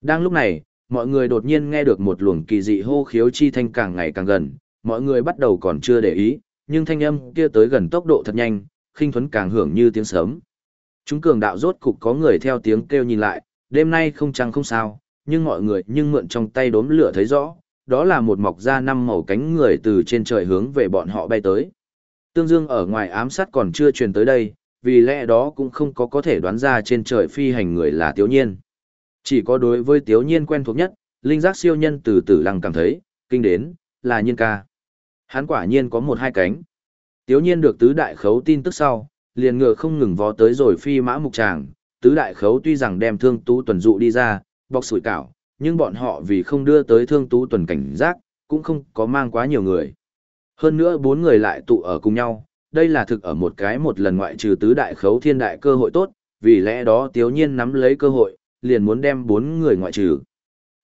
Đang lúc này, mọi người đột nhiên nghe được một luồng kỳ dị hô khiếu chi thanh càng ngày càng gần, mọi người bắt đầu còn chưa để ý, nhưng thanh âm kia tới gần tốc độ thật nhanh, khinh thuấn càng hưởng như tiếng sớm. Chúng cường đạo rốt cục có người theo tiếng kêu nhìn lại, đêm nay không trăng không sao, nhưng mọi người nhưng mượn trong tay đốm lửa thấy rõ, đó là một mọc ra năm màu cánh người từ trên trời hướng về bọn họ bay tới. Tương Dương ở ngoài ám sát còn chưa truyền tới đây, vì lẽ đó cũng không có có thể đoán ra trên trời phi hành người là Tiếu Nhiên. Chỉ có đối với Tiếu Nhiên quen thuộc nhất, linh giác siêu nhân từ từ lăng cảm thấy, kinh đến, là nhiên ca. Hắn quả nhiên có một hai cánh. Tiếu Nhiên được tứ đại khấu tin tức sau, liền ngựa không ngừng vó tới rồi phi mã mục tràng. Tứ đại khấu tuy rằng đem thương tú tuần dụ đi ra, bọc sủi cảo, nhưng bọn họ vì không đưa tới thương tú tuần cảnh giác, cũng không có mang quá nhiều người. Hơn nữa bốn người lại tụ ở cùng nhau, đây là thực ở một cái một lần ngoại trừ tứ đại khấu thiên đại cơ hội tốt, vì lẽ đó tiếu nhiên nắm lấy cơ hội, liền muốn đem bốn người ngoại trừ.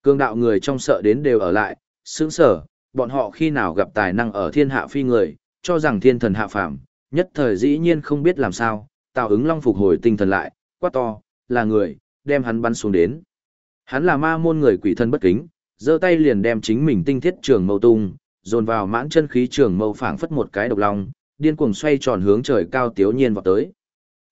Cương đạo người trong sợ đến đều ở lại, sướng sở, bọn họ khi nào gặp tài năng ở thiên hạ phi người, cho rằng thiên thần hạ phàm, nhất thời dĩ nhiên không biết làm sao, tào ứng long phục hồi tinh thần lại, quát to, là người, đem hắn bắn xuống đến. Hắn là ma môn người quỷ thân bất kính, giơ tay liền đem chính mình tinh thiết trường mâu tung, dồn vào mãn chân khí trường mâu phảng phất một cái độc long, điên cuồng xoay tròn hướng trời cao tiếu nhiên vào tới.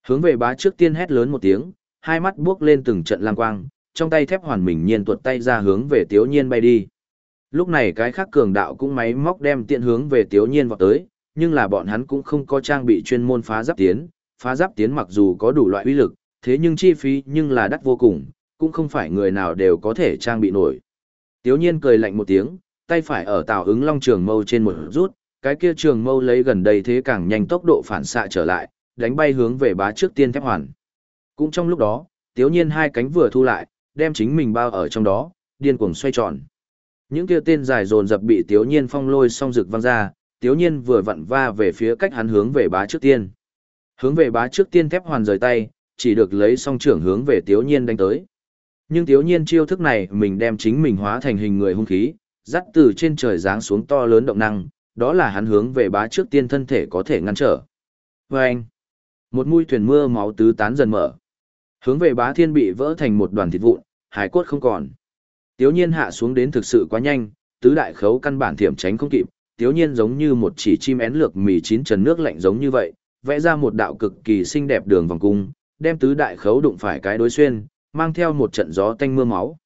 Hướng về bá trước tiên hét lớn một tiếng, hai mắt buốc lên từng trận lang quang, trong tay thép hoàn mình nhiên tuột tay ra hướng về tiếu nhiên bay đi. Lúc này cái khác cường đạo cũng máy móc đem tiện hướng về tiếu nhiên vào tới, nhưng là bọn hắn cũng không có trang bị chuyên môn phá giáp tiến, phá giáp tiến mặc dù có đủ loại uy lực, thế nhưng chi phí nhưng là đắt vô cùng, cũng không phải người nào đều có thể trang bị nổi. Tiếu nhiên cười lạnh một tiếng, tay phải ở tàu ứng long trường mâu trên một rút, cái kia trường mâu lấy gần đây thế càng nhanh tốc độ phản xạ trở lại, đánh bay hướng về bá trước tiên thép hoàn. Cũng trong lúc đó, tiếu nhiên hai cánh vừa thu lại, đem chính mình bao ở trong đó, điên cuồng xoay tròn. Những kia tên dài dồn dập bị tiếu nhiên phong lôi song rực văng ra, tiếu nhiên vừa vặn va về phía cách hắn hướng về bá trước tiên. Hướng về bá trước tiên thép hoàn rời tay, chỉ được lấy song trưởng hướng về tiếu nhiên đánh tới. Nhưng tiếu nhiên chiêu thức này mình đem chính mình hóa thành hình người hung khí, dắt từ trên trời giáng xuống to lớn động năng, đó là hắn hướng về bá trước tiên thân thể có thể ngăn trở. Và anh, một mũi thuyền mưa máu tứ tán dần mở. Hướng về bá thiên bị vỡ thành một đoàn thịt vụn, hải cốt không còn. Tiếu nhiên hạ xuống đến thực sự quá nhanh, tứ đại khấu căn bản thiểm tránh không kịp, tiếu nhiên giống như một chỉ chim én lược mì chín trần nước lạnh giống như vậy, vẽ ra một đạo cực kỳ xinh đẹp đường vòng cung, đem tứ đại khấu đụng phải cái đối xuyên, mang theo một trận gió tanh mưa máu.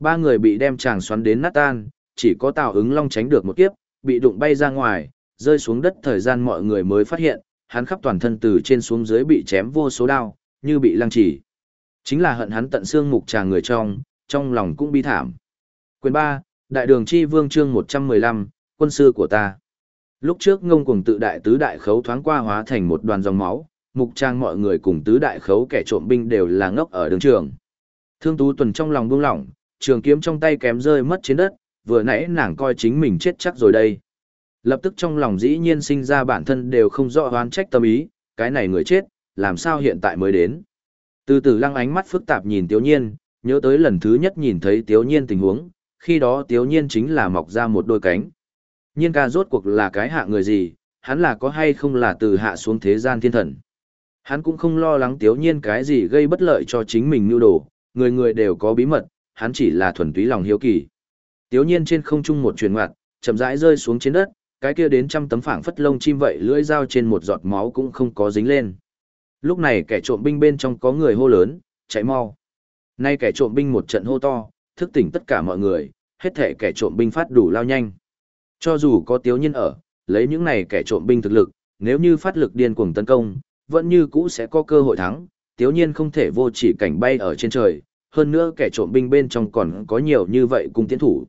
Ba người bị đem chàng xoắn đến nát tan, chỉ có Tào ứng long tránh được một kiếp, bị đụng bay ra ngoài, rơi xuống đất thời gian mọi người mới phát hiện, hắn khắp toàn thân từ trên xuống dưới bị chém vô số đao, như bị lăng chỉ. Chính là hận hắn tận xương mục tràng người trong, trong lòng cũng bi thảm. Quyền 3, Đại đường chi vương chương 115, quân sư của ta. Lúc trước ngông cuồng tự đại tứ đại khấu thoáng qua hóa thành một đoàn dòng máu, mục trang mọi người cùng tứ đại khấu kẻ trộm binh đều là ngốc ở đường trường. Thương Tú Tuần trong lòng buông lỏng, trường kiếm trong tay kém rơi mất trên đất, vừa nãy nàng coi chính mình chết chắc rồi đây. Lập tức trong lòng dĩ nhiên sinh ra bản thân đều không rõ oán trách tâm ý, cái này người chết, làm sao hiện tại mới đến. Từ từ lăng ánh mắt phức tạp nhìn Tiếu Nhiên, nhớ tới lần thứ nhất nhìn thấy Tiếu Nhiên tình huống, khi đó Tiếu Nhiên chính là mọc ra một đôi cánh. Nhiên ca rốt cuộc là cái hạ người gì, hắn là có hay không là từ hạ xuống thế gian thiên thần. Hắn cũng không lo lắng Tiếu Nhiên cái gì gây bất lợi cho chính mình nưu đồ, người người đều có bí mật, hắn chỉ là thuần túy lòng hiếu kỳ. Tiếu nhiên trên không trung một truyền ngoặt, chậm rãi rơi xuống trên đất, cái kia đến trăm tấm phảng phất lông chim vậy lưỡi dao trên một giọt máu cũng không có dính lên. Lúc này kẻ trộm binh bên trong có người hô lớn, chạy mau. Nay kẻ trộm binh một trận hô to, thức tỉnh tất cả mọi người, hết thể kẻ trộm binh phát đủ lao nhanh. Cho dù có tiếu nhiên ở, lấy những này kẻ trộm binh thực lực, nếu như phát lực điên cuồng tấn công, vẫn như cũ sẽ có cơ hội thắng, tiếu nhiên không thể vô chỉ cảnh bay ở trên trời, hơn nữa kẻ trộm binh bên trong còn có nhiều như vậy cùng tiến thủ.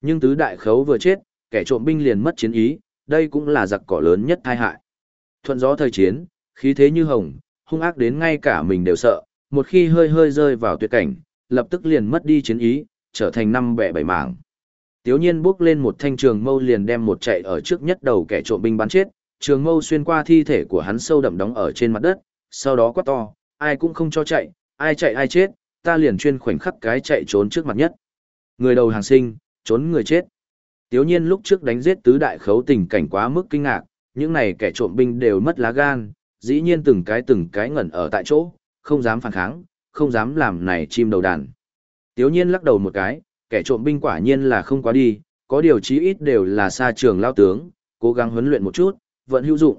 Nhưng tứ đại khấu vừa chết, kẻ trộm binh liền mất chiến ý, đây cũng là giặc cỏ lớn nhất tai hại. Thuận gió thời chiến, khí thế như hồng, hung ác đến ngay cả mình đều sợ, một khi hơi hơi rơi vào tuyệt cảnh, lập tức liền mất đi chiến ý, trở thành năm bẻ bảy mảng. Tiếu nhiên bước lên một thanh trường mâu liền đem một chạy ở trước nhất đầu kẻ trộm binh bắn chết, trường mâu xuyên qua thi thể của hắn sâu đậm đóng ở trên mặt đất, sau đó quát to, ai cũng không cho chạy, ai chạy ai chết, ta liền chuyên khoảnh khắc cái chạy trốn trước mặt nhất. Người đầu hàng sinh, trốn người chết. Tiếu nhiên lúc trước đánh giết tứ đại khấu tình cảnh quá mức kinh ngạc, những này kẻ trộm binh đều mất lá gan, dĩ nhiên từng cái từng cái ngẩn ở tại chỗ, không dám phản kháng, không dám làm này chim đầu đàn. Tiếu nhiên lắc đầu một cái, kẻ trộm binh quả nhiên là không quá đi, có điều chí ít đều là xa trường lao tướng, cố gắng huấn luyện một chút, vẫn hữu dụng.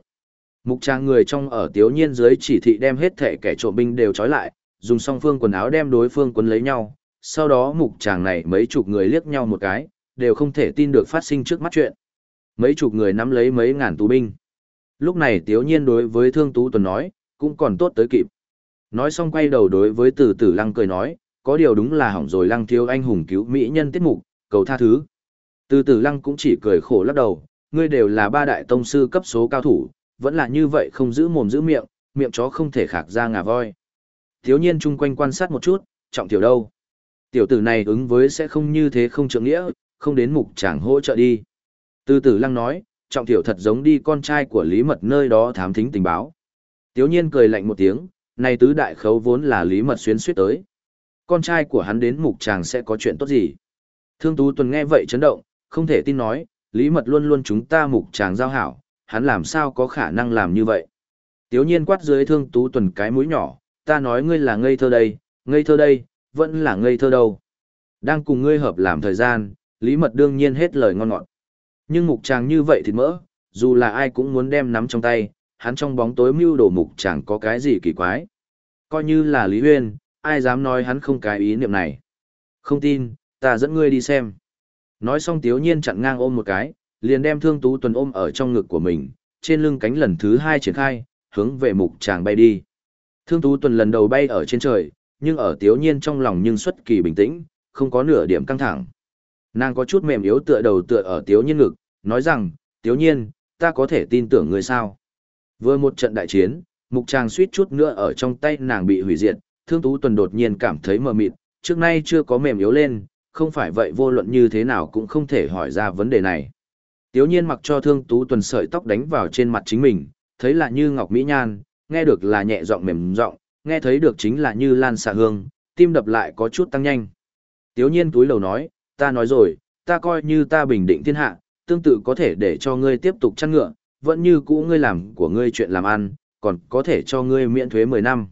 Mục trang người trong ở tiếu nhiên dưới chỉ thị đem hết thể kẻ trộm binh đều trói lại, dùng song phương quần áo đem đối phương quấn lấy nhau, sau đó mục chàng này mấy chục người liếc nhau một cái, đều không thể tin được phát sinh trước mắt chuyện. Mấy chục người nắm lấy mấy ngàn tù binh. Lúc này tiếu nhiên đối với thương tú tuần nói, cũng còn tốt tới kịp. Nói xong quay đầu đối với tử tử lăng cười nói, có điều đúng là hỏng rồi lăng thiếu anh hùng cứu mỹ nhân tiết mục, cầu tha thứ. Từ tử lăng cũng chỉ cười khổ lắc đầu, ngươi đều là ba đại tông sư cấp số cao thủ, vẫn là như vậy không giữ mồm giữ miệng, miệng chó không thể khạc ra ngà voi. Thiếu nhiên chung quanh quan sát một chút, trọng tiểu đâu. Tiểu tử này ứng với sẽ không như thế không trượng nghĩa, không đến mục chẳng hỗ trợ đi. Từ tử lăng nói, trọng tiểu thật giống đi con trai của Lý Mật nơi đó thám thính tình báo. Tiếu nhiên cười lạnh một tiếng, này tứ đại khấu vốn là Lý Mật xuyên suýt tới. Con trai của hắn đến mục chàng sẽ có chuyện tốt gì? Thương Tú Tuần nghe vậy chấn động, không thể tin nói, Lý Mật luôn luôn chúng ta mục chàng giao hảo, hắn làm sao có khả năng làm như vậy? Tiếu nhiên quát dưới Thương Tú Tuần cái mũi nhỏ, ta nói ngươi là ngây thơ đây, ngây thơ đây, vẫn là ngây thơ đâu. Đang cùng ngươi hợp làm thời gian, Lý Mật đương nhiên hết lời ngon ngọt. Nhưng mục chàng như vậy thì mỡ, dù là ai cũng muốn đem nắm trong tay, hắn trong bóng tối mưu đồ mục chẳng có cái gì kỳ quái. Coi như là Lý Huyên, ai dám nói hắn không cái ý niệm này. Không tin, ta dẫn ngươi đi xem. Nói xong tiếu nhiên chặn ngang ôm một cái, liền đem thương tú tuần ôm ở trong ngực của mình, trên lưng cánh lần thứ hai triển khai, hướng về mục chàng bay đi. Thương tú tuần lần đầu bay ở trên trời, nhưng ở tiếu nhiên trong lòng nhưng xuất kỳ bình tĩnh, không có nửa điểm căng thẳng. Nàng có chút mềm yếu tựa đầu tựa ở tiếu nhiên ngực, nói rằng, tiếu nhiên, ta có thể tin tưởng người sao? Vừa một trận đại chiến, mục tràng suýt chút nữa ở trong tay nàng bị hủy diệt, thương tú tuần đột nhiên cảm thấy mờ mịt, trước nay chưa có mềm yếu lên, không phải vậy vô luận như thế nào cũng không thể hỏi ra vấn đề này. Tiếu nhiên mặc cho thương tú tuần sợi tóc đánh vào trên mặt chính mình, thấy là như ngọc mỹ nhan, nghe được là nhẹ giọng mềm giọng, nghe thấy được chính là như lan xạ hương, tim đập lại có chút tăng nhanh. Tiếu nhiên túi lầu nói, ta nói rồi, ta coi như ta bình định thiên hạ, tương tự có thể để cho ngươi tiếp tục chăn ngựa, vẫn như cũ ngươi làm của ngươi chuyện làm ăn, còn có thể cho ngươi miễn thuế 10 năm.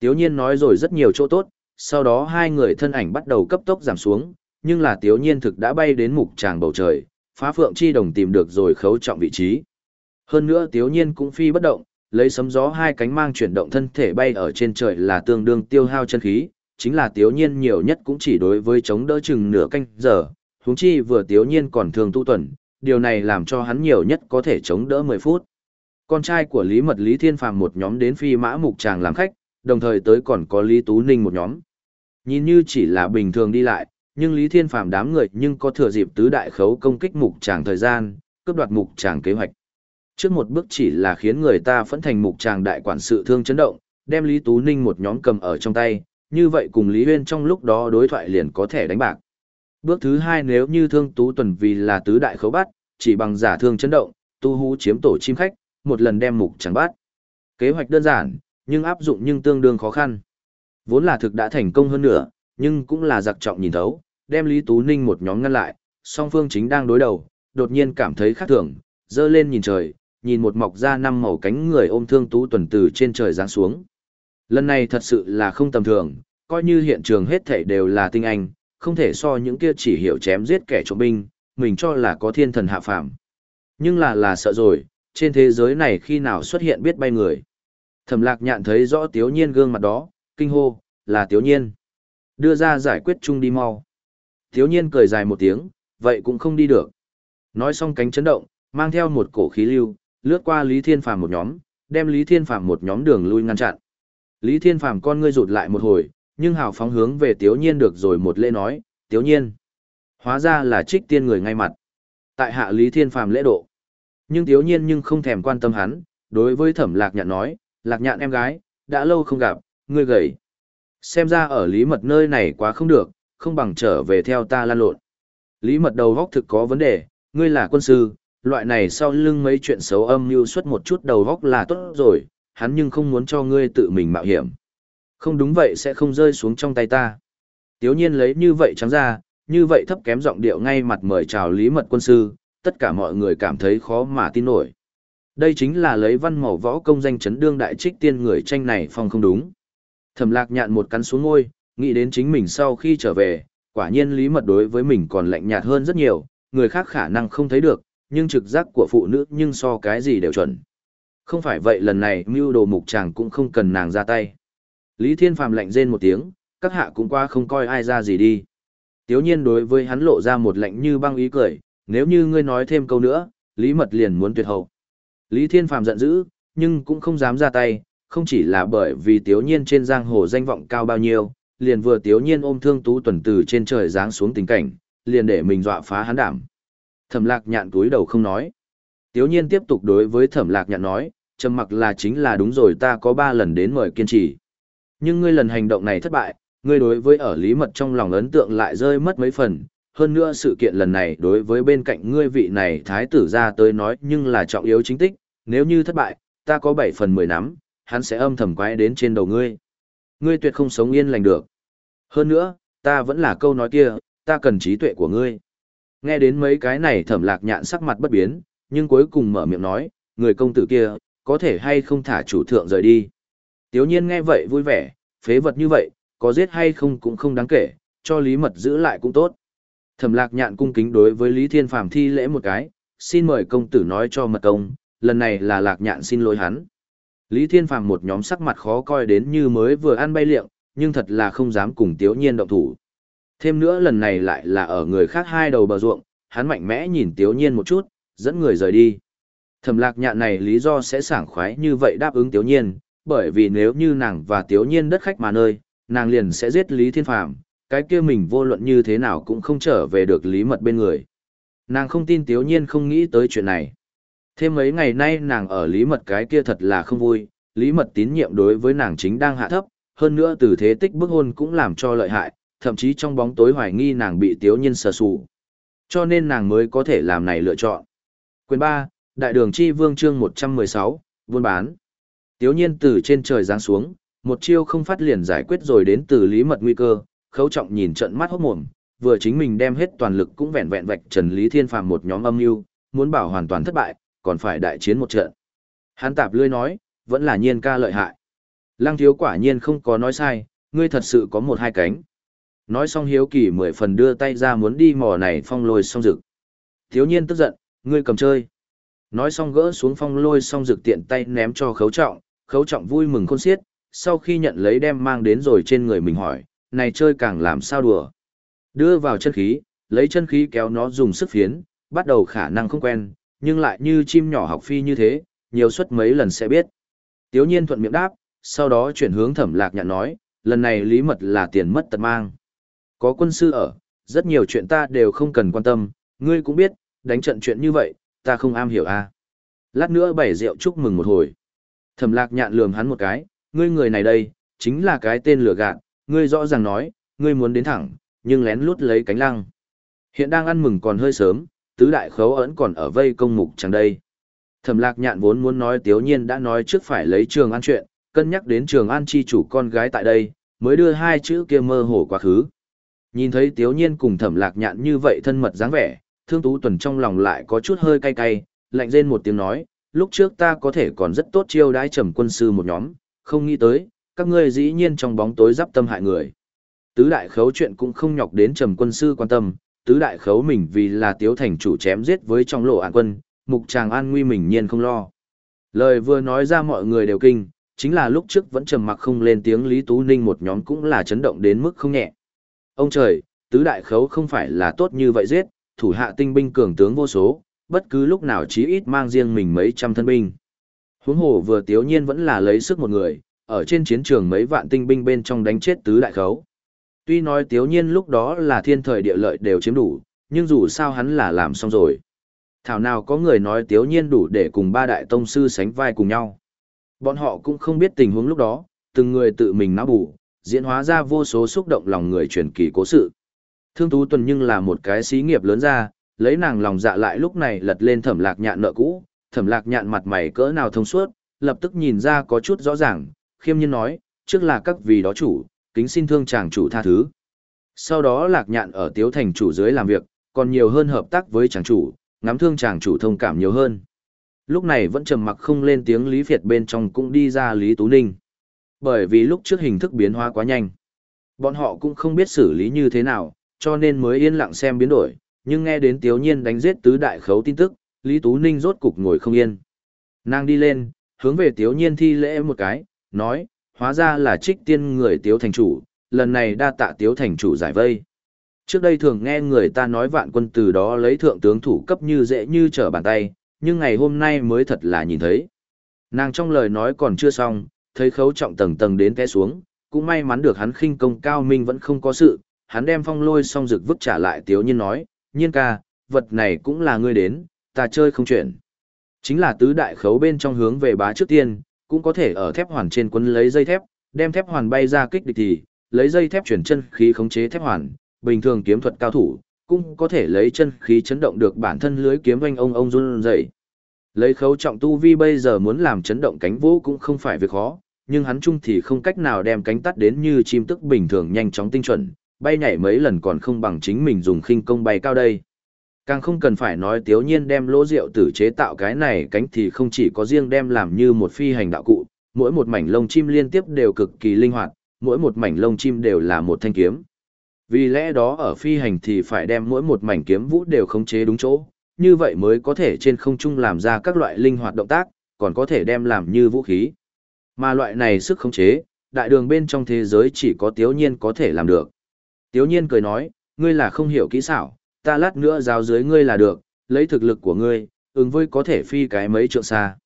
Tiếu nhiên nói rồi rất nhiều chỗ tốt, sau đó hai người thân ảnh bắt đầu cấp tốc giảm xuống, nhưng là tiếu nhiên thực đã bay đến mục tràng bầu trời, phá phượng chi đồng tìm được rồi khấu trọng vị trí. Hơn nữa tiếu nhiên cũng phi bất động, lấy sấm gió hai cánh mang chuyển động thân thể bay ở trên trời là tương đương tiêu hao chân khí, chính là tiếu nhiên nhiều nhất cũng chỉ đối với chống đỡ chừng nửa canh giờ, huống chi vừa tiếu nhiên còn thường tu tuần, điều này làm cho hắn nhiều nhất có thể chống đỡ 10 phút. Con trai của Lý Mật Lý Thiên Phàm một nhóm đến phi mã mục tràng làm khách, đồng thời tới còn có Lý Tú Ninh một nhóm. Nhìn như chỉ là bình thường đi lại, nhưng Lý Thiên Phàm đám người nhưng có thừa dịp tứ đại khấu công kích mục tràng thời gian, cướp đoạt mục tràng kế hoạch. Trước một bước chỉ là khiến người ta phẫn thành mục tràng đại quản sự thương chấn động, đem Lý Tú Ninh một nhóm cầm ở trong tay, như vậy cùng Lý Huyên trong lúc đó đối thoại liền có thể đánh bạc. Bước thứ hai nếu như thương tú tuần vì là tứ đại khấu bắt, chỉ bằng giả thương chấn động, tu hú chiếm tổ chim khách, một lần đem mục chẳng bắt. Kế hoạch đơn giản, nhưng áp dụng nhưng tương đương khó khăn. Vốn là thực đã thành công hơn nữa, nhưng cũng là giặc trọng nhìn thấu, đem Lý Tú Ninh một nhóm ngăn lại, song phương chính đang đối đầu, đột nhiên cảm thấy khác thường, dơ lên nhìn trời, nhìn một mọc ra năm màu cánh người ôm thương tú tuần từ trên trời giáng xuống. Lần này thật sự là không tầm thường, coi như hiện trường hết thảy đều là tinh anh, không thể so những kia chỉ hiểu chém giết kẻ trộm binh, mình cho là có thiên thần hạ phàm. Nhưng là là sợ rồi, trên thế giới này khi nào xuất hiện biết bay người. Thẩm lạc nhạn thấy rõ tiếu nhiên gương mặt đó, kinh hô, là tiếu nhiên. Đưa ra giải quyết chung đi mau. Tiếu nhiên cười dài một tiếng, vậy cũng không đi được. Nói xong cánh chấn động, mang theo một cổ khí lưu, lướt qua Lý Thiên Phàm một nhóm, đem Lý Thiên Phàm một nhóm đường lui ngăn chặn. Lý Thiên Phàm con ngươi rụt lại một hồi, nhưng hào phóng hướng về Tiếu Nhiên được rồi một lễ nói, Tiếu Nhiên. Hóa ra là trích tiên người ngay mặt. Tại hạ Lý Thiên Phàm lễ độ. Nhưng Tiếu Nhiên nhưng không thèm quan tâm hắn, đối với thẩm lạc nhạn nói, lạc nhạn em gái, đã lâu không gặp, ngươi gầy. Xem ra ở Lý Mật nơi này quá không được, không bằng trở về theo ta lan lộn. Lý Mật đầu góc thực có vấn đề, ngươi là quân sư, loại này sau lưng mấy chuyện xấu âm mưu xuất một chút đầu góc là tốt rồi, hắn nhưng không muốn cho ngươi tự mình mạo hiểm. Không đúng vậy sẽ không rơi xuống trong tay ta. Tiếu nhiên lấy như vậy trắng ra, như vậy thấp kém giọng điệu ngay mặt mời chào lý mật quân sư, tất cả mọi người cảm thấy khó mà tin nổi. Đây chính là lấy văn màu võ công danh chấn đương đại trích tiên người tranh này phong không đúng. Thẩm lạc nhạn một cắn xuống ngôi, nghĩ đến chính mình sau khi trở về, quả nhiên lý mật đối với mình còn lạnh nhạt hơn rất nhiều, người khác khả năng không thấy được, nhưng trực giác của phụ nữ nhưng so cái gì đều chuẩn. Không phải vậy lần này mưu đồ mục chàng cũng không cần nàng ra tay. Lý Thiên Phàm lạnh rên một tiếng, các hạ cũng qua không coi ai ra gì đi. Tiếu nhiên đối với hắn lộ ra một lạnh như băng ý cười, nếu như ngươi nói thêm câu nữa, Lý Mật liền muốn tuyệt hậu. Lý Thiên Phàm giận dữ, nhưng cũng không dám ra tay, không chỉ là bởi vì Tiếu nhiên trên giang hồ danh vọng cao bao nhiêu, liền vừa Tiếu nhiên ôm thương tú tuần từ trên trời giáng xuống tình cảnh, liền để mình dọa phá hắn đảm. Thẩm lạc nhạn túi đầu không nói. Tiếu nhiên tiếp tục đối với thẩm lạc nhạn nói, trầm mặc là chính là đúng rồi ta có ba lần đến mời kiên trì. Nhưng ngươi lần hành động này thất bại, ngươi đối với ở lý mật trong lòng ấn tượng lại rơi mất mấy phần. Hơn nữa sự kiện lần này đối với bên cạnh ngươi vị này thái tử ra tới nói nhưng là trọng yếu chính tích, nếu như thất bại, ta có bảy phần mười nắm, hắn sẽ âm thầm quái đến trên đầu ngươi. Ngươi tuyệt không sống yên lành được. Hơn nữa, ta vẫn là câu nói kia, ta cần trí tuệ của ngươi. Nghe đến mấy cái này thẩm lạc nhạn sắc mặt bất biến, nhưng cuối cùng mở miệng nói, người công tử kia, có thể hay không thả chủ thượng rời đi. Tiếu nhiên nghe vậy vui vẻ, phế vật như vậy, có giết hay không cũng không đáng kể, cho Lý Mật giữ lại cũng tốt. Thẩm lạc nhạn cung kính đối với Lý Thiên Phàm thi lễ một cái, xin mời công tử nói cho mật công, lần này là lạc nhạn xin lỗi hắn. Lý Thiên Phàm một nhóm sắc mặt khó coi đến như mới vừa ăn bay liệng, nhưng thật là không dám cùng Tiếu Nhiên động thủ. Thêm nữa lần này lại là ở người khác hai đầu bờ ruộng, hắn mạnh mẽ nhìn Tiếu Nhiên một chút, dẫn người rời đi. Thẩm lạc nhạn này lý do sẽ sảng khoái như vậy đáp ứng Tiếu Nhiên, bởi vì nếu như nàng và Tiếu Nhiên đất khách mà nơi, nàng liền sẽ giết Lý Thiên Phàm, cái kia mình vô luận như thế nào cũng không trở về được lý mật bên người. Nàng không tin Tiếu Nhiên không nghĩ tới chuyện này. Thêm mấy ngày nay nàng ở lý mật cái kia thật là không vui, lý mật tín nhiệm đối với nàng chính đang hạ thấp, hơn nữa từ thế tích bức hôn cũng làm cho lợi hại, thậm chí trong bóng tối hoài nghi nàng bị tiếu nhiên sờ sù. Cho nên nàng mới có thể làm này lựa chọn. Quyền 3, Đại đường chi vương chương 116, buôn bán. Tiếu nhiên từ trên trời giáng xuống, một chiêu không phát liền giải quyết rồi đến từ lý mật nguy cơ, khấu trọng nhìn trận mắt hốt mồm, vừa chính mình đem hết toàn lực cũng vẹn vẹn vạch trần lý thiên phàm một nhóm âm mưu muốn bảo hoàn toàn thất bại, còn phải đại chiến một trận. Hán tạp lươi nói, vẫn là nhiên ca lợi hại. Lăng thiếu quả nhiên không có nói sai, ngươi thật sự có một hai cánh. Nói xong hiếu kỳ mười phần đưa tay ra muốn đi mò này phong lôi song rực. Thiếu nhiên tức giận, ngươi cầm chơi. Nói xong gỡ xuống phong lôi xong rực tiện tay ném cho khấu trọng, khấu trọng vui mừng khôn xiết, sau khi nhận lấy đem mang đến rồi trên người mình hỏi, này chơi càng làm sao đùa. Đưa vào chân khí, lấy chân khí kéo nó dùng sức phiến, bắt đầu khả năng không quen, nhưng lại như chim nhỏ học phi như thế, nhiều suất mấy lần sẽ biết. Tiếu nhiên thuận miệng đáp, sau đó chuyển hướng thẩm lạc nhạn nói, lần này lý mật là tiền mất tật mang. Có quân sư ở, rất nhiều chuyện ta đều không cần quan tâm, ngươi cũng biết, đánh trận chuyện như vậy, ta không am hiểu a. À. Lát nữa bảy rượu chúc mừng một hồi. Thẩm lạc nhạn lườm hắn một cái, ngươi người này đây, chính là cái tên lừa gạt, ngươi rõ ràng nói, ngươi muốn đến thẳng, nhưng lén lút lấy cánh lăng. Hiện đang ăn mừng còn hơi sớm, tứ đại khấu ẩn còn ở vây công mục chẳng đây. Thẩm lạc nhạn vốn muốn nói tiếu nhiên đã nói trước phải lấy trường an chuyện, cân nhắc đến trường an chi chủ con gái tại đây, mới đưa hai chữ kia mơ hồ quá khứ. Nhìn thấy tiếu nhiên cùng thẩm lạc nhạn như vậy thân mật dáng vẻ, thương tú tuần trong lòng lại có chút hơi cay cay, lạnh rên một tiếng nói, lúc trước ta có thể còn rất tốt chiêu đãi trầm quân sư một nhóm, không nghĩ tới, các ngươi dĩ nhiên trong bóng tối giáp tâm hại người. Tứ đại khấu chuyện cũng không nhọc đến trầm quân sư quan tâm, tứ đại khấu mình vì là tiếu thành chủ chém giết với trong lộ an quân, mục chàng an nguy mình nhiên không lo. Lời vừa nói ra mọi người đều kinh, chính là lúc trước vẫn trầm mặc không lên tiếng Lý Tú Ninh một nhóm cũng là chấn động đến mức không nhẹ. Ông trời, tứ đại khấu không phải là tốt như vậy giết, thủ hạ tinh binh cường tướng vô số, bất cứ lúc nào chí ít mang riêng mình mấy trăm thân binh. Huống hồ vừa tiếu nhiên vẫn là lấy sức một người, ở trên chiến trường mấy vạn tinh binh bên trong đánh chết tứ đại khấu. Tuy nói tiếu nhiên lúc đó là thiên thời địa lợi đều chiếm đủ, nhưng dù sao hắn là làm xong rồi. Thảo nào có người nói tiếu nhiên đủ để cùng ba đại tông sư sánh vai cùng nhau. Bọn họ cũng không biết tình huống lúc đó, từng người tự mình não bù, diễn hóa ra vô số xúc động lòng người truyền kỳ cố sự. Thương Tú Tuần nhưng là một cái xí nghiệp lớn ra, lấy nàng lòng dạ lại lúc này lật lên thẩm lạc nhạn nợ cũ, thẩm lạc nhạn mặt mày cỡ nào thông suốt, lập tức nhìn ra có chút rõ ràng, khiêm nhiên nói, trước là các vị đó chủ, kính xin thương chàng chủ tha thứ. Sau đó lạc nhạn ở tiếu thành chủ dưới làm việc, còn nhiều hơn hợp tác với chàng chủ, ngắm thương chàng chủ thông cảm nhiều hơn. Lúc này vẫn trầm mặc không lên tiếng Lý Việt bên trong cũng đi ra Lý Tú Ninh. Bởi vì lúc trước hình thức biến hóa quá nhanh. Bọn họ cũng không biết xử lý như thế nào, cho nên mới yên lặng xem biến đổi, nhưng nghe đến Tiếu Nhiên đánh giết tứ đại khấu tin tức, Lý Tú Ninh rốt cục ngồi không yên. Nàng đi lên, hướng về Tiếu Nhiên thi lễ một cái, nói, hóa ra là trích tiên người Tiếu Thành Chủ, lần này đa tạ Tiếu Thành Chủ giải vây. Trước đây thường nghe người ta nói vạn quân từ đó lấy thượng tướng thủ cấp như dễ như trở bàn tay, nhưng ngày hôm nay mới thật là nhìn thấy. Nàng trong lời nói còn chưa xong, thấy khấu trọng tầng tầng đến té xuống, cũng may mắn được hắn khinh công cao minh vẫn không có sự, hắn đem phong lôi xong rực vứt trả lại tiếu nhiên nói, nhiên ca, vật này cũng là ngươi đến, ta chơi không chuyển. Chính là tứ đại khấu bên trong hướng về bá trước tiên, cũng có thể ở thép hoàn trên quấn lấy dây thép, đem thép hoàn bay ra kích địch thì, lấy dây thép chuyển chân khí khống chế thép hoàn, bình thường kiếm thuật cao thủ, cũng có thể lấy chân khí chấn động được bản thân lưới kiếm oanh ông ông run dậy. Lấy khấu trọng tu vi bây giờ muốn làm chấn động cánh vũ cũng không phải việc khó, nhưng hắn chung thì không cách nào đem cánh tắt đến như chim tức bình thường nhanh chóng tinh chuẩn, bay nhảy mấy lần còn không bằng chính mình dùng khinh công bay cao đây. Càng không cần phải nói tiếu nhiên đem lỗ rượu tử chế tạo cái này cánh thì không chỉ có riêng đem làm như một phi hành đạo cụ, mỗi một mảnh lông chim liên tiếp đều cực kỳ linh hoạt, mỗi một mảnh lông chim đều là một thanh kiếm. Vì lẽ đó ở phi hành thì phải đem mỗi một mảnh kiếm vũ đều khống chế đúng chỗ, như vậy mới có thể trên không trung làm ra các loại linh hoạt động tác, còn có thể đem làm như vũ khí. Mà loại này sức khống chế, đại đường bên trong thế giới chỉ có tiếu nhiên có thể làm được. Tiếu nhiên cười nói, ngươi là không hiểu kỹ xảo, ta lát nữa giao dưới ngươi là được, lấy thực lực của ngươi, ứng với có thể phi cái mấy trượng xa.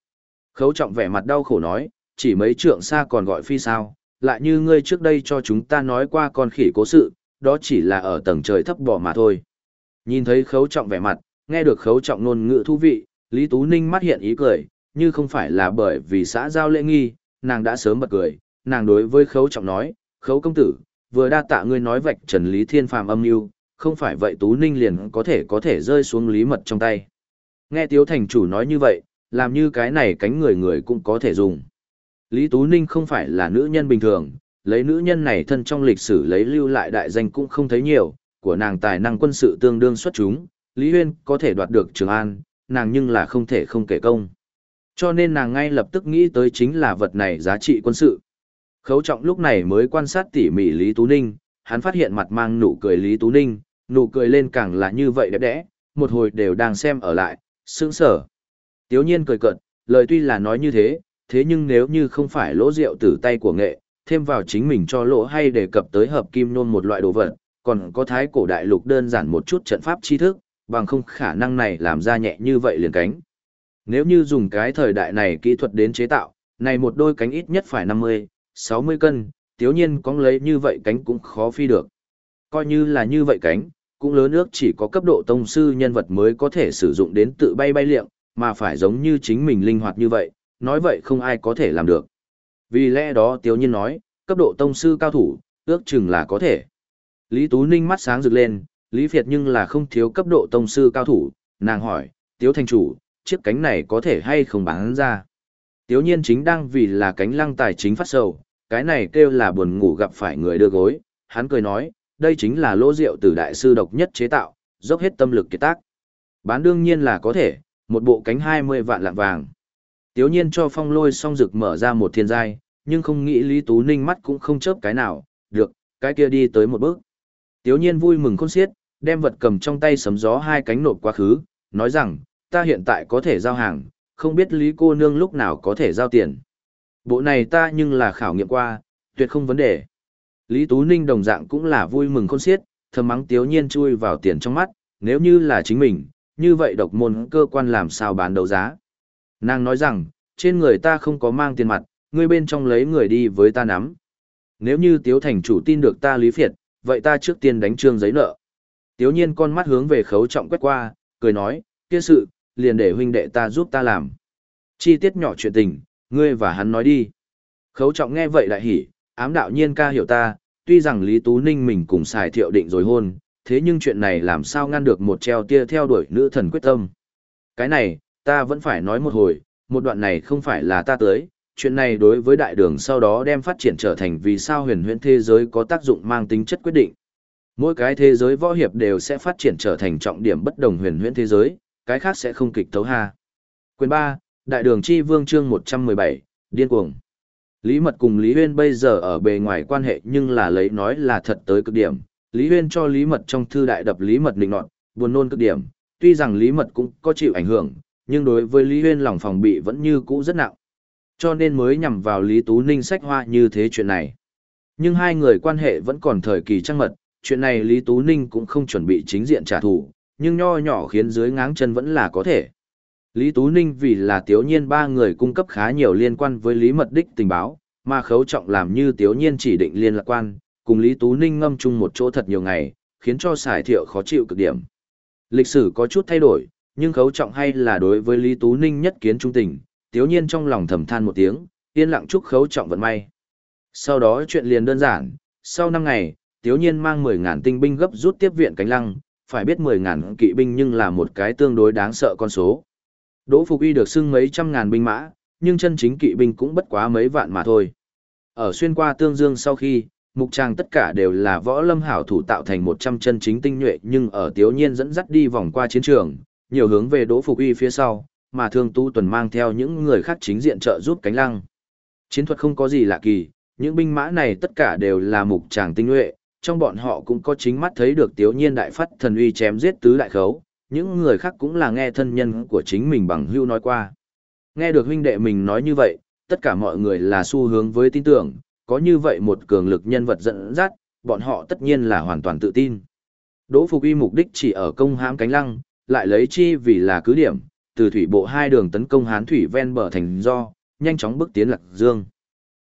Khấu trọng vẻ mặt đau khổ nói, chỉ mấy trượng xa còn gọi phi sao, lại như ngươi trước đây cho chúng ta nói qua con khỉ cố sự, đó chỉ là ở tầng trời thấp bỏ mà thôi. Nhìn thấy khấu trọng vẻ mặt, nghe được khấu trọng ngôn ngữ thú vị, Lý Tú Ninh mắt hiện ý cười, như không phải là bởi vì xã giao lễ nghi, nàng đã sớm bật cười, nàng đối với khấu trọng nói, khấu công tử, vừa đa tạ ngươi nói vạch trần Lý Thiên Phàm âm mưu không phải vậy Tú Ninh liền có thể có thể rơi xuống lý mật trong tay. Nghe Tiếu Thành chủ nói như vậy, làm như cái này cánh người người cũng có thể dùng. Lý Tú Ninh không phải là nữ nhân bình thường, lấy nữ nhân này thân trong lịch sử lấy lưu lại đại danh cũng không thấy nhiều, của nàng tài năng quân sự tương đương xuất chúng, Lý Huyên có thể đoạt được Trường An, nàng nhưng là không thể không kể công. Cho nên nàng ngay lập tức nghĩ tới chính là vật này giá trị quân sự. Khấu trọng lúc này mới quan sát tỉ mỉ Lý Tú Ninh, hắn phát hiện mặt mang nụ cười Lý Tú Ninh, nụ cười lên càng là như vậy đẹp đẽ, một hồi đều đang xem ở lại, sững sở. Tiếu nhiên cười cợt, lời tuy là nói như thế, thế nhưng nếu như không phải lỗ rượu từ tay của nghệ, thêm vào chính mình cho lỗ hay đề cập tới hợp kim nôn một loại đồ vật, còn có thái cổ đại lục đơn giản một chút trận pháp tri thức, bằng không khả năng này làm ra nhẹ như vậy liền cánh. Nếu như dùng cái thời đại này kỹ thuật đến chế tạo, này một đôi cánh ít nhất phải 50, 60 cân, tiếu nhiên có lấy như vậy cánh cũng khó phi được. Coi như là như vậy cánh, cũng lớn ước chỉ có cấp độ tông sư nhân vật mới có thể sử dụng đến tự bay bay liệng, mà phải giống như chính mình linh hoạt như vậy, nói vậy không ai có thể làm được. Vì lẽ đó tiếu nhiên nói, cấp độ tông sư cao thủ, ước chừng là có thể. Lý Tú Ninh mắt sáng rực lên, Lý Việt nhưng là không thiếu cấp độ tông sư cao thủ, nàng hỏi, tiếu thành chủ, chiếc cánh này có thể hay không bán ra. Tiếu nhiên chính đang vì là cánh lăng tài chính phát sầu, cái này kêu là buồn ngủ gặp phải người đưa gối, hắn cười nói, đây chính là lỗ rượu từ đại sư độc nhất chế tạo, dốc hết tâm lực kiệt tác. Bán đương nhiên là có thể, một bộ cánh 20 vạn lạng vàng. Tiếu nhiên cho phong lôi song rực mở ra một thiên giai, nhưng không nghĩ Lý Tú Ninh mắt cũng không chớp cái nào, được, cái kia đi tới một bước. Tiếu nhiên vui mừng khôn xiết, đem vật cầm trong tay sấm gió hai cánh nộp quá khứ, nói rằng, ta hiện tại có thể giao hàng, không biết Lý cô nương lúc nào có thể giao tiền. Bộ này ta nhưng là khảo nghiệm qua, tuyệt không vấn đề. Lý Tú Ninh đồng dạng cũng là vui mừng khôn xiết, thầm mắng tiếu nhiên chui vào tiền trong mắt, nếu như là chính mình, như vậy độc môn cơ quan làm sao bán đấu giá. Nàng nói rằng, trên người ta không có mang tiền mặt, ngươi bên trong lấy người đi với ta nắm. Nếu như tiếu thành chủ tin được ta lý phiệt, vậy ta trước tiên đánh trương giấy nợ. Tiếu nhiên con mắt hướng về khấu trọng quét qua, cười nói, kia sự, liền để huynh đệ ta giúp ta làm. Chi tiết nhỏ chuyện tình, ngươi và hắn nói đi. Khấu trọng nghe vậy đại hỉ, ám đạo nhiên ca hiểu ta, tuy rằng Lý Tú Ninh mình cùng xài thiệu định rồi hôn, thế nhưng chuyện này làm sao ngăn được một treo tia theo đuổi nữ thần quyết tâm. Cái này, ta vẫn phải nói một hồi, một đoạn này không phải là ta tới, chuyện này đối với đại đường sau đó đem phát triển trở thành vì sao huyền huyễn thế giới có tác dụng mang tính chất quyết định. Mỗi cái thế giới võ hiệp đều sẽ phát triển trở thành trọng điểm bất đồng huyền huyễn thế giới, cái khác sẽ không kịch tấu ha. Quyền 3, Đại đường chi vương chương 117, điên cuồng. Lý Mật cùng Lý Huyên bây giờ ở bề ngoài quan hệ nhưng là lấy nói là thật tới cực điểm. Lý Huyên cho Lý Mật trong thư đại đập Lý Mật định nọt, buồn nôn cực điểm. Tuy rằng Lý Mật cũng có chịu ảnh hưởng, nhưng đối với Lý Huyên lòng phòng bị vẫn như cũ rất nặng. Cho nên mới nhằm vào Lý Tú Ninh sách hoa như thế chuyện này. Nhưng hai người quan hệ vẫn còn thời kỳ trăng mật, chuyện này Lý Tú Ninh cũng không chuẩn bị chính diện trả thù, nhưng nho nhỏ khiến dưới ngáng chân vẫn là có thể. Lý Tú Ninh vì là tiếu nhiên ba người cung cấp khá nhiều liên quan với Lý Mật Đích tình báo, mà khấu trọng làm như tiếu nhiên chỉ định liên lạc quan, cùng Lý Tú Ninh ngâm chung một chỗ thật nhiều ngày, khiến cho xài thiệu khó chịu cực điểm. Lịch sử có chút thay đổi, nhưng khấu trọng hay là đối với Lý Tú Ninh nhất kiến trung tình, tiếu nhiên trong lòng thầm than một tiếng, yên lặng chúc khấu trọng vận may. Sau đó chuyện liền đơn giản, sau 5 ngày, tiếu nhiên mang 10.000 tinh binh gấp rút tiếp viện cánh lăng, phải biết 10.000 kỵ binh nhưng là một cái tương đối đáng sợ con số. Đỗ Phục Y được xưng mấy trăm ngàn binh mã, nhưng chân chính kỵ binh cũng bất quá mấy vạn mà thôi. Ở xuyên qua tương dương sau khi, mục trang tất cả đều là võ lâm hảo thủ tạo thành 100 chân chính tinh nhuệ nhưng ở tiếu nhiên dẫn dắt đi vòng qua chiến trường, nhiều hướng về Đỗ Phục Y phía sau, mà thương tu tuần mang theo những người khác chính diện trợ giúp cánh lăng. Chiến thuật không có gì lạ kỳ, những binh mã này tất cả đều là mục tràng tinh nhuệ, trong bọn họ cũng có chính mắt thấy được tiếu nhiên đại phát thần uy chém giết tứ đại khấu, những người khác cũng là nghe thân nhân của chính mình bằng hưu nói qua. Nghe được huynh đệ mình nói như vậy, tất cả mọi người là xu hướng với tin tưởng, có như vậy một cường lực nhân vật dẫn dắt, bọn họ tất nhiên là hoàn toàn tự tin. Đỗ Phục Y mục đích chỉ ở công hãm cánh lăng, lại lấy chi vì là cứ điểm, từ thủy bộ hai đường tấn công hán thủy ven bờ thành do, nhanh chóng bước tiến Lạc Dương.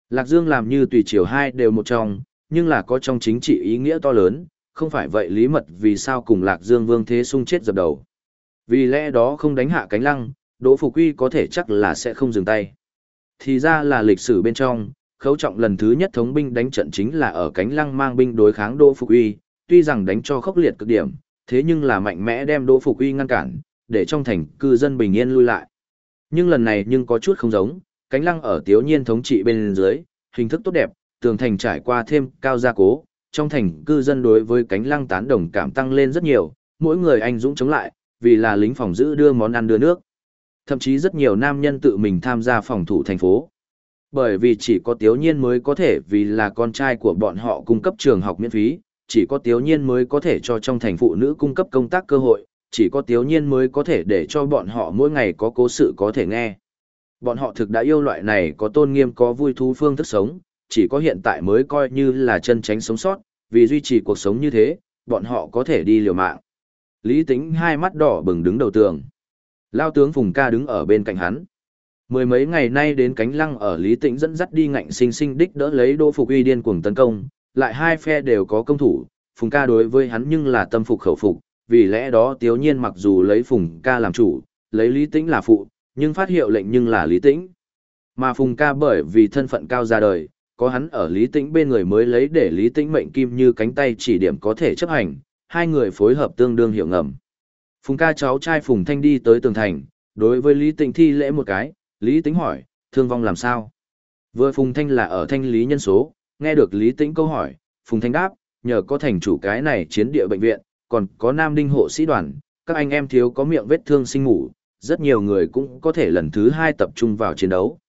Lạc Dương làm như tùy chiều hai đều một trong, nhưng là có trong chính trị ý nghĩa to lớn, không phải vậy lý mật vì sao cùng Lạc Dương Vương Thế Sung chết dập đầu. Vì lẽ đó không đánh hạ cánh lăng, Đỗ Phục Uy có thể chắc là sẽ không dừng tay. Thì ra là lịch sử bên trong, khấu trọng lần thứ nhất thống binh đánh trận chính là ở cánh lăng mang binh đối kháng Đỗ Phục Uy, tuy rằng đánh cho khốc liệt cực điểm, thế nhưng là mạnh mẽ đem Đỗ Phục Uy ngăn cản, để trong thành cư dân bình yên lui lại. Nhưng lần này nhưng có chút không giống, cánh lăng ở tiếu nhiên thống trị bên dưới, hình thức tốt đẹp, tường thành trải qua thêm cao gia cố, trong thành cư dân đối với cánh lăng tán đồng cảm tăng lên rất nhiều, mỗi người anh dũng chống lại, vì là lính phòng giữ đưa món ăn đưa nước. Thậm chí rất nhiều nam nhân tự mình tham gia phòng thủ thành phố. Bởi vì chỉ có tiếu nhiên mới có thể vì là con trai của bọn họ cung cấp trường học miễn phí, chỉ có tiếu nhiên mới có thể cho trong thành phụ nữ cung cấp công tác cơ hội, chỉ có tiếu nhiên mới có thể để cho bọn họ mỗi ngày có cố sự có thể nghe. Bọn họ thực đã yêu loại này có tôn nghiêm có vui thú phương thức sống, chỉ có hiện tại mới coi như là chân tránh sống sót, vì duy trì cuộc sống như thế, bọn họ có thể đi liều mạng. Lý tính hai mắt đỏ bừng đứng đầu tường. Lao tướng Phùng Ca đứng ở bên cạnh hắn. Mười mấy ngày nay đến cánh lăng ở Lý Tĩnh dẫn dắt đi ngạnh sinh sinh đích đỡ lấy Đỗ Phục Uy điên cuồng tấn công, lại hai phe đều có công thủ, Phùng Ca đối với hắn nhưng là tâm phục khẩu phục, vì lẽ đó Tiếu Nhiên mặc dù lấy Phùng Ca làm chủ, lấy Lý Tĩnh là phụ, nhưng phát hiệu lệnh nhưng là Lý Tĩnh. Mà Phùng Ca bởi vì thân phận cao ra đời, có hắn ở Lý Tĩnh bên người mới lấy để Lý Tĩnh mệnh kim như cánh tay chỉ điểm có thể chấp hành, hai người phối hợp tương đương hiểu ngầm. Phùng ca cháu trai Phùng Thanh đi tới tường thành, đối với Lý Tĩnh thi lễ một cái, Lý Tĩnh hỏi, thương vong làm sao? Vừa Phùng Thanh là ở thanh lý nhân số, nghe được Lý Tĩnh câu hỏi, Phùng Thanh đáp, nhờ có thành chủ cái này chiến địa bệnh viện, còn có nam đinh hộ sĩ đoàn, các anh em thiếu có miệng vết thương sinh ngủ, rất nhiều người cũng có thể lần thứ hai tập trung vào chiến đấu.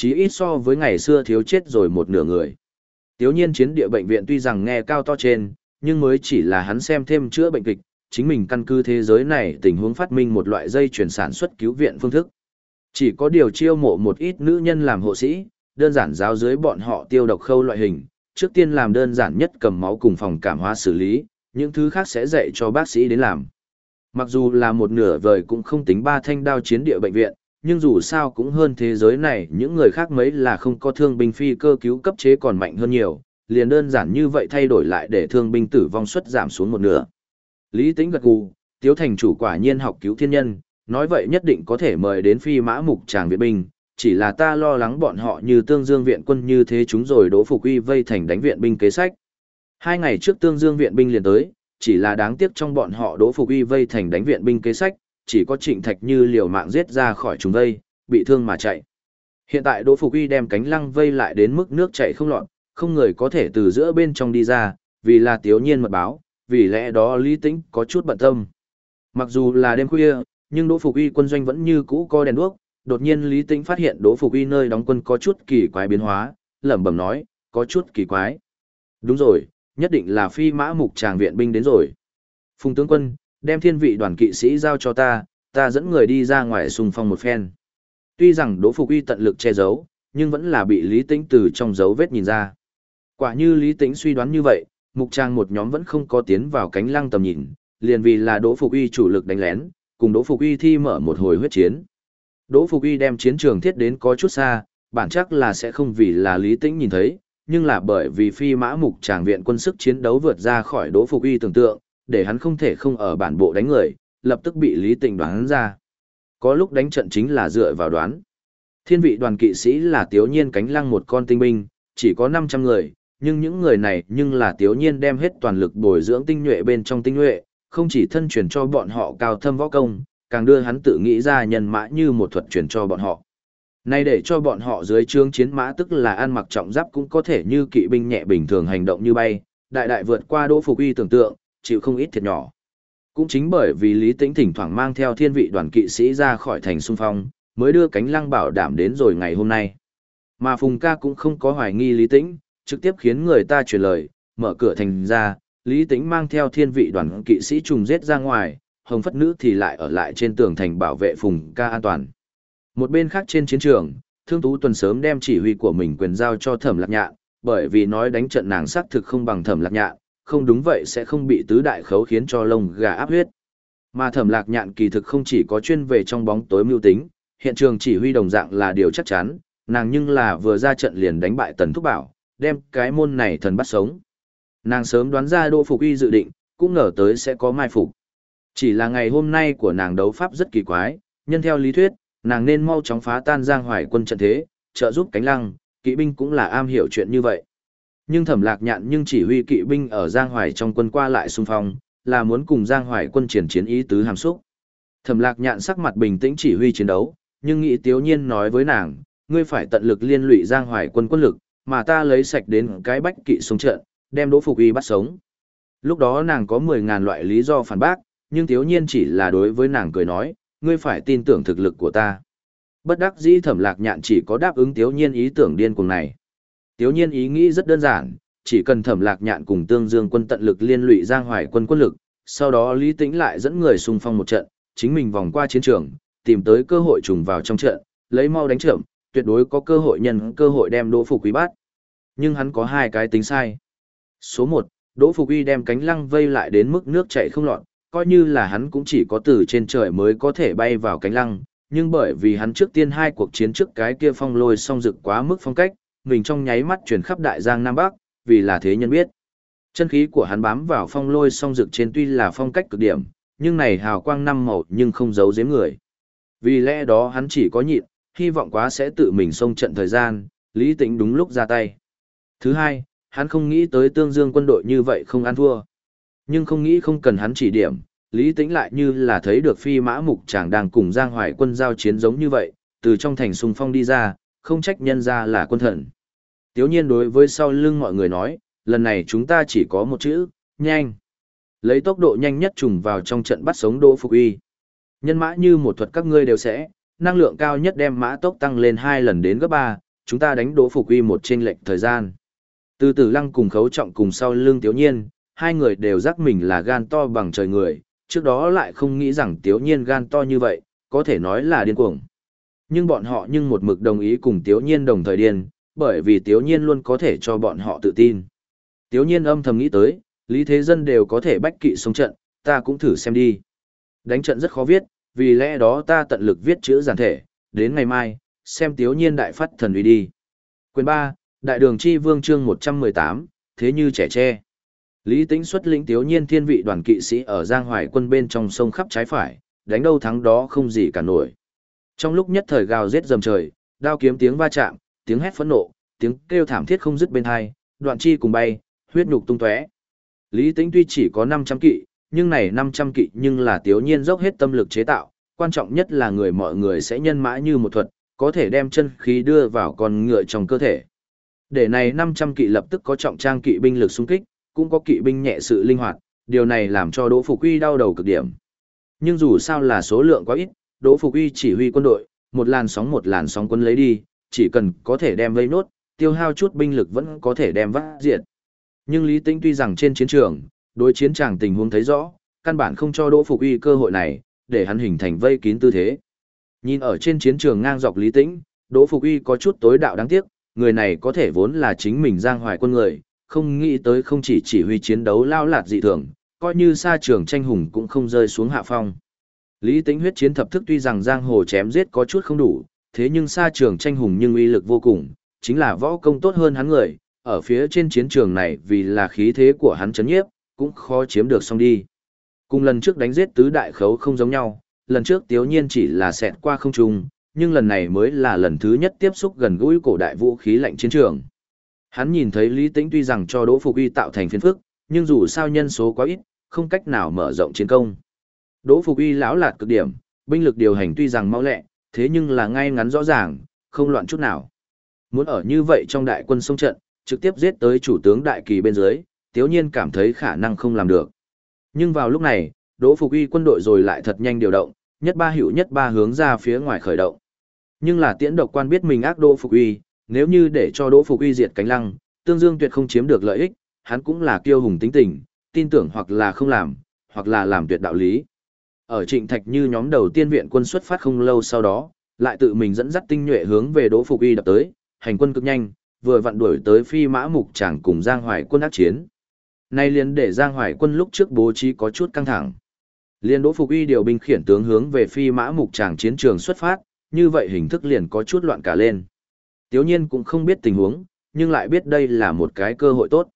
Chí ít so với ngày xưa thiếu chết rồi một nửa người. Tiếu nhiên chiến địa bệnh viện tuy rằng nghe cao to trên, nhưng mới chỉ là hắn xem thêm chữa bệnh kịch, chính mình căn cứ thế giới này tình huống phát minh một loại dây chuyển sản xuất cứu viện phương thức. Chỉ có điều chiêu mộ một ít nữ nhân làm hộ sĩ, đơn giản giáo dưới bọn họ tiêu độc khâu loại hình, trước tiên làm đơn giản nhất cầm máu cùng phòng cảm hóa xử lý, những thứ khác sẽ dạy cho bác sĩ đến làm. Mặc dù là một nửa vời cũng không tính ba thanh đao chiến địa bệnh viện, nhưng dù sao cũng hơn thế giới này những người khác mấy là không có thương binh phi cơ cứu cấp chế còn mạnh hơn nhiều, liền đơn giản như vậy thay đổi lại để thương binh tử vong suất giảm xuống một nửa. Lý Tĩnh gật gù, Tiếu Thành chủ quả nhiên học cứu thiên nhân, nói vậy nhất định có thể mời đến phi mã mục tràng viện binh, chỉ là ta lo lắng bọn họ như tương dương viện quân như thế chúng rồi đỗ phục uy vây thành đánh viện binh kế sách. Hai ngày trước tương dương viện binh liền tới, chỉ là đáng tiếc trong bọn họ đỗ phục uy vây thành đánh viện binh kế sách, chỉ có trịnh thạch như liều mạng giết ra khỏi chúng vây, bị thương mà chạy. Hiện tại đỗ phục uy đem cánh lăng vây lại đến mức nước chảy không lọt, không người có thể từ giữa bên trong đi ra, vì là tiếu nhiên mật báo, vì lẽ đó Lý Tĩnh có chút bận tâm. Mặc dù là đêm khuya, nhưng Đỗ Phục Uy quân doanh vẫn như cũ có đèn đuốc, đột nhiên Lý Tĩnh phát hiện Đỗ Phục Uy nơi đóng quân có chút kỳ quái biến hóa, lẩm bẩm nói, có chút kỳ quái. Đúng rồi, nhất định là phi mã mục tràng viện binh đến rồi. Phùng tướng quân, đem thiên vị đoàn kỵ sĩ giao cho ta, ta dẫn người đi ra ngoài xung phong một phen. Tuy rằng Đỗ Phục Uy tận lực che giấu, nhưng vẫn là bị Lý Tĩnh từ trong dấu vết nhìn ra. Quả như Lý Tĩnh suy đoán như vậy, mục trang một nhóm vẫn không có tiến vào cánh lăng tầm nhìn, liền vì là Đỗ Phục Uy chủ lực đánh lén, cùng Đỗ Phục Uy thi mở một hồi huyết chiến. Đỗ Phục Uy đem chiến trường thiết đến có chút xa, bản chắc là sẽ không vì là Lý Tĩnh nhìn thấy, nhưng là bởi vì phi mã mục tràng viện quân sức chiến đấu vượt ra khỏi Đỗ Phục Uy tưởng tượng, để hắn không thể không ở bản bộ đánh người, lập tức bị Lý Tịnh đoán ra. Có lúc đánh trận chính là dựa vào đoán. Thiên vị đoàn kỵ sĩ là tiếu nhiên cánh lăng một con tinh binh, chỉ có 500 người, nhưng những người này nhưng là tiếu nhiên đem hết toàn lực bồi dưỡng tinh nhuệ bên trong tinh nhuệ, không chỉ thân truyền cho bọn họ cao thâm võ công, càng đưa hắn tự nghĩ ra nhân mã như một thuật truyền cho bọn họ. Nay để cho bọn họ dưới trướng chiến mã tức là ăn mặc trọng giáp cũng có thể như kỵ binh nhẹ bình thường hành động như bay, đại đại vượt qua đỗ phục uy tưởng tượng, chịu không ít thiệt nhỏ. Cũng chính bởi vì Lý Tĩnh thỉnh thoảng mang theo thiên vị đoàn kỵ sĩ ra khỏi thành xung phong, mới đưa cánh lăng bảo đảm đến rồi ngày hôm nay. Mà Phùng ca cũng không có hoài nghi Lý Tĩnh, trực tiếp khiến người ta truyền lời, mở cửa thành ra, Lý Tĩnh mang theo thiên vị đoàn kỵ sĩ trùng giết ra ngoài, Hồng Phất Nữ thì lại ở lại trên tường thành bảo vệ Phùng ca an toàn. Một bên khác trên chiến trường, Thương Tú Tuần sớm đem chỉ huy của mình quyền giao cho Thẩm Lạc Nhạn, bởi vì nói đánh trận nàng xác thực không bằng Thẩm Lạc Nhạn, không đúng vậy sẽ không bị tứ đại khấu khiến cho lông gà áp huyết. Mà Thẩm Lạc Nhạn kỳ thực không chỉ có chuyên về trong bóng tối mưu tính, hiện trường chỉ huy đồng dạng là điều chắc chắn, nàng nhưng là vừa ra trận liền đánh bại Tần Thúc Bảo, đem cái môn này thần bắt sống. Nàng sớm đoán ra Đỗ Phục Y dự định, cũng ngờ tới sẽ có mai phục. Chỉ là ngày hôm nay của nàng đấu pháp rất kỳ quái, nhân theo lý thuyết, nàng nên mau chóng phá tan Giang Hoài quân trận thế, trợ giúp cánh lăng, kỵ binh cũng là am hiểu chuyện như vậy. Nhưng Thẩm Lạc Nhạn nhưng chỉ huy kỵ binh ở Giang Hoài trong quân qua lại xung phong, là muốn cùng Giang Hoài quân triển chiến ý tứ hàm xúc. Thẩm Lạc Nhạn sắc mặt bình tĩnh chỉ huy chiến đấu, nhưng nghĩ Tiếu Nhiên nói với nàng, ngươi phải tận lực liên lụy Giang Hoài quân quân lực, mà ta lấy sạch đến cái bách kỵ xuống trận, đem Đỗ Phục Y bắt sống. Lúc đó nàng có 10.000 loại lý do phản bác, nhưng Tiếu Nhiên chỉ là đối với nàng cười nói, ngươi phải tin tưởng thực lực của ta. Bất đắc dĩ Thẩm Lạc Nhạn chỉ có đáp ứng Tiếu Nhiên ý tưởng điên cuồng này. Tiếu Nhiên ý nghĩ rất đơn giản, chỉ cần Thẩm Lạc Nhạn cùng Tương Dương quân tận lực liên lụy Giang Hoài quân quân lực, sau đó Lý Tĩnh lại dẫn người xung phong một trận, chính mình vòng qua chiến trường, tìm tới cơ hội trùng vào trong trận, lấy mau đánh trưởng, tuyệt đối có cơ hội nhân cơ hội đem Đỗ Phục Quý bắt. Nhưng hắn có hai cái tính sai. Số 1, Đỗ Phục Uy đem cánh lăng vây lại đến mức nước chảy không lọt, coi như là hắn cũng chỉ có từ trên trời mới có thể bay vào cánh lăng, nhưng bởi vì hắn trước tiên hai cuộc chiến trước cái kia phong lôi song dực quá mức phong cách, mình trong nháy mắt chuyển khắp đại giang Nam Bắc, vì là thế nhân biết. Chân khí của hắn bám vào phong lôi song rực trên tuy là phong cách cực điểm, nhưng này hào quang năm màu nhưng không giấu giếm người. Vì lẽ đó hắn chỉ có nhịn, hy vọng quá sẽ tự mình xông trận thời gian, lý tĩnh đúng lúc ra tay. Thứ hai, hắn không nghĩ tới tương dương quân đội như vậy không ăn thua. Nhưng không nghĩ không cần hắn chỉ điểm, lý tĩnh lại như là thấy được phi mã mục chàng đang cùng giang hoài quân giao chiến giống như vậy, từ trong thành sung phong đi ra, không trách nhân ra là quân thần. Tiếu nhiên đối với sau lưng mọi người nói, lần này chúng ta chỉ có một chữ, nhanh. Lấy tốc độ nhanh nhất trùng vào trong trận bắt sống Đỗ Phục Uy. Nhân mã như một thuật các ngươi đều sẽ, năng lượng cao nhất đem mã tốc tăng lên hai lần đến gấp ba, chúng ta đánh Đỗ Phục Uy một chênh lệch thời gian. Từ từ Lăng cùng Khấu Trọng cùng sau lưng Tiếu Nhiên, hai người đều giác mình là gan to bằng trời người, trước đó lại không nghĩ rằng Tiếu Nhiên gan to như vậy, có thể nói là điên cuồng. Nhưng bọn họ nhưng một mực đồng ý cùng Tiếu Nhiên đồng thời điên, bởi vì Tiếu Nhiên luôn có thể cho bọn họ tự tin. Tiếu Nhiên âm thầm nghĩ tới, Lý Thế Dân đều có thể bách kỵ sống trận, ta cũng thử xem đi. Đánh trận rất khó viết, vì lẽ đó ta tận lực viết chữ giản thể, đến ngày mai, xem Tiếu Nhiên đại phát thần uy đi. Quyền 3, Đại đường chi vương chương 118, thế như trẻ tre. Lý Tĩnh xuất lĩnh Tiếu Nhiên thiên vị đoàn kỵ sĩ ở Giang Hoài quân bên trong sông khắp trái phải, đánh đâu thắng đó không gì cả nổi. Trong lúc nhất thời gào giết dầm trời, đao kiếm tiếng va chạm, tiếng hét phẫn nộ, tiếng kêu thảm thiết không dứt bên hai, đoạn chi cùng bay, huyết nhục tung tóe. Lý Tĩnh tuy chỉ có 500 kỵ, nhưng này 500 kỵ nhưng là Tiếu Nhiên dốc hết tâm lực chế tạo, quan trọng nhất là người mọi người sẽ nhân mã như một thuật, có thể đem chân khí đưa vào con ngựa trong cơ thể. Để này 500 kỵ lập tức có trọng trang kỵ binh lực xung kích, cũng có kỵ binh nhẹ sự linh hoạt, điều này làm cho Đỗ Phục Uy đau đầu cực điểm. Nhưng dù sao là số lượng quá ít, Đỗ Phục Uy chỉ huy quân đội, một làn sóng một làn sóng quân lấy đi, chỉ cần có thể đem vây nốt, tiêu hao chút binh lực vẫn có thể đem vắt diệt. Nhưng Lý Tĩnh tuy rằng trên chiến trường, đối chiến tràng tình huống thấy rõ, căn bản không cho Đỗ Phục Uy cơ hội này, để hắn hình thành vây kín tư thế. Nhìn ở trên chiến trường ngang dọc Lý Tĩnh, Đỗ Phục Uy có chút tối đạo đáng tiếc, người này có thể vốn là chính mình giang hoài quân người, không nghĩ tới không chỉ chỉ huy chiến đấu lao lạt dị thường, coi như xa trường tranh hùng cũng không rơi xuống hạ phong. Lý Tĩnh huyết chiến thập thức tuy rằng giang hồ chém giết có chút không đủ, thế nhưng xa trường tranh hùng nhưng uy lực vô cùng, chính là võ công tốt hơn hắn người, ở phía trên chiến trường này vì là khí thế của hắn chấn nhiếp, cũng khó chiếm được xong đi. Cùng lần trước đánh giết tứ đại khấu không giống nhau, lần trước tiếu nhiên chỉ là xẹt qua không trung, nhưng lần này mới là lần thứ nhất tiếp xúc gần gũi cổ đại vũ khí lạnh chiến trường. Hắn nhìn thấy Lý Tĩnh tuy rằng cho Đỗ Phục Uy tạo thành phiền phức, nhưng dù sao nhân số quá ít, không cách nào mở rộng chiến công. Đỗ Phục Uy lão lạt cực điểm, binh lực điều hành tuy rằng mau lẹ, thế nhưng là ngay ngắn rõ ràng, không loạn chút nào. Muốn ở như vậy trong đại quân sông trận, trực tiếp giết tới chủ tướng đại kỳ bên dưới, tiếu nhiên cảm thấy khả năng không làm được. Nhưng vào lúc này, Đỗ Phục Uy quân đội rồi lại thật nhanh điều động, nhất ba hữu nhất ba hướng ra phía ngoài khởi động. Nhưng là tiễn độc quan biết mình ác Đỗ Phục Uy, nếu như để cho Đỗ Phục Uy diệt cánh lăng, Tương Dương tuyệt không chiếm được lợi ích, hắn cũng là kiêu hùng tính tình, tin tưởng hoặc là không làm, hoặc là làm tuyệt đạo lý. Ở Trịnh Thạch như nhóm đầu tiên viện quân xuất phát không lâu sau đó, lại tự mình dẫn dắt tinh nhuệ hướng về Đỗ Phục Y đập tới, hành quân cực nhanh, vừa vặn đuổi tới Phi Mã Mục Tràng cùng Giang Hoài quân ác chiến. Nay liền để Giang Hoài quân lúc trước bố trí có chút căng thẳng. Liên Đỗ Phục Y điều binh khiển tướng hướng về Phi Mã Mục Tràng chiến trường xuất phát, như vậy hình thức liền có chút loạn cả lên. Tiếu nhiên cũng không biết tình huống, nhưng lại biết đây là một cái cơ hội tốt.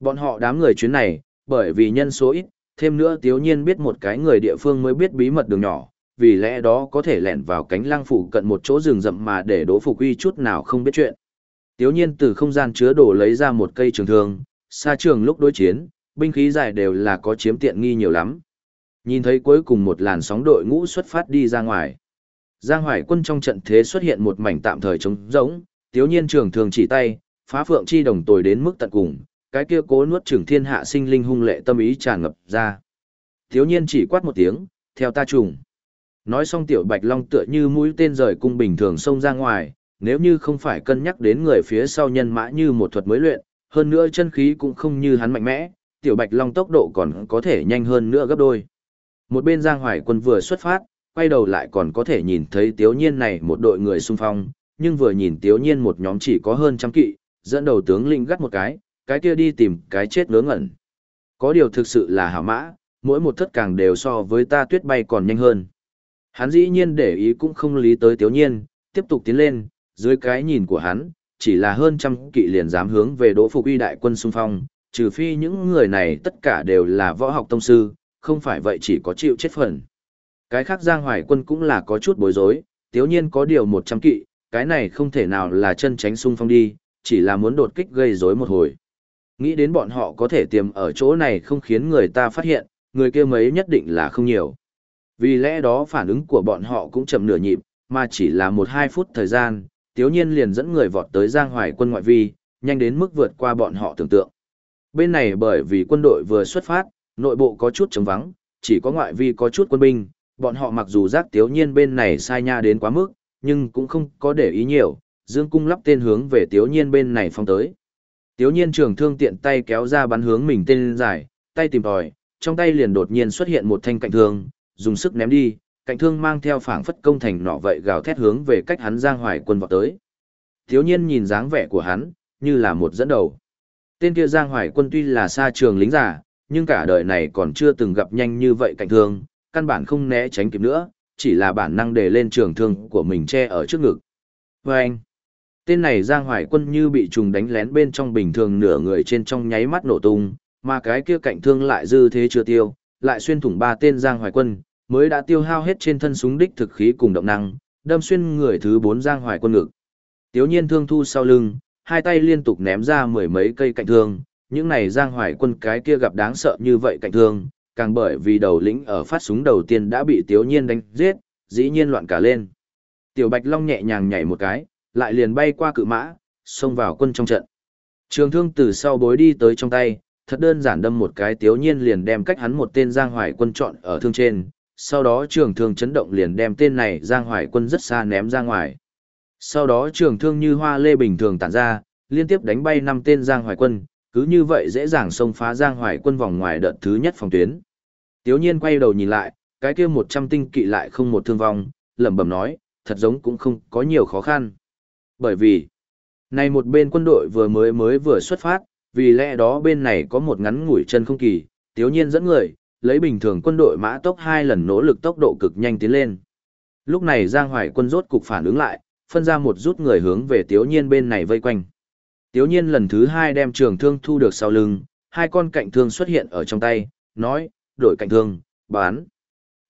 Bọn họ đám người chuyến này, bởi vì nhân số ít, thêm nữa tiếu nhiên biết một cái người địa phương mới biết bí mật đường nhỏ, vì lẽ đó có thể lẻn vào cánh lăng phủ cận một chỗ rừng rậm mà để đỗ phục uy chút nào không biết chuyện. Tiếu nhiên từ không gian chứa đồ lấy ra một cây trường thương, xa trường lúc đối chiến, binh khí dài đều là có chiếm tiện nghi nhiều lắm. Nhìn thấy cuối cùng một làn sóng đội ngũ xuất phát đi ra ngoài. Giang Hoài quân trong trận thế xuất hiện một mảnh tạm thời trống rỗng, tiếu nhiên trường thường chỉ tay, phá phượng chi đồng tồi đến mức tận cùng, cái kia cố nuốt trưởng thiên hạ sinh linh hung lệ tâm ý tràn ngập ra. thiếu nhiên chỉ quát một tiếng, theo ta trùng. Nói xong tiểu bạch long tựa như mũi tên rời cung bình thường xông ra ngoài, nếu như không phải cân nhắc đến người phía sau nhân mã như một thuật mới luyện, hơn nữa chân khí cũng không như hắn mạnh mẽ, tiểu bạch long tốc độ còn có thể nhanh hơn nữa gấp đôi. Một bên Giang Hoài quân vừa xuất phát, quay đầu lại còn có thể nhìn thấy tiếu nhiên này một đội người xung phong, nhưng vừa nhìn tiếu nhiên một nhóm chỉ có hơn trăm kỵ, dẫn đầu tướng linh gắt một cái, cái kia đi tìm cái chết ngớ ngẩn. Có điều thực sự là hảo mã, mỗi một thất càng đều so với ta tuyết bay còn nhanh hơn. Hắn dĩ nhiên để ý cũng không lý tới tiếu nhiên, tiếp tục tiến lên, dưới cái nhìn của hắn, chỉ là hơn trăm kỵ liền dám hướng về đỗ phục uy đại quân xung phong, trừ phi những người này tất cả đều là võ học tông sư, không phải vậy chỉ có chịu chết phần. Cái khác Giang Hoài quân cũng là có chút bối rối, tiếu nhiên có điều 100 kỵ, cái này không thể nào là chân tránh xung phong đi, chỉ là muốn đột kích gây rối một hồi. Nghĩ đến bọn họ có thể tiềm ở chỗ này không khiến người ta phát hiện, người kia mấy nhất định là không nhiều. Vì lẽ đó phản ứng của bọn họ cũng chậm nửa nhịp, mà chỉ là 1-2 phút thời gian, tiếu nhiên liền dẫn người vọt tới Giang Hoài quân ngoại vi, nhanh đến mức vượt qua bọn họ tưởng tượng. Bên này bởi vì quân đội vừa xuất phát, nội bộ có chút trống vắng, chỉ có ngoại vi có chút quân binh, bọn họ mặc dù giác tiếu nhiên bên này sai nha đến quá mức, nhưng cũng không có để ý nhiều, dương cung lắp tên hướng về tiếu nhiên bên này phong tới. Tiếu nhiên trường thương tiện tay kéo ra bắn hướng mình tên dài, tay tìm tòi, trong tay liền đột nhiên xuất hiện một thanh cạnh thương, dùng sức ném đi, cạnh thương mang theo phảng phất công thành nọ vậy gào thét hướng về cách hắn giang hoài quân vọt tới. Tiếu nhiên nhìn dáng vẻ của hắn, như là một dẫn đầu. Tên kia giang hoài quân tuy là xa trường lính giả, nhưng cả đời này còn chưa từng gặp nhanh như vậy cạnh thương, căn bản không né tránh kịp nữa, chỉ là bản năng để lên trường thương của mình che ở trước ngực. Vâng! anh, tên này Giang Hoài Quân như bị trùng đánh lén bên trong bình thường nửa người trên trong nháy mắt nổ tung, mà cái kia cạnh thương lại dư thế chưa tiêu, lại xuyên thủng ba tên Giang Hoài Quân, mới đã tiêu hao hết trên thân súng đích thực khí cùng động năng, đâm xuyên người thứ bốn Giang Hoài Quân ngực. Tiếu nhiên thương thu sau lưng, hai tay liên tục ném ra mười mấy cây cạnh thương, những này Giang Hoài Quân cái kia gặp đáng sợ như vậy cạnh thương, càng bởi vì đầu lĩnh ở phát súng đầu tiên đã bị Tiếu Nhiên đánh giết, dĩ nhiên loạn cả lên. Tiểu Bạch Long nhẹ nhàng nhảy một cái, lại liền bay qua cự mã, xông vào quân trong trận. Trường thương từ sau bối đi tới trong tay, thật đơn giản đâm một cái Tiếu Nhiên liền đem cách hắn một tên Giang Hoài Quân chọn ở thương trên, sau đó trường thương chấn động liền đem tên này Giang Hoài Quân rất xa ném ra ngoài. Sau đó trường thương như hoa lê bình thường tản ra, liên tiếp đánh bay năm tên Giang Hoài Quân, cứ như vậy dễ dàng xông phá Giang Hoài Quân vòng ngoài đợt thứ nhất phòng tuyến. Tiếu nhiên quay đầu nhìn lại, cái kia một trăm tinh kỵ lại không một thương vong, lẩm bẩm nói, thật giống cũng không có nhiều khó khăn. Bởi vì, này một bên quân đội vừa mới mới vừa xuất phát, vì lẽ đó bên này có một ngắn ngủi chân không kỳ, tiếu nhiên dẫn người, lấy bình thường quân đội mã tốc hai lần nỗ lực tốc độ cực nhanh tiến lên. Lúc này Giang Hoài quân rốt cục phản ứng lại, phân ra một rút người hướng về tiếu nhiên bên này vây quanh. Tiếu nhiên lần thứ hai đem trường thương thu được sau lưng, hai con cạnh thương xuất hiện ở trong tay, nói, đổi cạnh thương, bán.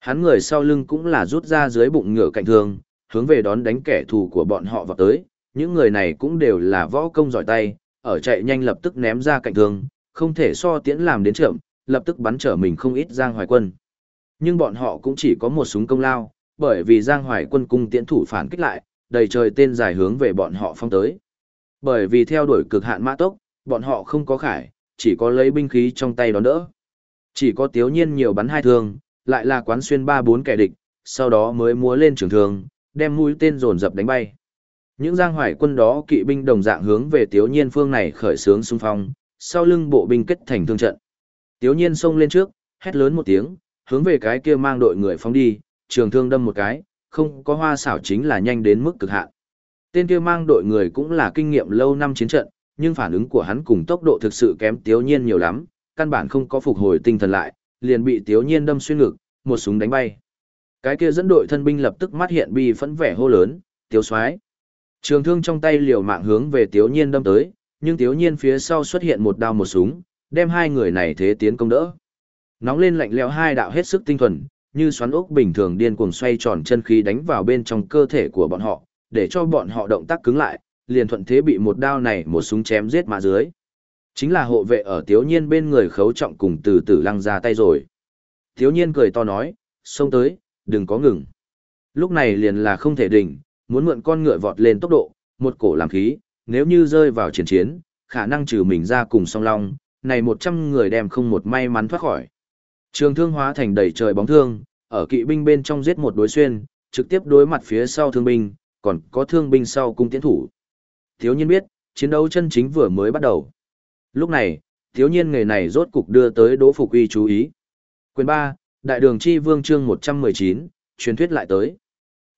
Hắn người sau lưng cũng là rút ra dưới bụng ngựa cạnh thương, hướng về đón đánh kẻ thù của bọn họ vào tới. Những người này cũng đều là võ công giỏi tay, ở chạy nhanh lập tức ném ra cạnh thương, không thể so tiễn làm đến chậm, lập tức bắn trở mình không ít Giang Hoài Quân. Nhưng bọn họ cũng chỉ có một súng công lao, bởi vì Giang Hoài Quân cung tiễn thủ phản kích lại, đầy trời tên dài hướng về bọn họ phong tới. Bởi vì theo đuổi cực hạn mã tốc, bọn họ không có khải, chỉ có lấy binh khí trong tay đón đỡ. Chỉ có tiếu nhiên nhiều bắn hai thương, lại là quán xuyên ba bốn kẻ địch, sau đó mới múa lên trường thương, đem mũi tên dồn dập đánh bay. Những giang hoài quân đó kỵ binh đồng dạng hướng về tiếu nhiên phương này khởi sướng xung phong, sau lưng bộ binh kết thành thương trận. Tiếu nhiên xông lên trước, hét lớn một tiếng, hướng về cái kia mang đội người phóng đi, trường thương đâm một cái, không có hoa xảo chính là nhanh đến mức cực hạn. Tên kia mang đội người cũng là kinh nghiệm lâu năm chiến trận, nhưng phản ứng của hắn cùng tốc độ thực sự kém tiếu nhiên nhiều lắm, căn bản không có phục hồi tinh thần lại, liền bị tiếu nhiên đâm xuyên ngực, một súng đánh bay. Cái kia dẫn đội thân binh lập tức mắt hiện bi phẫn vẻ hô lớn, tiếu soái Trường thương trong tay liều mạng hướng về tiếu nhiên đâm tới, nhưng tiếu nhiên phía sau xuất hiện một đao một súng, đem hai người này thế tiến công đỡ. Nóng lên lạnh lẽo hai đạo hết sức tinh thuần, như xoắn ốc bình thường điên cuồng xoay tròn chân khí đánh vào bên trong cơ thể của bọn họ, để cho bọn họ động tác cứng lại, liền thuận thế bị một đao này một súng chém giết mà dưới. Chính là hộ vệ ở Tiếu Nhiên bên người khấu trọng cùng từ từ lăng ra tay rồi. Tiếu Nhiên cười to nói, xông tới, đừng có ngừng. Lúc này liền là không thể đỉnh, muốn mượn con ngựa vọt lên tốc độ, một cổ làm khí, nếu như rơi vào chiến chiến, khả năng trừ mình ra cùng song long, này một trăm người đem không một may mắn thoát khỏi. Trường thương hóa thành đầy trời bóng thương, ở kỵ binh bên trong giết một đối xuyên, trực tiếp đối mặt phía sau thương binh, còn có thương binh sau cung tiến thủ. Thiếu nhiên biết, chiến đấu chân chính vừa mới bắt đầu. Lúc này, thiếu nhiên nghề này rốt cục đưa tới Đỗ Phục Uy chú ý. Quyền 3, Đại đường chi vương chương 119, truyền thuyết lại tới.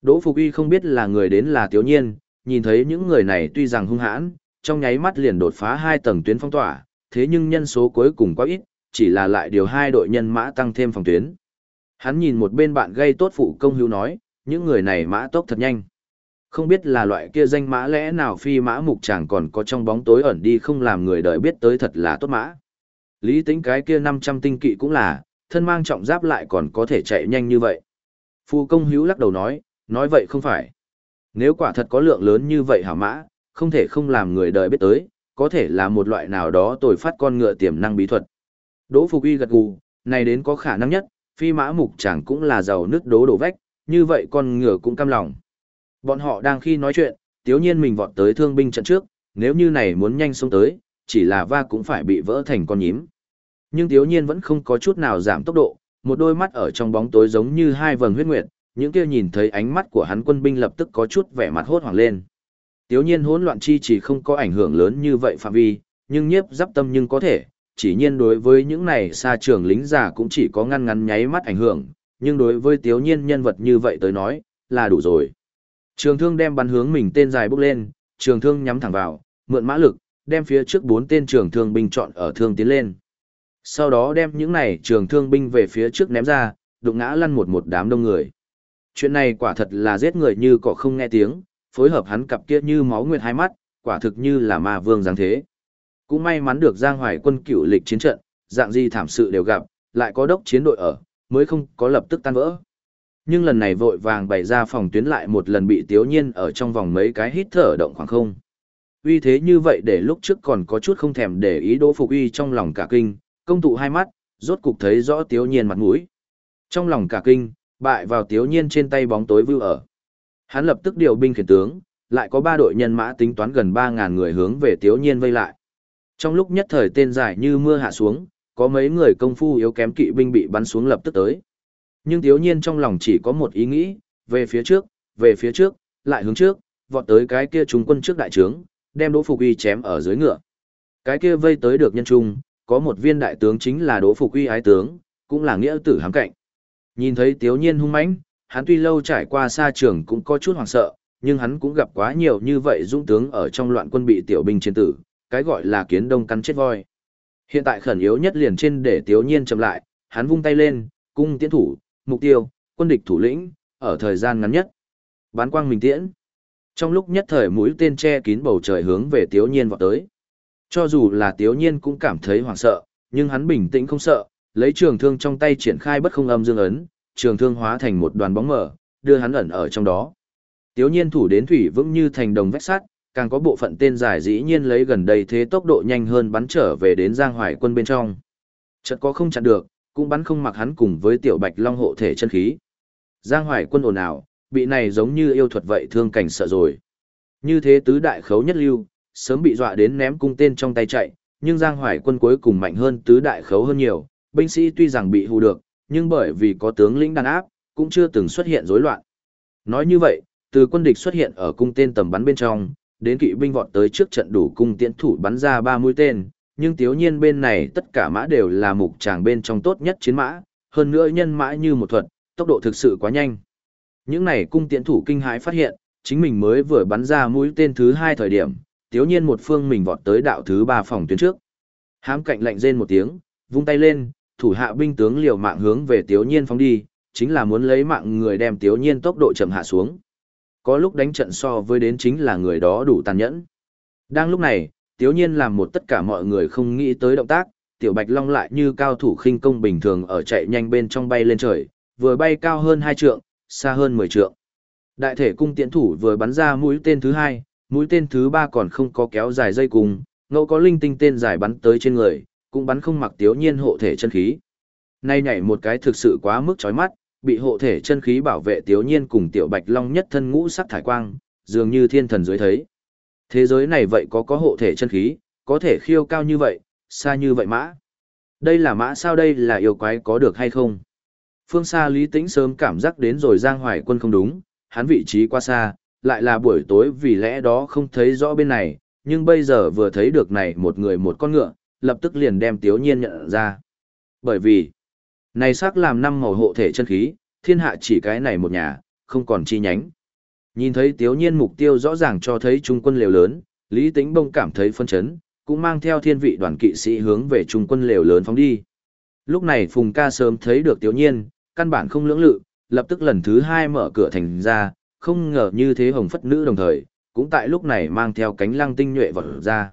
Đỗ Phục Uy không biết là người đến là Tiếu nhiên, nhìn thấy những người này tuy rằng hung hãn, trong nháy mắt liền đột phá hai tầng tuyến phong tỏa, thế nhưng nhân số cuối cùng quá ít, chỉ là lại điều hai đội nhân mã tăng thêm phòng tuyến. Hắn nhìn một bên bạn gây tốt phụ công hữu nói, những người này mã tốc thật nhanh. Không biết là loại kia danh mã lẽ nào phi mã mục chàng còn có trong bóng tối ẩn đi không làm người đời biết tới thật là tốt mã. Lý tính cái kia 500 tinh kỵ cũng là, thân mang trọng giáp lại còn có thể chạy nhanh như vậy. Phu công hữu lắc đầu nói, nói vậy không phải. Nếu quả thật có lượng lớn như vậy hả mã, không thể không làm người đời biết tới, có thể là một loại nào đó tồi phát con ngựa tiềm năng bí thuật. Đỗ Phục Y gật gù, này đến có khả năng nhất, phi mã mục chẳng cũng là giàu nước đố đổ vách, như vậy con ngựa cũng cam lòng. Bọn họ đang khi nói chuyện, tiếu nhiên mình vọt tới thương binh trận trước, nếu như này muốn nhanh xuống tới, chỉ là va cũng phải bị vỡ thành con nhím. Nhưng tiếu nhiên vẫn không có chút nào giảm tốc độ, một đôi mắt ở trong bóng tối giống như hai vầng huyết nguyệt, những kia nhìn thấy ánh mắt của hắn quân binh lập tức có chút vẻ mặt hốt hoảng lên. Tiếu nhiên hỗn loạn chi chỉ không có ảnh hưởng lớn như vậy phạm vi, nhưng nhiếp giáp tâm nhưng có thể, chỉ nhiên đối với những này xa trường lính già cũng chỉ có ngăn ngắn nháy mắt ảnh hưởng, nhưng đối với tiếu nhiên nhân vật như vậy tới nói, là đủ rồi. Trường thương đem bắn hướng mình tên dài bước lên, trường thương nhắm thẳng vào, mượn mã lực, đem phía trước bốn tên trường thương binh chọn ở thương tiến lên. Sau đó đem những này trường thương binh về phía trước ném ra, đụng ngã lăn một một đám đông người. Chuyện này quả thật là giết người như cỏ không nghe tiếng, phối hợp hắn cặp kia như máu nguyệt hai mắt, quả thực như là ma vương dáng thế. Cũng may mắn được Giang Hoài quân cựu lịch chiến trận, dạng gì thảm sự đều gặp, lại có đốc chiến đội ở, mới không có lập tức tan vỡ. Nhưng lần này vội vàng bày ra phòng tuyến lại một lần bị tiếu nhiên ở trong vòng mấy cái hít thở động khoảng không. Uy thế như vậy để lúc trước còn có chút không thèm để ý đỗ phục uy trong lòng cả kinh, công tụ hai mắt, rốt cục thấy rõ tiếu nhiên mặt mũi. Trong lòng cả kinh, bại vào tiếu nhiên trên tay bóng tối vưu ở. Hắn lập tức điều binh khiển tướng, lại có ba đội nhân mã tính toán gần 3.000 người hướng về tiếu nhiên vây lại. Trong lúc nhất thời tên giải như mưa hạ xuống, có mấy người công phu yếu kém kỵ binh bị bắn xuống lập tức tới. Nhưng tiếu nhiên trong lòng chỉ có một ý nghĩ, về phía trước, về phía trước, lại hướng trước, vọt tới cái kia trung quân trước đại trướng, đem Đỗ Phục Uy chém ở dưới ngựa. Cái kia vây tới được nhân trung, có một viên đại tướng chính là Đỗ Phục Uy ái tướng, cũng là nghĩa tử hám cạnh. Nhìn thấy tiếu nhiên hung mãnh, hắn tuy lâu trải qua xa trường cũng có chút hoảng sợ, nhưng hắn cũng gặp quá nhiều như vậy dũng tướng ở trong loạn quân bị tiểu binh chiến tử, cái gọi là kiến đông cắn chết voi. Hiện tại khẩn yếu nhất liền trên để tiếu nhiên chậm lại, hắn vung tay lên, cung tiến thủ, mục tiêu, quân địch thủ lĩnh, ở thời gian ngắn nhất. Bán quang mình tiễn. Trong lúc nhất thời mũi tên che kín bầu trời hướng về tiếu nhiên vọt tới. Cho dù là tiếu nhiên cũng cảm thấy hoảng sợ, nhưng hắn bình tĩnh không sợ, lấy trường thương trong tay triển khai bất không âm dương ấn, trường thương hóa thành một đoàn bóng mở, đưa hắn ẩn ở trong đó. Tiếu nhiên thủ đến thủy vững như thành đồng vách sắt, càng có bộ phận tên giải dĩ nhiên lấy gần đây thế tốc độ nhanh hơn bắn trở về đến Giang Hoài quân bên trong. Chợt có không chặn được, cũng bắn không mặc hắn cùng với tiểu bạch long hộ thể chân khí. Giang Hoài quân ồn ào, bị này giống như yêu thuật vậy thương cảnh sợ rồi. Như thế tứ đại khấu nhất lưu, sớm bị dọa đến ném cung tên trong tay chạy, nhưng Giang Hoài quân cuối cùng mạnh hơn tứ đại khấu hơn nhiều, binh sĩ tuy rằng bị hù được, nhưng bởi vì có tướng lĩnh đàn áp, cũng chưa từng xuất hiện rối loạn. Nói như vậy, từ quân địch xuất hiện ở cung tên tầm bắn bên trong, đến kỵ binh vọt tới trước trận đủ cung tiễn thủ bắn ra ba mũi tên, nhưng tiếu nhiên bên này tất cả mã đều là mục tràng bên trong tốt nhất chiến mã, hơn nữa nhân mã như một thuật, tốc độ thực sự quá nhanh. Những này cung tiễn thủ kinh hãi phát hiện, chính mình mới vừa bắn ra mũi tên thứ hai thời điểm, tiếu nhiên một phương mình vọt tới đạo thứ ba phòng tuyến trước. Hám cạnh lạnh rên một tiếng, vung tay lên, thủ hạ binh tướng liều mạng hướng về tiếu nhiên phóng đi, chính là muốn lấy mạng người đem tiếu nhiên tốc độ chậm hạ xuống. Có lúc đánh trận so với đến chính là người đó đủ tàn nhẫn. Đang lúc này, tiếu nhiên làm một tất cả mọi người không nghĩ tới động tác, tiểu bạch long lại như cao thủ khinh công bình thường ở chạy nhanh bên trong bay lên trời, vừa bay cao hơn hai trượng, xa hơn 10 trượng. Đại thể cung tiễn thủ vừa bắn ra mũi tên thứ hai, mũi tên thứ ba còn không có kéo dài dây cùng, ngẫu có linh tinh tên dài bắn tới trên người, cũng bắn không mặc tiếu nhiên hộ thể chân khí. Nay nhảy một cái thực sự quá mức chói mắt, bị hộ thể chân khí bảo vệ tiếu nhiên cùng tiểu bạch long nhất thân ngũ sắc thải quang, dường như thiên thần dưới thấy. Thế giới này vậy có có hộ thể chân khí, có thể khiêu cao như vậy, xa như vậy mã. Đây là mã sao đây là yêu quái có được hay không? Phương xa Lý Tĩnh sớm cảm giác đến rồi Giang Hoài quân không đúng, hắn vị trí quá xa, lại là buổi tối vì lẽ đó không thấy rõ bên này, nhưng bây giờ vừa thấy được này một người một con ngựa, lập tức liền đem Tiếu Nhiên nhận ra. Bởi vì, này sắc làm năm màu hộ thể chân khí, thiên hạ chỉ cái này một nhà, không còn chi nhánh. Nhìn thấy Tiếu Nhiên mục tiêu rõ ràng cho thấy trung quân liều lớn, Lý Tĩnh Bông cảm thấy phân chấn, cũng mang theo thiên vị đoàn kỵ sĩ hướng về trung quân liều lớn phóng đi. Lúc này Phùng ca sớm thấy được Tiếu Nhiên, căn bản không lưỡng lự, lập tức lần thứ hai mở cửa thành ra, không ngờ như thế hồng phất nữ đồng thời, cũng tại lúc này mang theo cánh lăng tinh nhuệ vọt ra.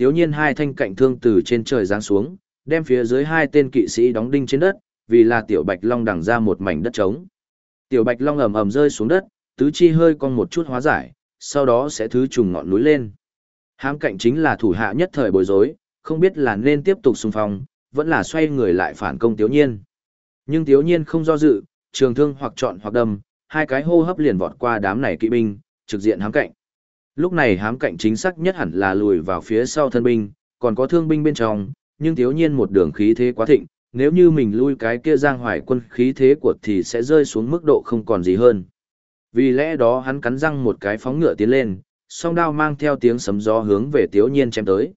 Tiếu nhiên hai thanh cạnh thương từ trên trời giáng xuống, đem phía dưới hai tên kỵ sĩ đóng đinh trên đất, vì là tiểu bạch long đằng ra một mảnh đất trống. Tiểu bạch long ầm ầm rơi xuống đất, tứ chi hơi cong một chút hóa giải, sau đó sẽ thứ trùng ngọn núi lên. Hám cạnh chính là thủ hạ nhất thời bối rối, không biết là nên tiếp tục xung phong, vẫn là xoay người lại phản công Tiếu Nhiên. Nhưng Tiếu Nhiên không do dự, trường thương hoặc chọn hoặc đâm, hai cái hô hấp liền vọt qua đám này kỵ binh, trực diện hám cạnh. Lúc này hám cạnh chính xác nhất hẳn là lùi vào phía sau thân binh, còn có thương binh bên trong, nhưng thiếu Nhiên một đường khí thế quá thịnh, nếu như mình lui cái kia giang hoài quân khí thế của thì sẽ rơi xuống mức độ không còn gì hơn. Vì lẽ đó hắn cắn răng một cái phóng ngựa tiến lên, song đao mang theo tiếng sấm gió hướng về thiếu Nhiên chém tới.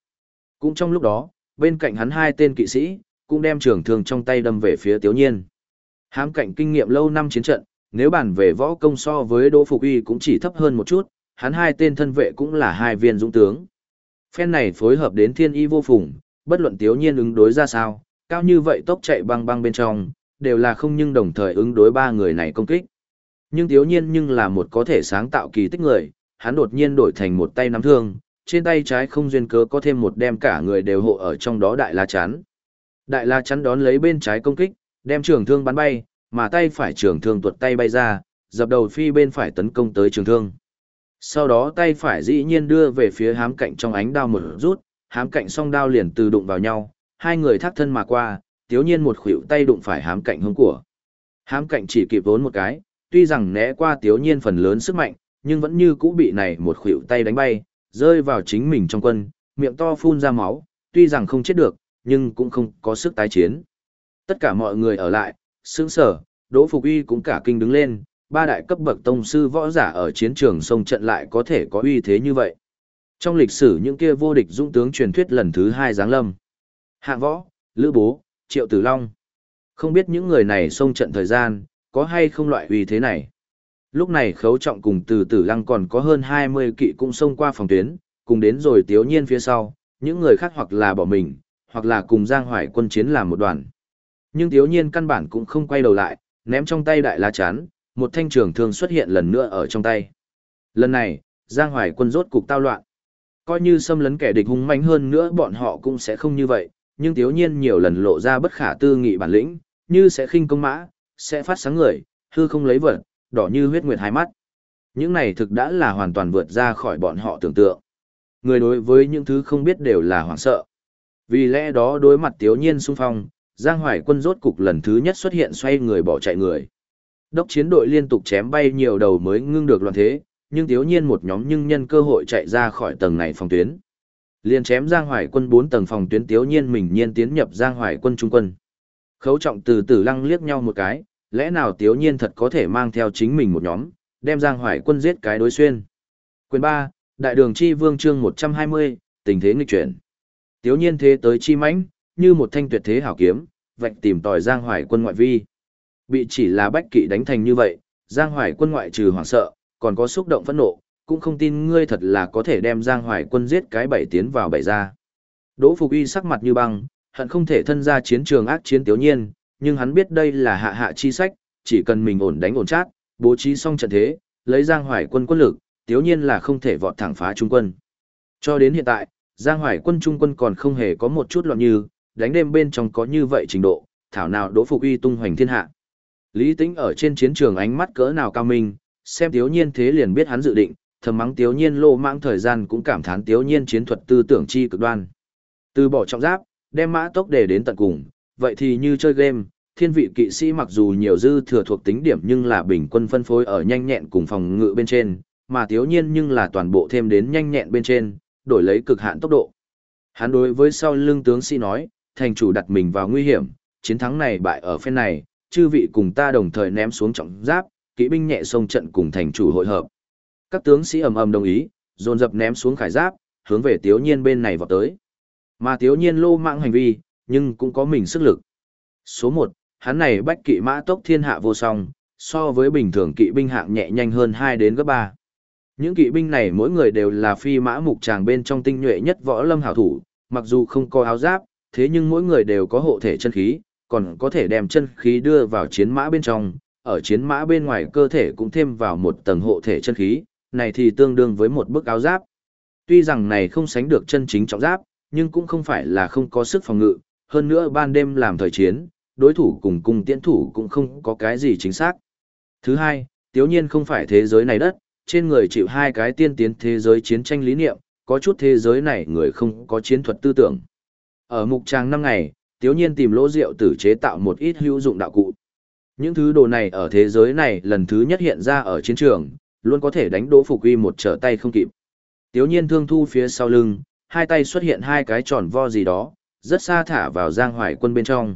Cũng trong lúc đó, bên cạnh hắn hai tên kỵ sĩ, cũng đem trường thương trong tay đâm về phía thiếu Nhiên. Hám cạnh kinh nghiệm lâu năm chiến trận, nếu bàn về võ công so với Đỗ Phục Uy cũng chỉ thấp hơn một chút, hắn hai tên thân vệ cũng là hai viên dũng tướng. Phen này phối hợp đến thiên y vô phùng, bất luận Tiếu Nhiên ứng đối ra sao, cao như vậy tốc chạy băng băng bên trong, đều là không nhưng đồng thời ứng đối ba người này công kích. Nhưng Tiếu Nhiên nhưng là một có thể sáng tạo kỳ tích người, hắn đột nhiên đổi thành một tay nắm thương, trên tay trái không duyên cớ có thêm một đem cả người đều hộ ở trong đó đại la chắn. Đại la chắn đón lấy bên trái công kích, đem trường thương bắn bay, mà tay phải trường thương tuột tay bay ra, dập đầu phi bên phải tấn công tới trường thương. Sau đó tay phải dĩ nhiên đưa về phía hám cạnh trong ánh đao một rút, hám cạnh song đao liền từ đụng vào nhau, hai người thác thân mà qua, tiếu nhiên một khuỷu tay đụng phải hám cạnh hướng của. Hám cạnh chỉ kịp vốn một cái, tuy rằng né qua tiếu nhiên phần lớn sức mạnh, nhưng vẫn như cũ bị này một khuỷu tay đánh bay, rơi vào chính mình trong quân, miệng to phun ra máu, tuy rằng không chết được, nhưng cũng không có sức tái chiến. Tất cả mọi người ở lại, sững sở, Đỗ Phục Uy cũng cả kinh đứng lên, ba đại cấp bậc tông sư võ giả ở chiến trường sông trận lại có thể có uy thế như vậy. Trong lịch sử những kia vô địch dũng tướng truyền thuyết lần thứ hai giáng lâm. Hạng võ, Lữ Bố, Triệu Tử Long. Không biết những người này sông trận thời gian, có hay không loại uy thế này. Lúc này khấu trọng cùng từ tử lăng còn có hơn 20 kỵ cũng xông qua phòng tuyến, cùng đến rồi tiếu nhiên phía sau, những người khác hoặc là bỏ mình, hoặc là cùng Giang Hoài quân chiến làm một đoàn. Nhưng tiếu nhiên căn bản cũng không quay đầu lại, ném trong tay đại lá chán, một thanh trường thương xuất hiện lần nữa ở trong tay. Lần này, Giang Hoài quân rốt cục tao loạn. Coi như xâm lấn kẻ địch hung mãnh hơn nữa bọn họ cũng sẽ không như vậy, nhưng tiếu nhiên nhiều lần lộ ra bất khả tư nghị bản lĩnh, như sẽ khinh công mã, sẽ phát sáng người, hư không lấy vật, đỏ như huyết nguyệt hai mắt. Những này thực đã là hoàn toàn vượt ra khỏi bọn họ tưởng tượng. Người đối với những thứ không biết đều là hoảng sợ. Vì lẽ đó đối mặt tiếu nhiên xung phong, Giang Hoài quân rốt cục lần thứ nhất xuất hiện xoay người bỏ chạy người. Đốc chiến đội liên tục chém bay nhiều đầu mới ngưng được loạn thế, nhưng thiếu nhiên một nhóm nhưng nhân cơ hội chạy ra khỏi tầng này phòng tuyến. Liên chém Giang Hoài quân 4 tầng phòng tuyến thiếu nhiên mình nhiên tiến nhập Giang Hoài quân trung quân. Khấu trọng từ từ lăng liếc nhau một cái, lẽ nào thiếu nhiên thật có thể mang theo chính mình một nhóm, đem Giang Hoài quân giết cái đối xuyên. Quyền 3, Đại đường chi vương chương 120, tình thế nghịch chuyển. Thiếu nhiên thế tới chi mãnh, như một thanh tuyệt thế hảo kiếm, vạch tìm tòi Giang Hoài quân ngoại vi. Bị chỉ là bách kỵ đánh thành như vậy, Giang Hoài quân ngoại trừ hoảng sợ, còn có xúc động phẫn nộ, cũng không tin ngươi thật là có thể đem Giang Hoài quân giết cái bảy tiến vào bảy ra. Đỗ Phục Uy sắc mặt như băng, hận không thể thân ra chiến trường ác chiến tiểu nhiên, nhưng hắn biết đây là hạ hạ chi sách, chỉ cần mình ổn đánh ổn chát, bố trí xong trận thế, lấy Giang Hoài quân quân lực, tiểu nhiên là không thể vọt thẳng phá trung quân. Cho đến hiện tại, Giang Hoài quân trung quân còn không hề có một chút loạn như, đánh đêm bên trong có như vậy trình độ, thảo nào đỗ phục uy tung hoành thiên hạ. Lý Tĩnh ở trên chiến trường ánh mắt cỡ nào cao minh, xem Tiếu Nhiên thế liền biết hắn dự định, thầm mắng Tiếu Nhiên lô mãng thời gian cũng cảm thán Tiếu Nhiên chiến thuật tư tưởng chi cực đoan. Từ bỏ trọng giáp, đem mã tốc để đến tận cùng, vậy thì như chơi game, thiên vị kỵ sĩ mặc dù nhiều dư thừa thuộc tính điểm nhưng là bình quân phân phối ở nhanh nhẹn cùng phòng ngự bên trên, mà Tiếu Nhiên nhưng là toàn bộ thêm đến nhanh nhẹn bên trên, đổi lấy cực hạn tốc độ. Hắn đối với sau lưng tướng sĩ nói, thành chủ đặt mình vào nguy hiểm, chiến thắng này bại ở phen này, chư vị cùng ta đồng thời ném xuống trọng giáp, kỵ binh nhẹ sông trận cùng thành chủ hội hợp. Các tướng sĩ ầm ầm đồng ý, dồn dập ném xuống khải giáp, hướng về Tiếu Nhiên bên này vọt tới. Mà Tiếu Nhiên lô mạng hành vi, nhưng cũng có mình sức lực. Số 1, hắn này bách kỵ mã tốc thiên hạ vô song, so với bình thường kỵ binh hạng nhẹ nhanh hơn 2 đến gấp 3. Những kỵ binh này mỗi người đều là phi mã mục tràng bên trong tinh nhuệ nhất võ lâm hảo thủ, mặc dù không có áo giáp, thế nhưng mỗi người đều có hộ thể chân khí, còn có thể đem chân khí đưa vào chiến mã bên trong, ở chiến mã bên ngoài cơ thể cũng thêm vào một tầng hộ thể chân khí, này thì tương đương với một bức áo giáp. Tuy rằng này không sánh được chân chính trọng giáp, nhưng cũng không phải là không có sức phòng ngự, hơn nữa ban đêm làm thời chiến, đối thủ cùng cung tiễn thủ cũng không có cái gì chính xác. Thứ hai, tiếu nhiên không phải thế giới này đất, trên người chịu hai cái tiên tiến thế giới chiến tranh lý niệm, có chút thế giới này người không có chiến thuật tư tưởng. Ở mục trang năm ngày, tiếu nhiên tìm lỗ rượu tử chế tạo một ít hữu dụng đạo cụ. Những thứ đồ này ở thế giới này lần thứ nhất hiện ra ở chiến trường, luôn có thể đánh đỗ phục uy một trở tay không kịp. Tiếu nhiên thương thu phía sau lưng, hai tay xuất hiện hai cái tròn vo gì đó, rất xa thả vào giang hoài quân bên trong.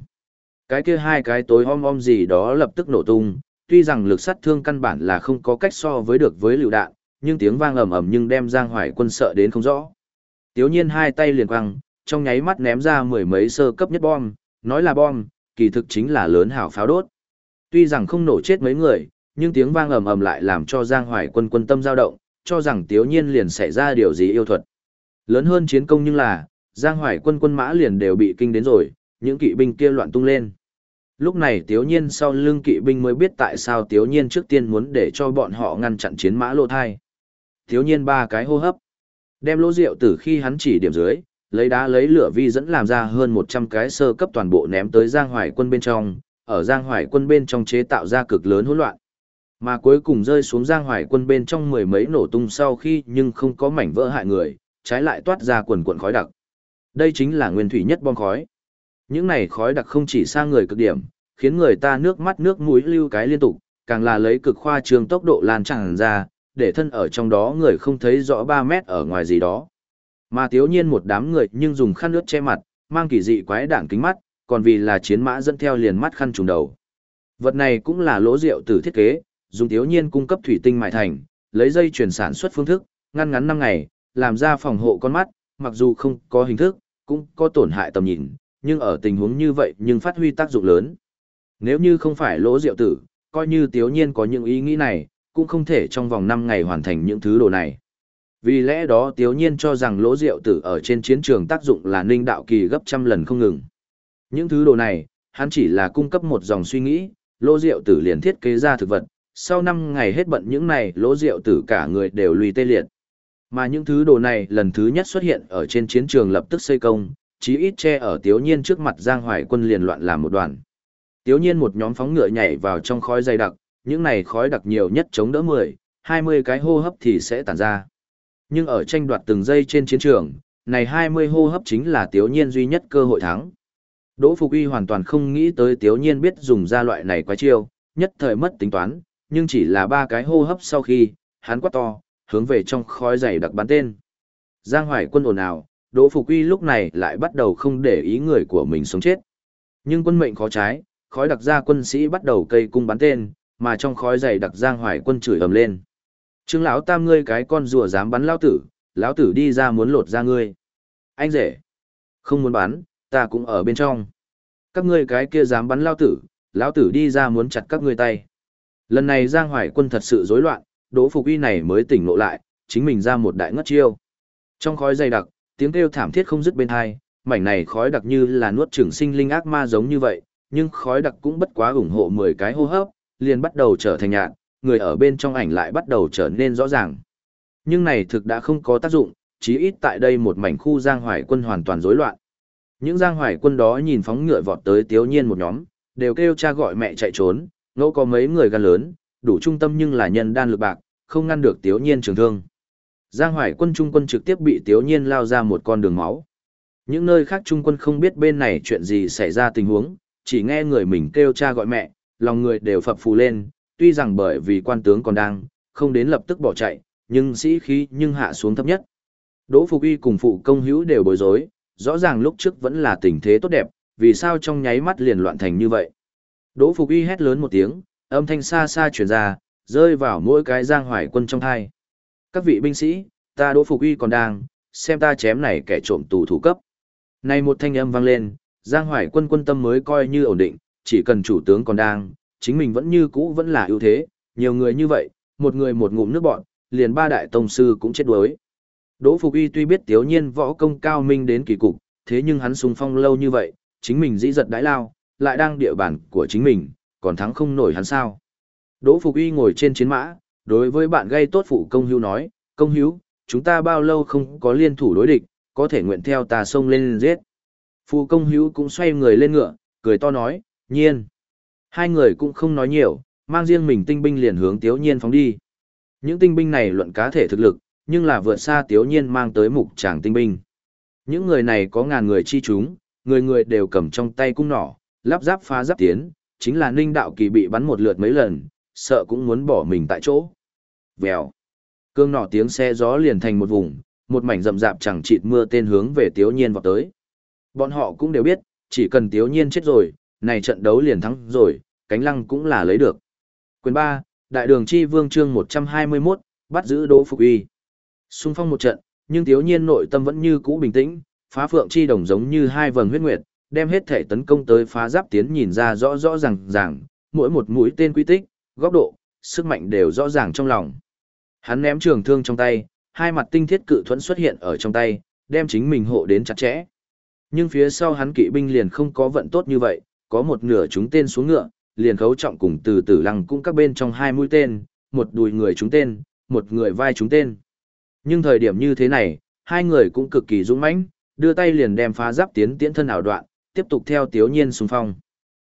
Cái kia hai cái tối om om gì đó lập tức nổ tung, tuy rằng lực sát thương căn bản là không có cách so với được với lựu đạn, nhưng tiếng vang ầm ầm nhưng đem giang hoài quân sợ đến không rõ. Tiếu nhiên hai tay liền quăng, trong nháy mắt ném ra mười mấy sơ cấp nhất bom, nói là bom, kỳ thực chính là lớn hảo pháo đốt. Tuy rằng không nổ chết mấy người, nhưng tiếng vang ầm ầm lại làm cho Giang Hoài quân quân tâm dao động, cho rằng Tiếu Nhiên liền xảy ra điều gì yêu thuật. Lớn hơn chiến công nhưng là, Giang Hoài quân quân mã liền đều bị kinh đến rồi, những kỵ binh kia loạn tung lên. Lúc này Tiếu Nhiên sau lưng kỵ binh mới biết tại sao Tiếu Nhiên trước tiên muốn để cho bọn họ ngăn chặn chiến mã lô thai. Tiếu Nhiên ba cái hô hấp. Đem lỗ rượu từ khi hắn chỉ điểm dưới, lấy đá lấy lửa vi dẫn làm ra hơn 100 cái sơ cấp toàn bộ ném tới Giang Hoài quân bên trong, ở Giang Hoài quân bên trong chế tạo ra cực lớn hỗn loạn. Mà cuối cùng rơi xuống Giang Hoài quân bên trong mười mấy nổ tung sau khi nhưng không có mảnh vỡ hại người, trái lại toát ra quần cuộn khói đặc. Đây chính là nguyên thủy nhất bom khói. Những này khói đặc không chỉ sang người cực điểm, khiến người ta nước mắt nước mũi lưu cái liên tục, càng là lấy cực khoa trương tốc độ lan tràn ra, để thân ở trong đó người không thấy rõ 3 mét ở ngoài gì đó. Mà thiếu nhiên một đám người nhưng dùng khăn nước che mặt, mang kỳ dị quái đản kính mắt, còn vì là chiến mã dẫn theo liền mắt khăn trùng đầu. Vật này cũng là lỗ rượu từ thiết kế, dùng thiếu nhiên cung cấp thủy tinh mại thành, lấy dây chuyển sản xuất phương thức, ngăn ngắn 5 ngày, làm ra phòng hộ con mắt, mặc dù không có hình thức, cũng có tổn hại tầm nhìn, nhưng ở tình huống như vậy nhưng phát huy tác dụng lớn. Nếu như không phải lỗ rượu tử, coi như thiếu nhiên có những ý nghĩ này, cũng không thể trong vòng 5 ngày hoàn thành những thứ đồ này. Vì lẽ đó Tiếu Nhiên cho rằng lỗ rượu tử ở trên chiến trường tác dụng là ninh đạo kỳ gấp trăm lần không ngừng. Những thứ đồ này, hắn chỉ là cung cấp một dòng suy nghĩ, lỗ rượu tử liền thiết kế ra thực vật, sau 5 ngày hết bận những này lỗ rượu tử cả người đều lùi tê liệt. Mà những thứ đồ này lần thứ nhất xuất hiện ở trên chiến trường lập tức xây công, chí ít che ở Tiếu Nhiên trước mặt Giang Hoài quân liền loạn làm một đoàn. Tiếu Nhiên một nhóm phóng ngựa nhảy vào trong khói dày đặc, những này khói đặc nhiều nhất chống đỡ 10, 20 cái hô hấp thì sẽ tản ra. Nhưng ở tranh đoạt từng giây trên chiến trường, này 20 hô hấp chính là Tiếu Nhiên duy nhất cơ hội thắng. Đỗ Phục Uy hoàn toàn không nghĩ tới Tiếu Nhiên biết dùng ra loại này quái chiêu, nhất thời mất tính toán, nhưng chỉ là ba cái hô hấp sau khi, hắn quát to, hướng về trong khói dày đặc bắn tên. Giang Hoài quân ồn ào, Đỗ Phục Uy lúc này lại bắt đầu không để ý người của mình sống chết. Nhưng quân mệnh khó trái, khói đặc ra quân sĩ bắt đầu cây cung bắn tên, mà trong khói dày đặc Giang Hoài quân chửi ầm lên. Trương lão tam ngươi cái con rùa dám bắn lão tử, lão tử đi ra muốn lột ra ngươi. Anh rể, không muốn bắn, ta cũng ở bên trong. Các ngươi cái kia dám bắn lão tử, lão tử đi ra muốn chặt các ngươi tay. Lần này Giang Hoài quân thật sự rối loạn, Đỗ Phục Uy này mới tỉnh ngộ lại, chính mình ra một đại ngất chiêu. Trong khói dày đặc, tiếng kêu thảm thiết không dứt bên hai, mảnh này khói đặc như là nuốt trưởng sinh linh ác ma giống như vậy, nhưng khói đặc cũng bất quá ủng hộ 10 cái hô hấp, liền bắt đầu trở thành nhạt, người ở bên trong ảnh lại bắt đầu trở nên rõ ràng. Nhưng này thực đã không có tác dụng, chí ít tại đây một mảnh khu Giang Hoài quân hoàn toàn rối loạn. Những Giang Hoài quân đó nhìn phóng ngựa vọt tới Tiếu Nhiên một nhóm, đều kêu cha gọi mẹ chạy trốn, Ngẫu có mấy người gan lớn, đủ trung tâm nhưng là nhân đan lực bạc, không ngăn được Tiếu Nhiên trường thương. Giang Hoài quân trung quân trực tiếp bị Tiếu Nhiên lao ra một con đường máu. Những nơi khác trung quân không biết bên này chuyện gì xảy ra tình huống, chỉ nghe người mình kêu cha gọi mẹ, lòng người đều phập phù lên, tuy rằng bởi vì quan tướng còn đang, không đến lập tức bỏ chạy, nhưng sĩ khí nhưng hạ xuống thấp nhất. Đỗ Phục Y cùng phụ công hữu đều bối rối, rõ ràng lúc trước vẫn là tình thế tốt đẹp, vì sao trong nháy mắt liền loạn thành như vậy. Đỗ Phục Y hét lớn một tiếng, âm thanh xa xa truyền ra, rơi vào mỗi cái giang hoài quân trong thai. Các vị binh sĩ, ta Đỗ Phục Y còn đang, xem ta chém này kẻ trộm tù thủ cấp. Này một thanh âm vang lên, giang hoài quân quân tâm mới coi như ổn định, chỉ cần chủ tướng còn đang, chính mình vẫn như cũ vẫn là ưu thế, nhiều người như vậy, một người một ngụm nước bọn, liền ba đại tông sư cũng chết đuối. Đỗ Phục Y tuy biết Tiếu Nhiên võ công cao minh đến kỳ cục, thế nhưng hắn sung phong lâu như vậy, chính mình dĩ giật đãi lao, lại đang địa bàn của chính mình, còn thắng không nổi hắn sao. Đỗ Phục Y ngồi trên chiến mã, đối với bạn gây tốt phụ công hữu nói, công hữu, chúng ta bao lâu không có liên thủ đối địch, có thể nguyện theo ta sông lên giết. Phụ công hữu cũng xoay người lên ngựa, cười to nói, nhiên. Hai người cũng không nói nhiều, mang riêng mình tinh binh liền hướng Tiếu Nhiên phóng đi. Những tinh binh này luận cá thể thực lực, nhưng là vượt xa Tiếu Nhiên mang tới mục tràng tinh binh. Những người này có ngàn người chi chúng, người người đều cầm trong tay cung nỏ, lắp giáp phá giáp tiến, chính là ninh đạo kỳ bị bắn một lượt mấy lần, sợ cũng muốn bỏ mình tại chỗ. Vèo. Cương nỏ tiếng xe gió liền thành một vùng, một mảnh rậm rạp chẳng chịt mưa tên hướng về Tiếu Nhiên vọt tới. Bọn họ cũng đều biết, chỉ cần Tiếu Nhiên chết rồi, này trận đấu liền thắng rồi, cánh lăng cũng là lấy được. Quyền 3, Đại đường chi vương chương 121, bắt giữ Đỗ Phục Uy. Xung phong một trận, nhưng thiếu Nhiên nội tâm vẫn như cũ bình tĩnh, phá phượng chi đồng giống như hai vầng huyết nguyệt, đem hết thể tấn công tới phá giáp tiến nhìn ra rõ rõ ràng ràng, mỗi một mũi tên quy tích, góc độ, sức mạnh đều rõ ràng trong lòng. Hắn ném trường thương trong tay, hai mặt tinh thiết cự thuẫn xuất hiện ở trong tay, đem chính mình hộ đến chặt chẽ. Nhưng phía sau hắn kỵ binh liền không có vận tốt như vậy, có một nửa chúng tên xuống ngựa, liền khấu trọng cùng từ từ lăng cũng các bên trong hai mũi tên, một đùi người chúng tên, một người vai chúng tên. Nhưng thời điểm như thế này, hai người cũng cực kỳ dũng mãnh, đưa tay liền đem phá giáp tiến tiễn thân ảo đoạn, tiếp tục theo Tiếu Nhiên xung phong.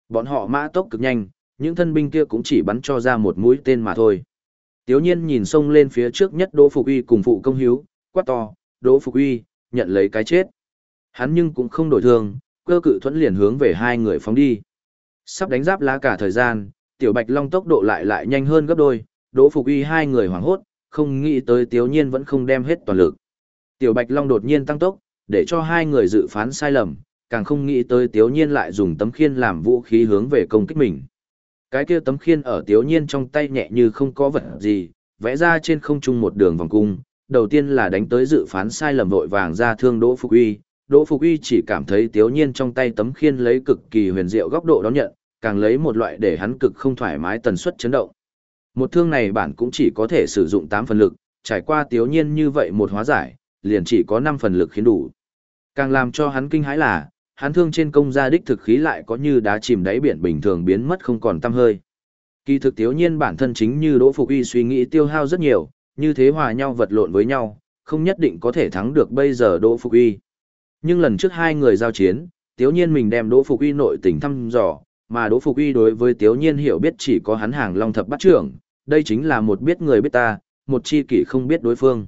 Bọn họ mã tốc cực nhanh, những thân binh kia cũng chỉ bắn cho ra một mũi tên mà thôi. Tiếu Nhiên nhìn xông lên phía trước nhất Đỗ Phục Uy cùng phụ công hiếu, quát to, Đỗ Phục Uy, nhận lấy cái chết. Hắn nhưng cũng không đổi thường, cơ cự thuẫn liền hướng về hai người phóng đi. Sắp đánh giáp lá cả thời gian, Tiểu Bạch Long tốc độ lại lại nhanh hơn gấp đôi, Đỗ Phục Uy hai người hoảng hốt, không nghĩ tới Tiếu Nhiên vẫn không đem hết toàn lực. Tiểu Bạch Long đột nhiên tăng tốc, để cho hai người dự phán sai lầm, càng không nghĩ tới Tiếu Nhiên lại dùng tấm khiên làm vũ khí hướng về công kích mình. Cái kia tấm khiên ở Tiếu Nhiên trong tay nhẹ như không có vật gì, vẽ ra trên không trung một đường vòng cung, đầu tiên là đánh tới dự phán sai lầm vội vàng ra thương Đỗ Phục Uy. Đỗ Phục Uy chỉ cảm thấy Tiếu Nhiên trong tay tấm khiên lấy cực kỳ huyền diệu góc độ đón nhận, càng lấy một loại để hắn cực không thoải mái tần suất chấn động. Một thương này bản cũng chỉ có thể sử dụng 8 phần lực, trải qua Tiếu Nhiên như vậy một hóa giải, liền chỉ có 5 phần lực khiến đủ. Càng làm cho hắn kinh hãi là, hắn thương trên công gia đích thực khí lại có như đá chìm đáy biển bình thường biến mất không còn tăm hơi. Kỳ thực tiếu nhiên bản thân chính như Đỗ Phục Y suy nghĩ tiêu hao rất nhiều, như thế hòa nhau vật lộn với nhau, không nhất định có thể thắng được bây giờ Đỗ Phục Y. Nhưng lần trước hai người giao chiến, tiếu nhiên mình đem Đỗ Phục uy nội tình thăm dò, mà Đỗ Phục uy đối với tiếu nhiên hiểu biết chỉ có hắn hàng long thập bắt trưởng, đây chính là một biết người biết ta, một chi kỷ không biết đối phương.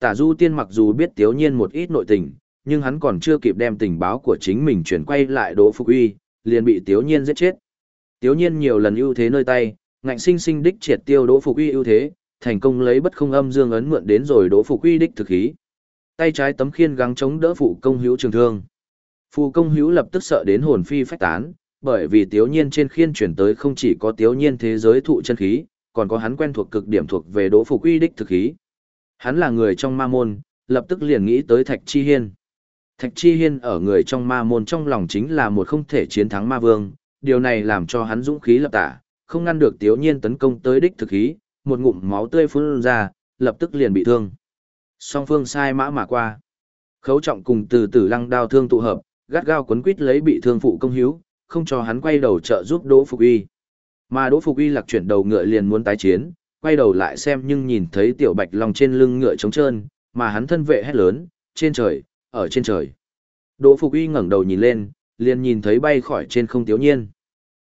Tả Du Tiên mặc dù biết tiếu nhiên một ít nội tình, nhưng hắn còn chưa kịp đem tình báo của chính mình chuyển quay lại Đỗ Phục Uy, liền bị Tiếu Nhiên giết chết. Tiếu Nhiên nhiều lần ưu thế nơi tay, ngạnh sinh sinh đích triệt tiêu Đỗ Phục Uy ưu thế, thành công lấy bất không âm dương ấn mượn đến rồi Đỗ Phục Uy đích thực khí. Tay trái tấm khiên gắng chống đỡ phụ công hữu trường thương. Phụ công hữu lập tức sợ đến hồn phi phách tán, bởi vì Tiếu Nhiên trên khiên chuyển tới không chỉ có Tiếu Nhiên thế giới thụ chân khí, còn có hắn quen thuộc cực điểm thuộc về Đỗ Phục Uy đích thực khí. Hắn là người trong ma môn, lập tức liền nghĩ tới Thạch Chi Hiên. Thạch Chi Hiên ở người trong ma môn trong lòng chính là một không thể chiến thắng ma vương, điều này làm cho hắn dũng khí lập tả, không ngăn được Tiếu Nhiên tấn công tới đích thực khí, một ngụm máu tươi phun ra, lập tức liền bị thương. Song phương sai mã mà qua. Khấu trọng cùng từ từ lăng đao thương tụ hợp, gắt gao quấn quít lấy bị thương phụ công hiếu, không cho hắn quay đầu trợ giúp Đỗ Phục Uy. Mà Đỗ Phục Uy lạc chuyển đầu ngựa liền muốn tái chiến, quay đầu lại xem nhưng nhìn thấy tiểu bạch long trên lưng ngựa trống trơn, mà hắn thân vệ hét lớn, trên trời, ở trên trời. Đỗ Phục Uy ngẩng đầu nhìn lên, liền nhìn thấy bay khỏi trên không Tiếu Nhiên.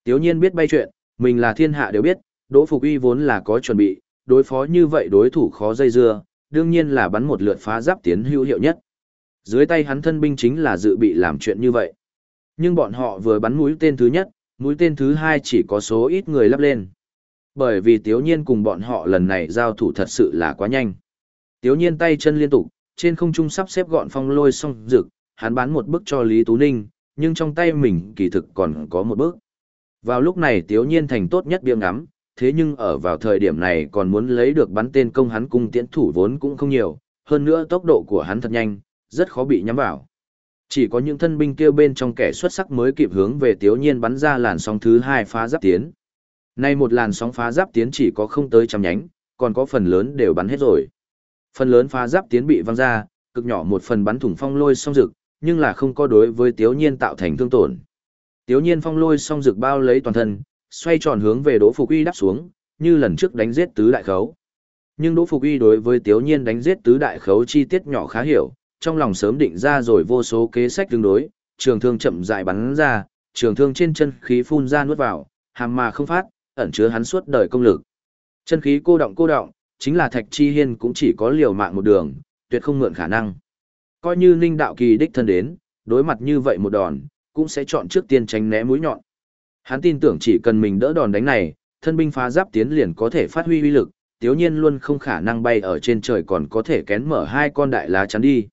Tiếu Nhiên biết bay chuyện, mình là thiên hạ đều biết, Đỗ Phục Uy vốn là có chuẩn bị, đối phó như vậy đối thủ khó dây dưa, đương nhiên là bắn một lượt phá giáp tiến hữu hiệu nhất. Dưới tay hắn thân binh chính là dự bị làm chuyện như vậy. Nhưng bọn họ vừa bắn mũi tên thứ nhất, mũi tên thứ hai chỉ có số ít người lắp lên. Bởi vì Tiếu Nhiên cùng bọn họ lần này giao thủ thật sự là quá nhanh. Tiếu Nhiên tay chân liên tục, trên không trung sắp xếp gọn phong lôi xong rực, hắn bán một bước cho Lý Tú Ninh, nhưng trong tay mình kỳ thực còn có một bước. Vào lúc này Tiếu Nhiên thành tốt nhất biêu ngắm, thế nhưng ở vào thời điểm này còn muốn lấy được bắn tên công hắn cung tiễn thủ vốn cũng không nhiều, hơn nữa tốc độ của hắn thật nhanh, rất khó bị nhắm vào. Chỉ có những thân binh kêu bên trong kẻ xuất sắc mới kịp hướng về Tiếu Nhiên bắn ra làn sóng thứ hai phá giáp tiến. Nay một làn sóng phá giáp tiến chỉ có không tới trăm nhánh, còn có phần lớn đều bắn hết rồi. Phần lớn phá giáp tiến bị văng ra, cực nhỏ một phần bắn thủng phong lôi song rực, nhưng là không có đối với Tiếu Nhiên tạo thành thương tổn. Tiếu Nhiên phong lôi song rực bao lấy toàn thân, xoay tròn hướng về Đỗ Phục Uy đáp xuống, như lần trước đánh giết tứ đại khấu. Nhưng Đỗ Phục Uy đối với Tiếu Nhiên đánh giết tứ đại khấu chi tiết nhỏ khá hiểu, trong lòng sớm định ra rồi vô số kế sách tương đối, trường thương chậm rãi bắn ra, trường thương trên chân khí phun ra nuốt vào, hàm mà không phát, ẩn chứa hắn suốt đời công lực. Chân khí cô động cô động, chính là Thạch Chi Hiên cũng chỉ có liều mạng một đường, tuyệt không mượn khả năng. Coi như Ninh Đạo Kỳ đích thân đến, đối mặt như vậy một đòn, cũng sẽ chọn trước tiên tránh né mũi nhọn. Hắn tin tưởng chỉ cần mình đỡ đòn đánh này, thân binh phá giáp tiến liền có thể phát huy uy lực, tiếu nhiên luôn không khả năng bay ở trên trời còn có thể kén mở hai con đại lá chắn đi.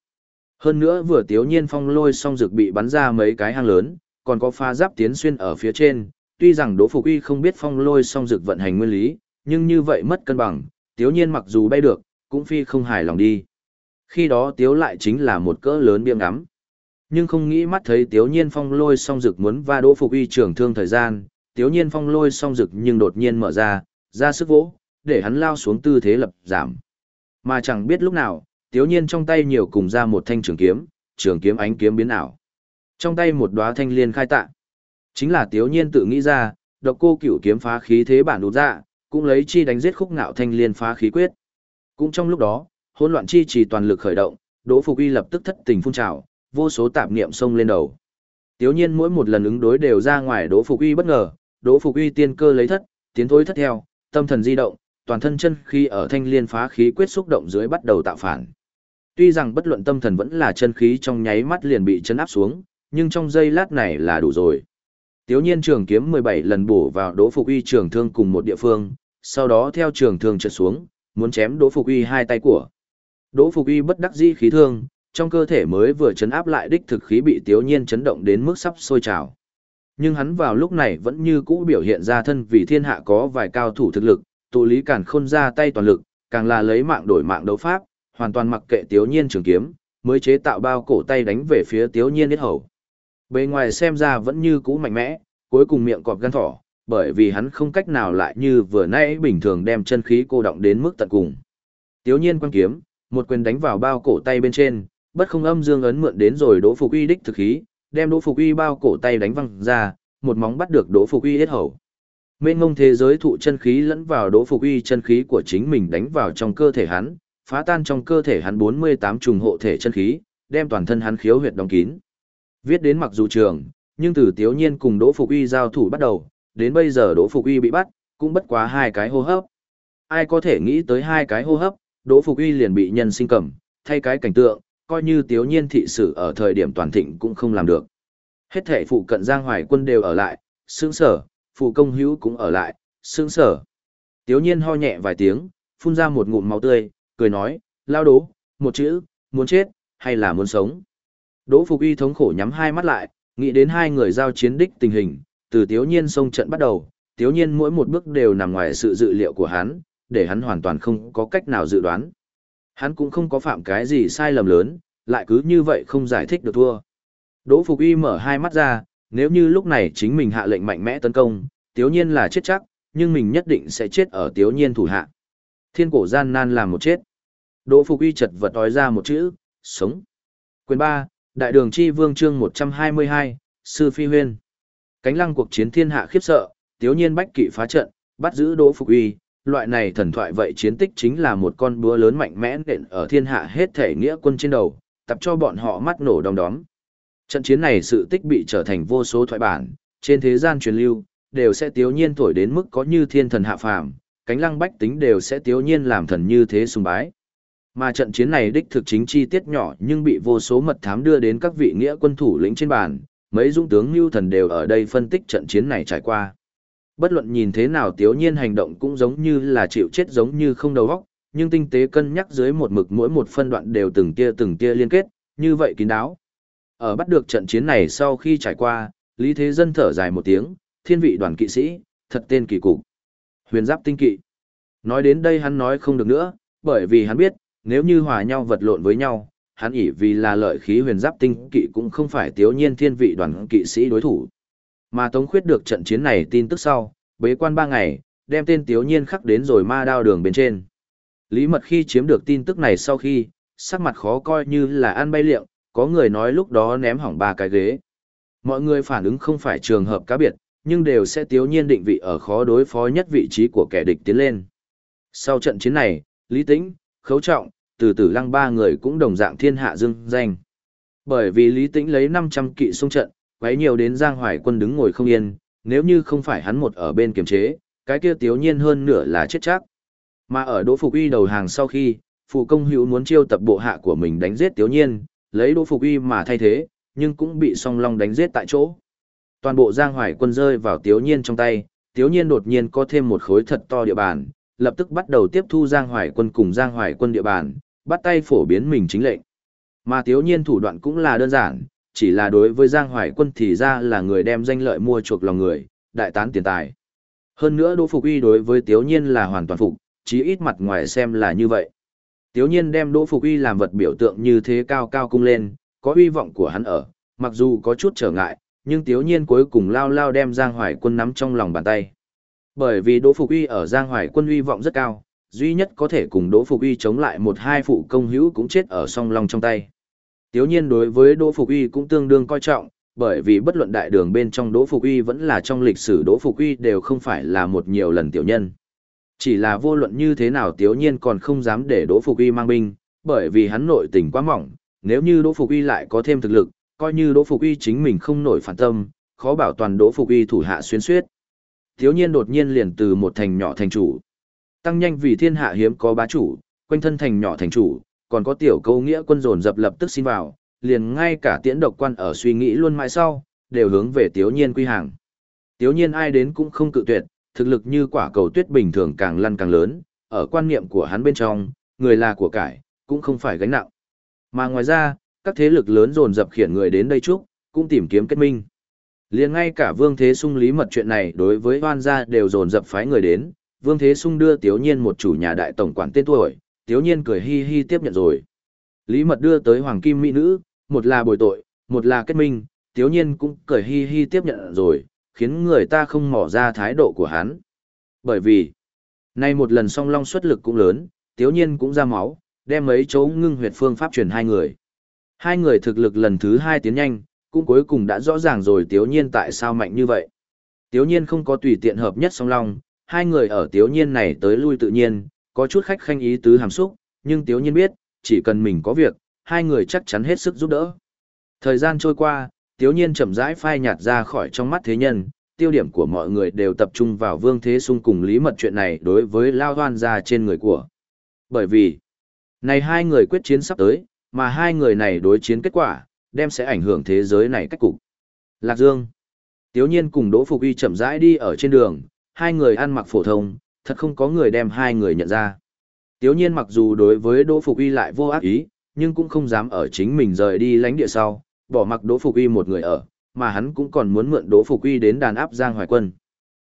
Hơn nữa vừa tiếu nhiên phong lôi xong rực bị bắn ra mấy cái hang lớn, còn có pha giáp tiến xuyên ở phía trên, tuy rằng Đỗ Phục Uy không biết phong lôi xong rực vận hành nguyên lý, nhưng như vậy mất cân bằng, tiếu nhiên mặc dù bay được, cũng phi không hài lòng đi. Khi đó tiếu lại chính là một cỡ lớn biêm ngắm. Nhưng không nghĩ mắt thấy tiếu nhiên phong lôi song dực muốn va đỗ phục uy trưởng thương thời gian, tiếu nhiên phong lôi song dực nhưng đột nhiên mở ra, ra sức vỗ, để hắn lao xuống tư thế lập giảm. Mà chẳng biết lúc nào, tiếu nhiên trong tay nhiều cùng ra một thanh trường kiếm, trường kiếm ánh kiếm biến ảo. Trong tay một đóa thanh liên khai tạ. Chính là tiếu nhiên tự nghĩ ra, độc cô cửu kiếm phá khí thế bản đột ra, dạ, cũng lấy chi đánh giết khúc ngạo thanh liên phá khí quyết. Cũng trong lúc đó, hỗn loạn chi chỉ toàn lực khởi động, Đỗ Phục Uy lập tức thất tình phun trào, vô số tạp niệm xông lên đầu. Tiếu nhiên mỗi một lần ứng đối đều ra ngoài Đỗ Phục Uy bất ngờ, Đỗ Phục Uy tiên cơ lấy thất, tiến thối thất theo, tâm thần di động, toàn thân chân khí ở thanh liên phá khí quyết xúc động dưới bắt đầu tạo phản. Tuy rằng bất luận tâm thần vẫn là chân khí trong nháy mắt liền bị chấn áp xuống, nhưng trong giây lát này là đủ rồi. Tiếu nhiên trường kiếm 17 lần bổ vào Đỗ Phục Uy trường thương cùng một địa phương, sau đó theo trường thương trượt xuống, muốn chém Đỗ Phục Uy hai tay của. Đỗ Phục Uy bất đắc dĩ khí thương, trong cơ thể mới vừa chấn áp lại đích thực khí bị Tiếu Nhiên chấn động đến mức sắp sôi trào. Nhưng hắn vào lúc này vẫn như cũ biểu hiện ra thân vì thiên hạ có vài cao thủ thực lực, tụ lý cản khôn ra tay toàn lực, càng là lấy mạng đổi mạng đấu pháp, hoàn toàn mặc kệ Tiếu Nhiên trường kiếm, mới chế tạo bao cổ tay đánh về phía Tiếu Nhiên hết hầu. Bề ngoài xem ra vẫn như cũ mạnh mẽ, cuối cùng miệng cọp gan thỏ, bởi vì hắn không cách nào lại như vừa nãy bình thường đem chân khí cô động đến mức tận cùng. Tiếu Nhiên quan kiếm, một quyền đánh vào bao cổ tay bên trên, bất không âm dương ấn mượn đến rồi Đỗ Phục Uy đích thực khí, đem Đỗ Phục Uy bao cổ tay đánh văng ra, một móng bắt được Đỗ Phục Uy hết hầu. Mênh ngông thế giới thụ chân khí lẫn vào Đỗ Phục Uy chân khí của chính mình đánh vào trong cơ thể hắn, phá tan trong cơ thể hắn 48 trùng hộ thể chân khí, đem toàn thân hắn khiếu huyệt đóng kín. Viết đến mặc dù trường, nhưng từ Tiếu Nhiên cùng Đỗ Phục Uy giao thủ bắt đầu, đến bây giờ Đỗ Phục Uy bị bắt, cũng bất quá hai cái hô hấp. Ai có thể nghĩ tới hai cái hô hấp, Đỗ Phục Uy liền bị nhân sinh cầm, thay cái cảnh tượng, coi như tiếu nhiên thị sử ở thời điểm toàn thịnh cũng không làm được. Hết thể phụ cận Giang Hoài quân đều ở lại, sướng sở, phụ công hữu cũng ở lại, sướng sở. Tiếu nhiên ho nhẹ vài tiếng, phun ra một ngụm máu tươi, cười nói, lao đố, một chữ, muốn chết, hay là muốn sống. Đỗ Phục Y thống khổ nhắm hai mắt lại, nghĩ đến hai người giao chiến đích tình hình, từ tiếu nhiên xông trận bắt đầu, tiếu nhiên mỗi một bước đều nằm ngoài sự dự liệu của hắn, để hắn hoàn toàn không có cách nào dự đoán. Hắn cũng không có phạm cái gì sai lầm lớn, lại cứ như vậy không giải thích được thua. Đỗ Phục Y mở hai mắt ra, nếu như lúc này chính mình hạ lệnh mạnh mẽ tấn công, tiếu nhiên là chết chắc, nhưng mình nhất định sẽ chết ở tiếu nhiên thủ hạ. Thiên cổ gian nan làm một chết. Đỗ Phục Y chật vật nói ra một chữ, sống. Quyền 3, Đại đường chi vương chương 122, Sư Phi Huyên. Cánh lăng cuộc chiến thiên hạ khiếp sợ, tiếu nhiên bách kỵ phá trận, bắt giữ Đỗ Phục Y, loại này thần thoại vậy chiến tích chính là một con búa lớn mạnh mẽ nện ở thiên hạ hết thể nghĩa quân trên đầu, tập cho bọn họ mắt nổ đom đóm. Trận chiến này sự tích bị trở thành vô số thoại bản, trên thế gian truyền lưu, đều sẽ tiếu nhiên thổi đến mức có như thiên thần hạ phàm, cánh lăng bách tính đều sẽ tiếu nhiên làm thần như thế sùng bái. Mà trận chiến này đích thực chính chi tiết nhỏ nhưng bị vô số mật thám đưa đến các vị nghĩa quân thủ lĩnh trên bàn, mấy dũng tướng lưu thần đều ở đây phân tích trận chiến này trải qua. Bất luận nhìn thế nào tiếu nhiên hành động cũng giống như là chịu chết giống như không đầu óc, nhưng tinh tế cân nhắc dưới một mực mỗi một phân đoạn đều từng tia từng tia liên kết, như vậy kín đáo. Ở bắt được trận chiến này sau khi trải qua, Lý Thế Dân thở dài một tiếng, thiên vị đoàn kỵ sĩ, thật tên kỳ cục. Huyền giáp tinh kỵ. Nói đến đây hắn nói không được nữa, bởi vì hắn biết, nếu như hòa nhau vật lộn với nhau, hắn ỷ vì là lợi khí huyền giáp tinh kỵ cũng không phải tiếu nhiên thiên vị đoàn kỵ sĩ đối thủ. Mà Tống Khuyết được trận chiến này tin tức sau, bế quan ba ngày, đem tên tiếu nhiên khắc đến rồi ma đao đường bên trên. Lý mật khi chiếm được tin tức này sau khi, sắc mặt khó coi như là ăn bay liệng, có người nói lúc đó ném hỏng ba cái ghế. Mọi người phản ứng không phải trường hợp cá biệt, nhưng đều sẽ tiếu nhiên định vị ở khó đối phó nhất vị trí của kẻ địch tiến lên. Sau trận chiến này, Lý Tĩnh, Khấu Trọng, từ tử lăng ba người cũng đồng dạng thiên hạ dương danh. Bởi vì Lý Tĩnh lấy 500 kỵ xung trận, quấy nhiều đến Giang Hoài quân đứng ngồi không yên, nếu như không phải hắn một ở bên kiềm chế, cái kia tiếu nhiên hơn nửa là chết chắc. Mà ở Đỗ Phục Uy đầu hàng sau khi, phụ công hữu muốn chiêu tập bộ hạ của mình đánh giết tiếu nhiên, lấy Đỗ Phục Uy mà thay thế, nhưng cũng bị song long đánh giết tại chỗ. Toàn bộ Giang Hoài quân rơi vào tiếu nhiên trong tay, tiếu nhiên đột nhiên có thêm một khối thật to địa bàn, lập tức bắt đầu tiếp thu Giang Hoài quân cùng Giang Hoài quân địa bàn, bắt tay phổ biến mình chính lệnh. Mà tiếu nhiên thủ đoạn cũng là đơn giản, chỉ là đối với Giang Hoài quân thì ra là người đem danh lợi mua chuộc lòng người, đại tán tiền tài. Hơn nữa Đỗ Phục Uy đối với tiếu nhiên là hoàn toàn phục, chí ít mặt ngoài xem là như vậy. Tiếu nhiên đem Đỗ Phục Uy làm vật biểu tượng như thế cao cao cung lên, có uy vọng của hắn ở, mặc dù có chút trở ngại, nhưng Tiếu nhiên cuối cùng lao lao đem Giang Hoài quân nắm trong lòng bàn tay. Bởi vì Đỗ Phục Uy ở Giang Hoài quân uy vọng rất cao, duy nhất có thể cùng Đỗ Phục Uy chống lại một hai phụ công hữu cũng chết ở song long trong tay. Tiếu nhiên đối với Đỗ Phục Uy cũng tương đương coi trọng, bởi vì bất luận đại đường bên trong Đỗ Phục Uy vẫn là trong lịch sử Đỗ Phục Uy đều không phải là một nhiều lần tiểu nhân. Chỉ là vô luận như thế nào Tiếu nhiên còn không dám để Đỗ Phục Uy mang binh, bởi vì hắn nội tình quá mỏng, nếu như Đỗ Phục Uy lại có thêm thực lực, coi như Đỗ Phục Uy chính mình không nổi phản tâm, khó bảo toàn Đỗ Phục Uy thủ hạ xuyên suyết. Tiếu nhiên đột nhiên liền từ một thành nhỏ thành chủ. Tăng nhanh vì thiên hạ hiếm có bá chủ, quanh thân thành nhỏ thành chủ, còn có tiểu câu nghĩa quân dồn dập lập tức xin vào, liền ngay cả tiễn độc quan ở suy nghĩ luôn mãi sau, đều hướng về tiếu nhiên quy hàng. Tiếu nhiên ai đến cũng không cự tuyệt, thực lực như quả cầu tuyết bình thường càng lăn càng lớn, ở quan niệm của hắn bên trong, người là của cải, cũng không phải gánh nặng. Mà ngoài ra, các thế lực lớn dồn dập khiển người đến đây chúc, cũng tìm kiếm kết minh. Liền ngay cả Vương Thế Sung lý mật chuyện này đối với hoan gia đều dồn dập phái người đến, Vương Thế Sung đưa Tiếu Nhiên một chủ nhà đại tổng quản tên tuổi, Tiếu Nhiên cười hi hi tiếp nhận rồi. Lý mật đưa tới Hoàng Kim Mỹ Nữ, một là bồi tội, một là kết minh, Tiếu Nhiên cũng cười hi hi tiếp nhận rồi, khiến người ta không mỏ ra thái độ của hắn. Bởi vì, nay một lần song long xuất lực cũng lớn, Tiếu Nhiên cũng ra máu, đem mấy chỗ ngưng huyệt phương pháp truyền hai người. Hai người thực lực lần thứ hai tiến nhanh, cũng cuối cùng đã rõ ràng rồi Tiếu Nhiên tại sao mạnh như vậy. Tiếu Nhiên không có tùy tiện hợp nhất song long, hai người ở Tiếu Nhiên này tới lui tự nhiên, có chút khách khanh ý tứ hàm xúc, nhưng Tiếu Nhiên biết, chỉ cần mình có việc, hai người chắc chắn hết sức giúp đỡ. Thời gian trôi qua, Tiếu Nhiên chậm rãi phai nhạt ra khỏi trong mắt thế nhân, tiêu điểm của mọi người đều tập trung vào Vương Thế Sung cùng Lý Mật chuyện này đối với Lao Hoan ra trên người của. Bởi vì, này hai người quyết chiến sắp tới, mà hai người này đối chiến kết quả, đem sẽ ảnh hưởng thế giới này cách cục. Lạc Dương. Tiếu nhiên cùng Đỗ Phục Y chậm rãi đi ở trên đường, hai người ăn mặc phổ thông, thật không có người đem hai người nhận ra. Tiếu nhiên mặc dù đối với Đỗ Phục Y lại vô ác ý, nhưng cũng không dám ở chính mình rời đi lánh địa sau, bỏ mặc Đỗ Phục Y một người ở, mà hắn cũng còn muốn mượn Đỗ Phục Y đến đàn áp Giang Hoài Quân.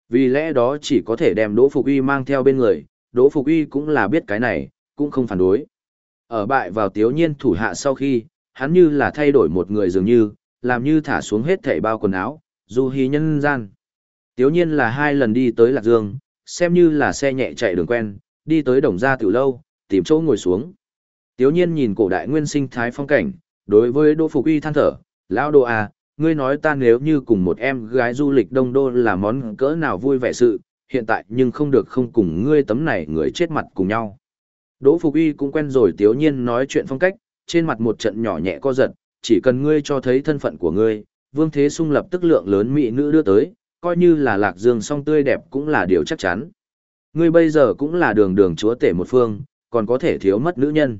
Vì lẽ đó chỉ có thể đem Đỗ Phục Y mang theo bên người, Đỗ Phục Y cũng là biết cái này, cũng không phản đối. Ở bại vào Tiếu nhiên thủ hạ sau khi, hắn như là thay đổi một người dường như, làm như thả xuống hết thảy bao quần áo, dù hí nhân gian. Tiếu nhiên là hai lần đi tới Lạc Dương, xem như là xe nhẹ chạy đường quen, đi tới đồng gia tiểu lâu, tìm chỗ ngồi xuống. Tiếu nhiên nhìn cổ đại nguyên sinh thái phong cảnh, đối với Đỗ Phục Uy than thở, lão Đỗ à, ngươi nói ta nếu như cùng một em gái du lịch đông đô là món cỡ nào vui vẻ sự, hiện tại nhưng không được không cùng ngươi tấm này người chết mặt cùng nhau. Đỗ Phục Uy cũng quen rồi tiếu nhiên nói chuyện phong cách, trên mặt một trận nhỏ nhẹ co giật, chỉ cần ngươi cho thấy thân phận của ngươi, Vương Thế Sung lập tức lượng lớn mỹ nữ đưa tới, coi như là lạc dương song tươi đẹp cũng là điều chắc chắn. Ngươi bây giờ cũng là đường đường chúa tể một phương, còn có thể thiếu mất nữ nhân.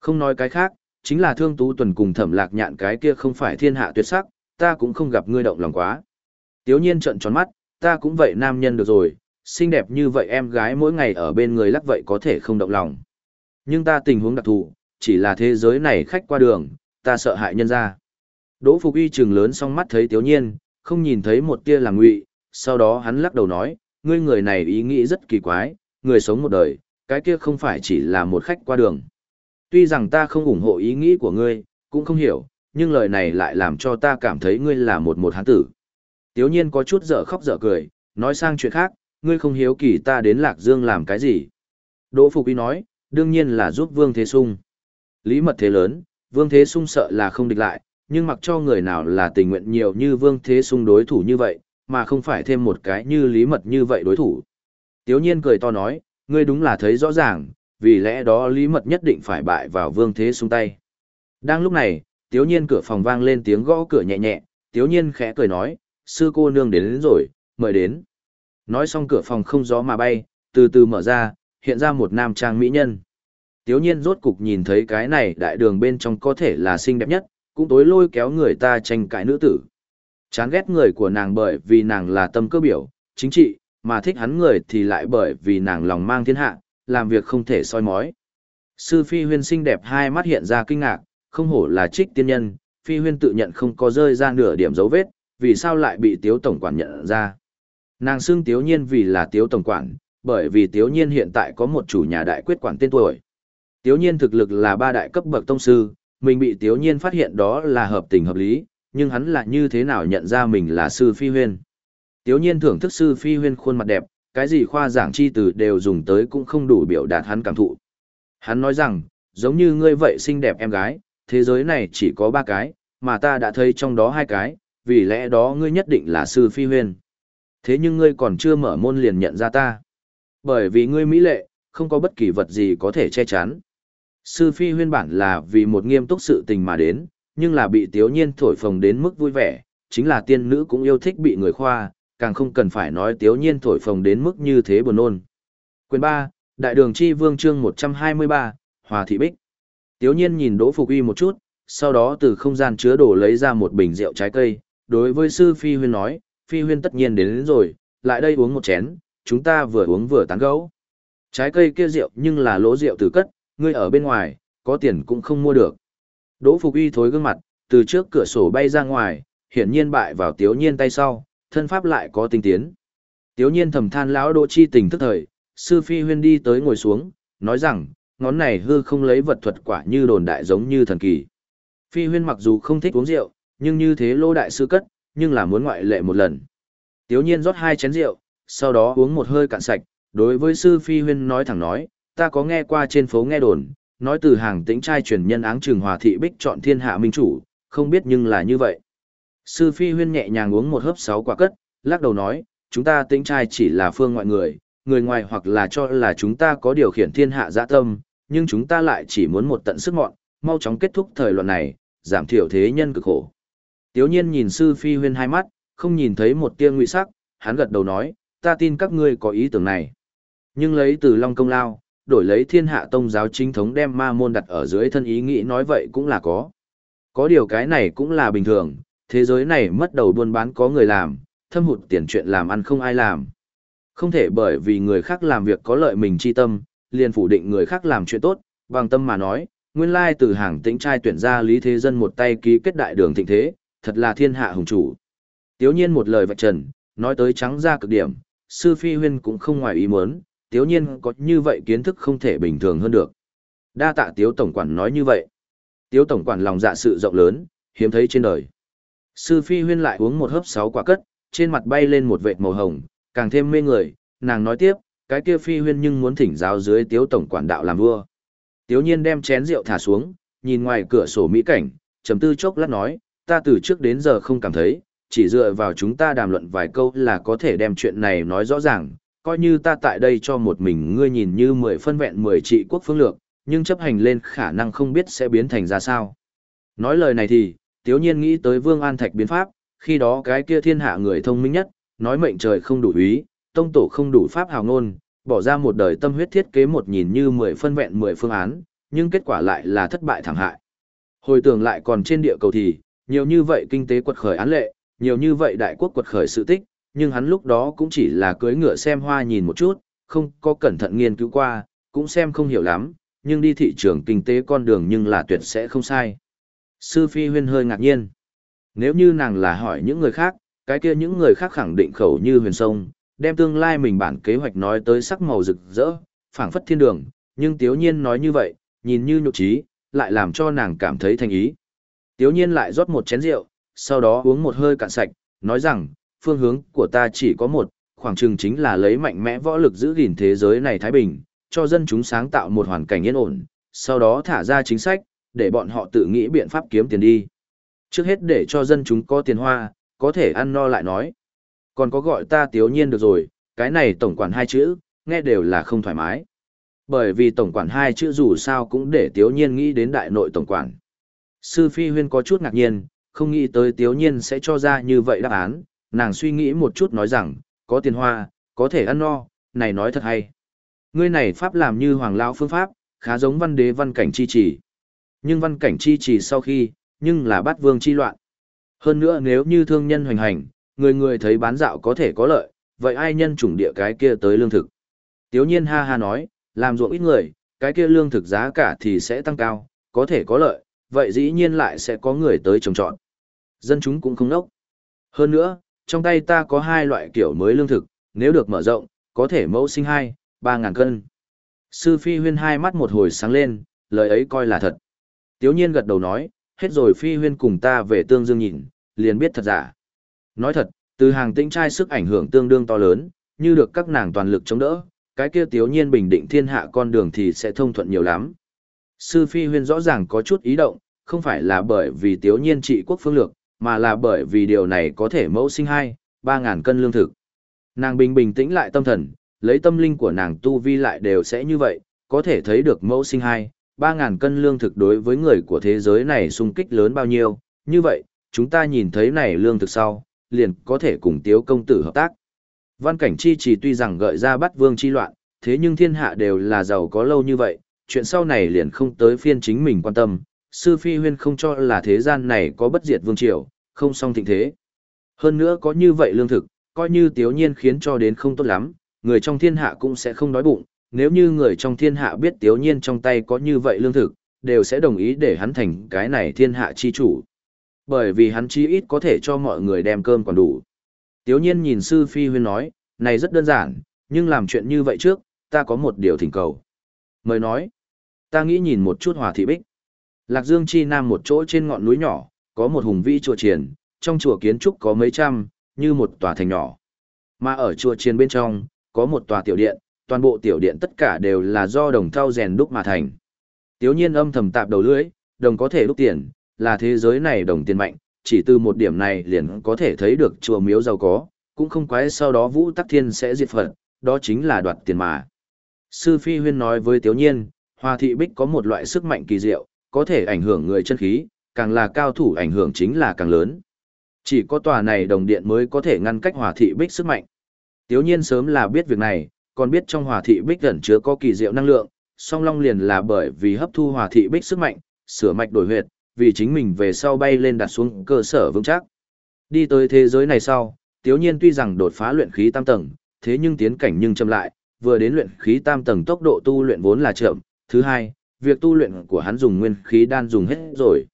Không nói cái khác, chính là thương tú tuần cùng thẩm lạc nhạn cái kia không phải thiên hạ tuyệt sắc, ta cũng không gặp ngươi động lòng quá. Tiếu nhiên trợn tròn mắt, ta cũng vậy nam nhân được rồi, xinh đẹp như vậy em gái mỗi ngày ở bên người lắc vậy có thể không động lòng. Nhưng ta tình huống đặc thù, chỉ là thế giới này khách qua đường, ta sợ hại nhân ra. Đỗ Phục Y trừng lớn song mắt thấy Tiếu Nhiên, không nhìn thấy một tia làm ngụy, sau đó hắn lắc đầu nói, ngươi người này ý nghĩ rất kỳ quái, người sống một đời, cái kia không phải chỉ là một khách qua đường. Tuy rằng ta không ủng hộ ý nghĩ của ngươi, cũng không hiểu, nhưng lời này lại làm cho ta cảm thấy ngươi là một một hán tử. Tiếu nhiên có chút dở khóc dở cười, nói sang chuyện khác, ngươi không hiếu kỳ ta đến Lạc Dương làm cái gì. Đỗ Phục Y nói, đương nhiên là giúp Vương Thế Sung. Lý mật thế lớn, Vương Thế Sung sợ là không địch lại, nhưng mặc cho người nào là tình nguyện nhiều như Vương Thế Sung đối thủ như vậy, mà không phải thêm một cái như Lý mật như vậy đối thủ. Tiếu nhiên cười to nói, ngươi đúng là thấy rõ ràng, vì lẽ đó Lý mật nhất định phải bại vào Vương Thế Sung tay. Đang lúc này, Tiếu nhiên cửa phòng vang lên tiếng gõ cửa nhẹ nhẹ, Tiếu nhiên khẽ cười nói, sư cô nương đến, đến rồi, mời đến. Nói xong cửa phòng không gió mà bay, từ từ mở ra, hiện ra một nam trang mỹ nhân. Tiếu nhiên rốt cục nhìn thấy cái này đại đường bên trong có thể là xinh đẹp nhất, cũng tối lôi kéo người ta tranh cãi nữ tử. Chán ghét người của nàng bởi vì nàng là tâm cơ biểu, chính trị, mà thích hắn người thì lại bởi vì nàng lòng mang thiên hạ, làm việc không thể soi mói. Sư Phi Huyên xinh đẹp hai mắt hiện ra kinh ngạc, không hổ là trích tiên nhân, Phi Huyên tự nhận không có rơi ra nửa điểm dấu vết, vì sao lại bị Tiếu Tổng Quản nhận ra. Nàng xưng Tiếu Nhiên vì là Tiếu Tổng Quản, bởi vì Tiếu Nhiên hiện tại có một chủ nhà đại quyết quản tên tuổi. Tiếu Nhiên thực lực là ba đại cấp bậc tông sư, mình bị Tiếu Nhiên phát hiện đó là hợp tình hợp lý, nhưng hắn là như thế nào nhận ra mình là sư Phi Huyên. Tiếu Nhiên thưởng thức sư Phi Huyên khuôn mặt đẹp, cái gì khoa giảng chi từ đều dùng tới cũng không đủ biểu đạt hắn cảm thụ. Hắn nói rằng, giống như ngươi vậy xinh đẹp em gái, thế giới này chỉ có ba cái, mà ta đã thấy trong đó hai cái, vì lẽ đó ngươi nhất định là sư phi huyên. Thế nhưng ngươi còn chưa mở môn liền nhận ra ta. Bởi vì ngươi mỹ lệ, không có bất kỳ vật gì có thể che chắn. Sư phi huyên bản là vì một nghiêm túc sự tình mà đến, nhưng là bị tiếu nhiên thổi phồng đến mức vui vẻ, chính là tiên nữ cũng yêu thích bị người khoa, càng không cần phải nói tiếu nhiên thổi phồng đến mức như thế buồn nôn. Quyền 3, Đại đường chi vương chương 123, Hòa thị bích. Tiếu nhiên nhìn Đỗ Phục Uy một chút, sau đó từ không gian chứa đồ lấy ra một bình rượu trái cây, đối với sư Phi Huyên nói, Phi Huyên tất nhiên đến, đến rồi, lại đây uống một chén, chúng ta vừa uống vừa tán gẫu. Trái cây kia rượu nhưng là lỗ rượu từ cất, ngươi ở bên ngoài, có tiền cũng không mua được. Đỗ Phục Uy thối gương mặt, từ trước cửa sổ bay ra ngoài, hiển nhiên bại vào Tiếu Nhiên tay sau, thân pháp lại có tinh tiến. Tiếu Nhiên thầm than lão Đỗ chi tình tức thời, sư Phi Huyên đi tới ngồi xuống, nói rằng, ngón này hư không lấy vật thuật quả như đồn đại giống như thần kỳ. Phi Huyên mặc dù không thích uống rượu, nhưng như thế lô đại sư cất, nhưng là muốn ngoại lệ một lần. Tiếu nhiên rót hai chén rượu, sau đó uống một hơi cạn sạch, đối với sư phi huyên nói thẳng nói, ta có nghe qua trên phố nghe đồn, nói từ hàng tĩnh trai truyền nhân áng trường hòa thị bích chọn thiên hạ minh chủ, không biết nhưng là như vậy. Sư phi huyên nhẹ nhàng uống một hớp sáu quả cất, lắc đầu nói, chúng ta tĩnh trai chỉ là phương ngoại người, người ngoài hoặc là cho là chúng ta có điều khiển thiên hạ dạ tâm, nhưng chúng ta lại chỉ muốn một tận sức mọn, mau chóng kết thúc thời loạn này, giảm thiểu thế nhân cực khổ. Tiếu nhiên nhìn sư phi huyên hai mắt, không nhìn thấy một tia ngụy sắc, hắn gật đầu nói, ta tin các ngươi có ý tưởng này. Nhưng lấy từ Long Công Lao, đổi lấy thiên hạ tông giáo chính thống đem ma môn đặt ở dưới thân ý nghĩ nói vậy cũng là có. Có điều cái này cũng là bình thường, thế giới này mất đầu buôn bán có người làm, thâm hụt tiền chuyện làm ăn không ai làm. Không thể bởi vì người khác làm việc có lợi mình chi tâm, liền phủ định người khác làm chuyện tốt, bằng tâm mà nói, nguyên lai từ hàng tĩnh trai tuyển ra Lý Thế Dân một tay ký kết đại đường thịnh thế, thật là thiên hạ hùng chủ. Tiếu nhiên một lời vạch trần, nói tới trắng ra cực điểm, sư phi huyên cũng không ngoài ý muốn, tiếu nhiên có như vậy kiến thức không thể bình thường hơn được. Đa tạ tiếu tổng quản nói như vậy. Tiếu tổng quản lòng dạ sự rộng lớn, hiếm thấy trên đời. Sư phi huyên lại uống một hớp sáu quả cất, trên mặt bay lên một vệt màu hồng, càng thêm mê người, nàng nói tiếp, cái kia phi huyên nhưng muốn thỉnh giáo dưới tiếu tổng quản đạo làm vua. Tiếu nhiên đem chén rượu thả xuống, nhìn ngoài cửa sổ mỹ cảnh, trầm tư chốc lát nói, ta từ trước đến giờ không cảm thấy, chỉ dựa vào chúng ta đàm luận vài câu là có thể đem chuyện này nói rõ ràng, coi như ta tại đây cho một mình ngươi nhìn như mười phân vẹn mười trị quốc phương lược, nhưng chấp hành lên khả năng không biết sẽ biến thành ra sao. Nói lời này thì, tiếu nhiên nghĩ tới Vương An Thạch biến pháp, khi đó cái kia thiên hạ người thông minh nhất, nói mệnh trời không đủ ý, tông tổ không đủ pháp hào ngôn, bỏ ra một đời tâm huyết thiết kế một nhìn như mười phân vẹn mười phương án, nhưng kết quả lại là thất bại thảm hại. Hồi tưởng lại còn trên địa cầu thì, nhiều như vậy kinh tế quật khởi án lệ, nhiều như vậy đại quốc quật khởi sự tích, nhưng hắn lúc đó cũng chỉ là cưỡi ngựa xem hoa nhìn một chút, không có cẩn thận nghiên cứu qua, cũng xem không hiểu lắm, nhưng đi thị trường kinh tế con đường nhưng là tuyệt sẽ không sai. Sư Phi Huyên hơi ngạc nhiên. Nếu như nàng là hỏi những người khác, cái kia những người khác khẳng định khẩu như huyền sông, đem tương lai mình bản kế hoạch nói tới sắc màu rực rỡ, phảng phất thiên đường, nhưng Tiếu Nhiên nói như vậy, nhìn như nhục trí, lại làm cho nàng cảm thấy thành ý. Tiếu Nhiên lại rót một chén rượu, sau đó uống một hơi cạn sạch, nói rằng, phương hướng của ta chỉ có một, khoảng chừng chính là lấy mạnh mẽ võ lực giữ gìn thế giới này thái bình, cho dân chúng sáng tạo một hoàn cảnh yên ổn, sau đó thả ra chính sách, để bọn họ tự nghĩ biện pháp kiếm tiền đi. Trước hết để cho dân chúng có tiền hoa, có thể ăn no lại nói. Còn có gọi ta tiếu nhiên được rồi, cái này tổng quản hai chữ, nghe đều là không thoải mái. Bởi vì tổng quản hai chữ dù sao cũng để tiếu nhiên nghĩ đến đại nội tổng quản. Sư Phi Huyên có chút ngạc nhiên, không nghĩ tới tiếu nhiên sẽ cho ra như vậy đáp án, nàng suy nghĩ một chút nói rằng, có tiền hoa, có thể ăn no, này nói thật hay. Ngươi này pháp làm như hoàng lão phương pháp, khá giống văn đế văn cảnh chi trì. Nhưng văn cảnh chi trì sau khi, nhưng là bắt vương chi loạn. Hơn nữa nếu như thương nhân hoành hành, người người thấy bán dạo có thể có lợi, vậy ai nhân chủng địa cái kia tới lương thực. Tiếu nhiên ha ha nói, làm ruộng ít người, cái kia lương thực giá cả thì sẽ tăng cao, có thể có lợi, vậy dĩ nhiên lại sẽ có người tới trồng trọt. Dân chúng cũng không nốc. Hơn nữa, trong tay ta có hai loại kiểu mới lương thực, nếu được mở rộng, có thể mẫu sinh hai, ba ngàn cân. Sư Phi Huyên hai mắt một hồi sáng lên, lời ấy coi là thật. Tiếu nhiên gật đầu nói, hết rồi Phi Huyên cùng ta về tương dương nhìn, liền biết thật giả. Nói thật, từ hàng tĩnh trai sức ảnh hưởng tương đương to lớn, như được các nàng toàn lực chống đỡ, cái kia tiếu nhiên bình định thiên hạ con đường thì sẽ thông thuận nhiều lắm. Sư Phi Huyên rõ ràng có chút ý động, không phải là bởi vì tiếu nhiên trị quốc phương lược, mà là bởi vì điều này có thể mẫu sinh hai, ba ngàn cân lương thực. Nàng bình bình tĩnh lại tâm thần, lấy tâm linh của nàng tu vi lại đều sẽ như vậy, có thể thấy được mẫu sinh hai, ba ngàn cân lương thực đối với người của thế giới này sung kích lớn bao nhiêu, như vậy, chúng ta nhìn thấy này lương thực sau, liền có thể cùng tiếu công tử hợp tác. Văn cảnh chi chỉ tuy rằng gợi ra bắt vương chi loạn, thế nhưng thiên hạ đều là giàu có lâu như vậy, chuyện sau này liền không tới phiên chính mình quan tâm, sư phi huyên không cho là thế gian này có bất diệt vương triều, không song thịnh thế. Hơn nữa có như vậy lương thực, coi như tiếu nhiên khiến cho đến không tốt lắm, người trong thiên hạ cũng sẽ không đói bụng, nếu như người trong thiên hạ biết tiếu nhiên trong tay có như vậy lương thực, đều sẽ đồng ý để hắn thành cái này thiên hạ chi chủ. Bởi vì hắn chí ít có thể cho mọi người đem cơm còn đủ. Tiếu nhiên nhìn sư phi huyên nói, này rất đơn giản, nhưng làm chuyện như vậy trước, ta có một điều thỉnh cầu. Mời nói, ta nghĩ nhìn một chút hòa thị bích. Lạc Dương chi nam một chỗ trên ngọn núi nhỏ, có một hùng vĩ chùa triển, trong chùa kiến trúc có mấy trăm, như một tòa thành nhỏ. Mà ở chùa triển bên trong, có một tòa tiểu điện, toàn bộ tiểu điện tất cả đều là do đồng thau rèn đúc mà thành. Tiếu nhiên âm thầm tạp đầu lưỡi, đồng có thể đúc tiền, là thế giới này đồng tiền mạnh, chỉ từ một điểm này liền có thể thấy được chùa miếu giàu có, cũng không quái sau đó Vũ Tắc Thiên sẽ diệt phật, đó chính là đoạt tiền mà. Sư Phi Huyên nói với Tiếu Nhiên, Hoa Thị Bích có một loại sức mạnh kỳ diệu, có thể ảnh hưởng người chân khí, càng là cao thủ ảnh hưởng chính là càng lớn. Chỉ có tòa này đồng điện mới có thể ngăn cách hỏa Thị Bích sức mạnh. Tiếu Nhiên sớm là biết việc này, còn biết trong hỏa Thị Bích gần chứa có kỳ diệu năng lượng, song long liền là bởi vì hấp thu hỏa Thị Bích sức mạnh, sửa mạch đổi huyệt, vì chính mình về sau bay lên đặt xuống cơ sở vững chắc. Đi tới thế giới này sau, Tiếu Nhiên tuy rằng đột phá luyện khí tam tầng, thế nhưng tiến cảnh nhưng chậm lại, vừa đến luyện khí tam tầng tốc độ tu luyện vốn là chậm, thứ hai, việc tu luyện của hắn dùng nguyên khí đan dùng hết rồi.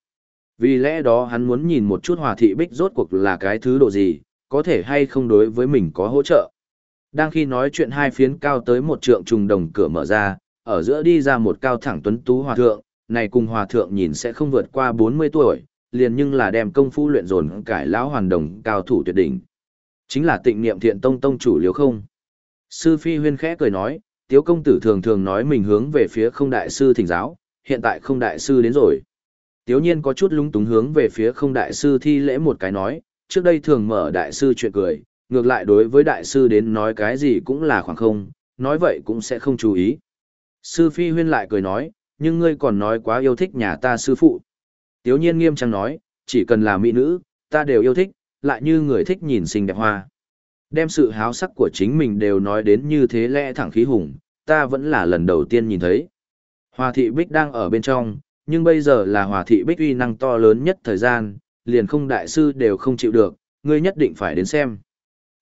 Vì lẽ đó hắn muốn nhìn một chút hòa thị bích rốt cuộc là cái thứ độ gì, có thể hay không đối với mình có hỗ trợ. Đang khi nói chuyện hai phiến cao tới một trượng trùng đồng cửa mở ra, ở giữa đi ra một cao thẳng tuấn tú hòa thượng, này cùng hòa thượng nhìn sẽ không vượt qua 40 tuổi, liền nhưng là đem công phu luyện dồn cải lão hoàn đồng cao thủ tuyệt đỉnh. Chính là tịnh niệm thiện tông tông chủ liếu không. Sư Phi huyên khẽ cười nói, tiếu công tử thường thường nói mình hướng về phía không đại sư thỉnh giáo, hiện tại không đại sư đến rồi. Tiếu nhiên có chút lúng túng hướng về phía không đại sư thi lễ một cái nói, trước đây thường mở đại sư chuyện cười, ngược lại đối với đại sư đến nói cái gì cũng là khoảng không, nói vậy cũng sẽ không chú ý. Sư Phi huyên lại cười nói, nhưng ngươi còn nói quá yêu thích nhà ta sư phụ. Tiếu nhiên nghiêm trang nói, chỉ cần là mỹ nữ, ta đều yêu thích, lại như người thích nhìn xinh đẹp hoa. Đem sự háo sắc của chính mình đều nói đến như thế lẽ thẳng khí hùng, ta vẫn là lần đầu tiên nhìn thấy. Hòa thị Bích đang ở bên trong, nhưng bây giờ là hòa thị Bích uy năng to lớn nhất thời gian, liền không đại sư đều không chịu được, ngươi nhất định phải đến xem.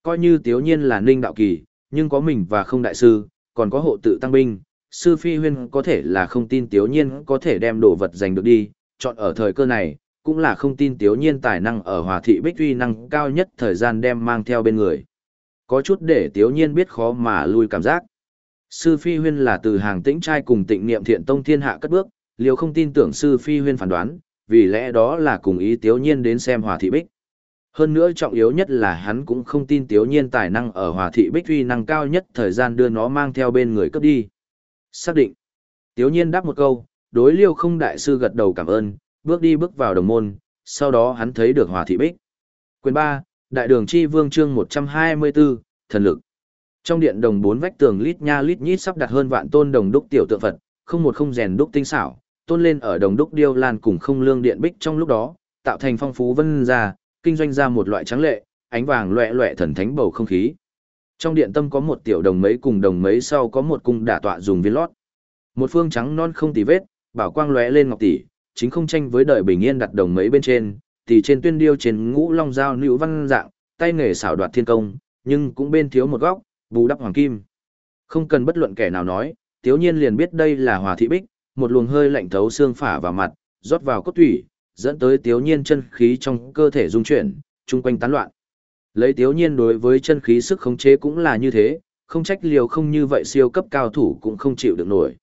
Coi như tiếu nhiên là ninh đạo kỳ, nhưng có mình và không đại sư, còn có hộ tự tăng binh, sư phi huyên có thể là không tin tiếu nhiên có thể đem đồ vật giành được đi, chọn ở thời cơ này, cũng là không tin tiếu nhiên tài năng ở hòa thị bích uy năng cao nhất thời gian đem mang theo bên người. Có chút để tiếu nhiên biết khó mà lui cảm giác. Sư phi huyên là từ hàng tĩnh trai cùng tịnh niệm thiện tông thiên hạ cất bước, liều không tin tưởng sư phi huyên phán đoán, vì lẽ đó là cùng ý tiếu nhiên đến xem hòa thị bích. Hơn nữa trọng yếu nhất là hắn cũng không tin tiếu nhiên tài năng ở hòa thị bích uy năng cao nhất thời gian đưa nó mang theo bên người cấp đi. Xác định. Tiếu nhiên đáp một câu, đối liêu không đại sư gật đầu cảm ơn, bước đi bước vào đồng môn, sau đó hắn thấy được hòa thị bích. Quyền 3, Đại đường chi vương chương 124, thần lực. Trong điện đồng bốn vách tường lít nha lít nhít sắp đặt hơn vạn tôn đồng đúc tiểu tượng Phật, không một không rèn đúc tinh xảo, tôn lên ở đồng đúc điêu lan cùng không lương điện bích trong lúc đó, tạo thành phong phú vân ra, kinh doanh ra một loại trắng lệ, ánh vàng loẹ loẹ thần thánh bầu không khí. Trong điện tâm có một tiểu đồng mấy cùng đồng mấy sau có một cung đả tọa dùng viên lót. Một phương trắng non không tì vết, bảo quang lóe lên ngọc tỷ, chính không tranh với đợi bình yên đặt đồng mấy bên trên, thì trên tuyên điêu trên ngũ long dao nữ văn dạng, tay nghề xảo đoạt thiên công, nhưng cũng bên thiếu một góc, bù đắp hoàng kim. Không cần bất luận kẻ nào nói, tiếu nhiên liền biết đây là hòa thị bích, một luồng hơi lạnh thấu xương phả vào mặt, rót vào cốt thủy, dẫn tới tiếu nhiên chân khí trong cơ thể dung chuyển, chung quanh tán loạn. Lấy tiếu nhiên đối với chân khí sức khống chế cũng là như thế, không trách liều không như vậy siêu cấp cao thủ cũng không chịu được nổi.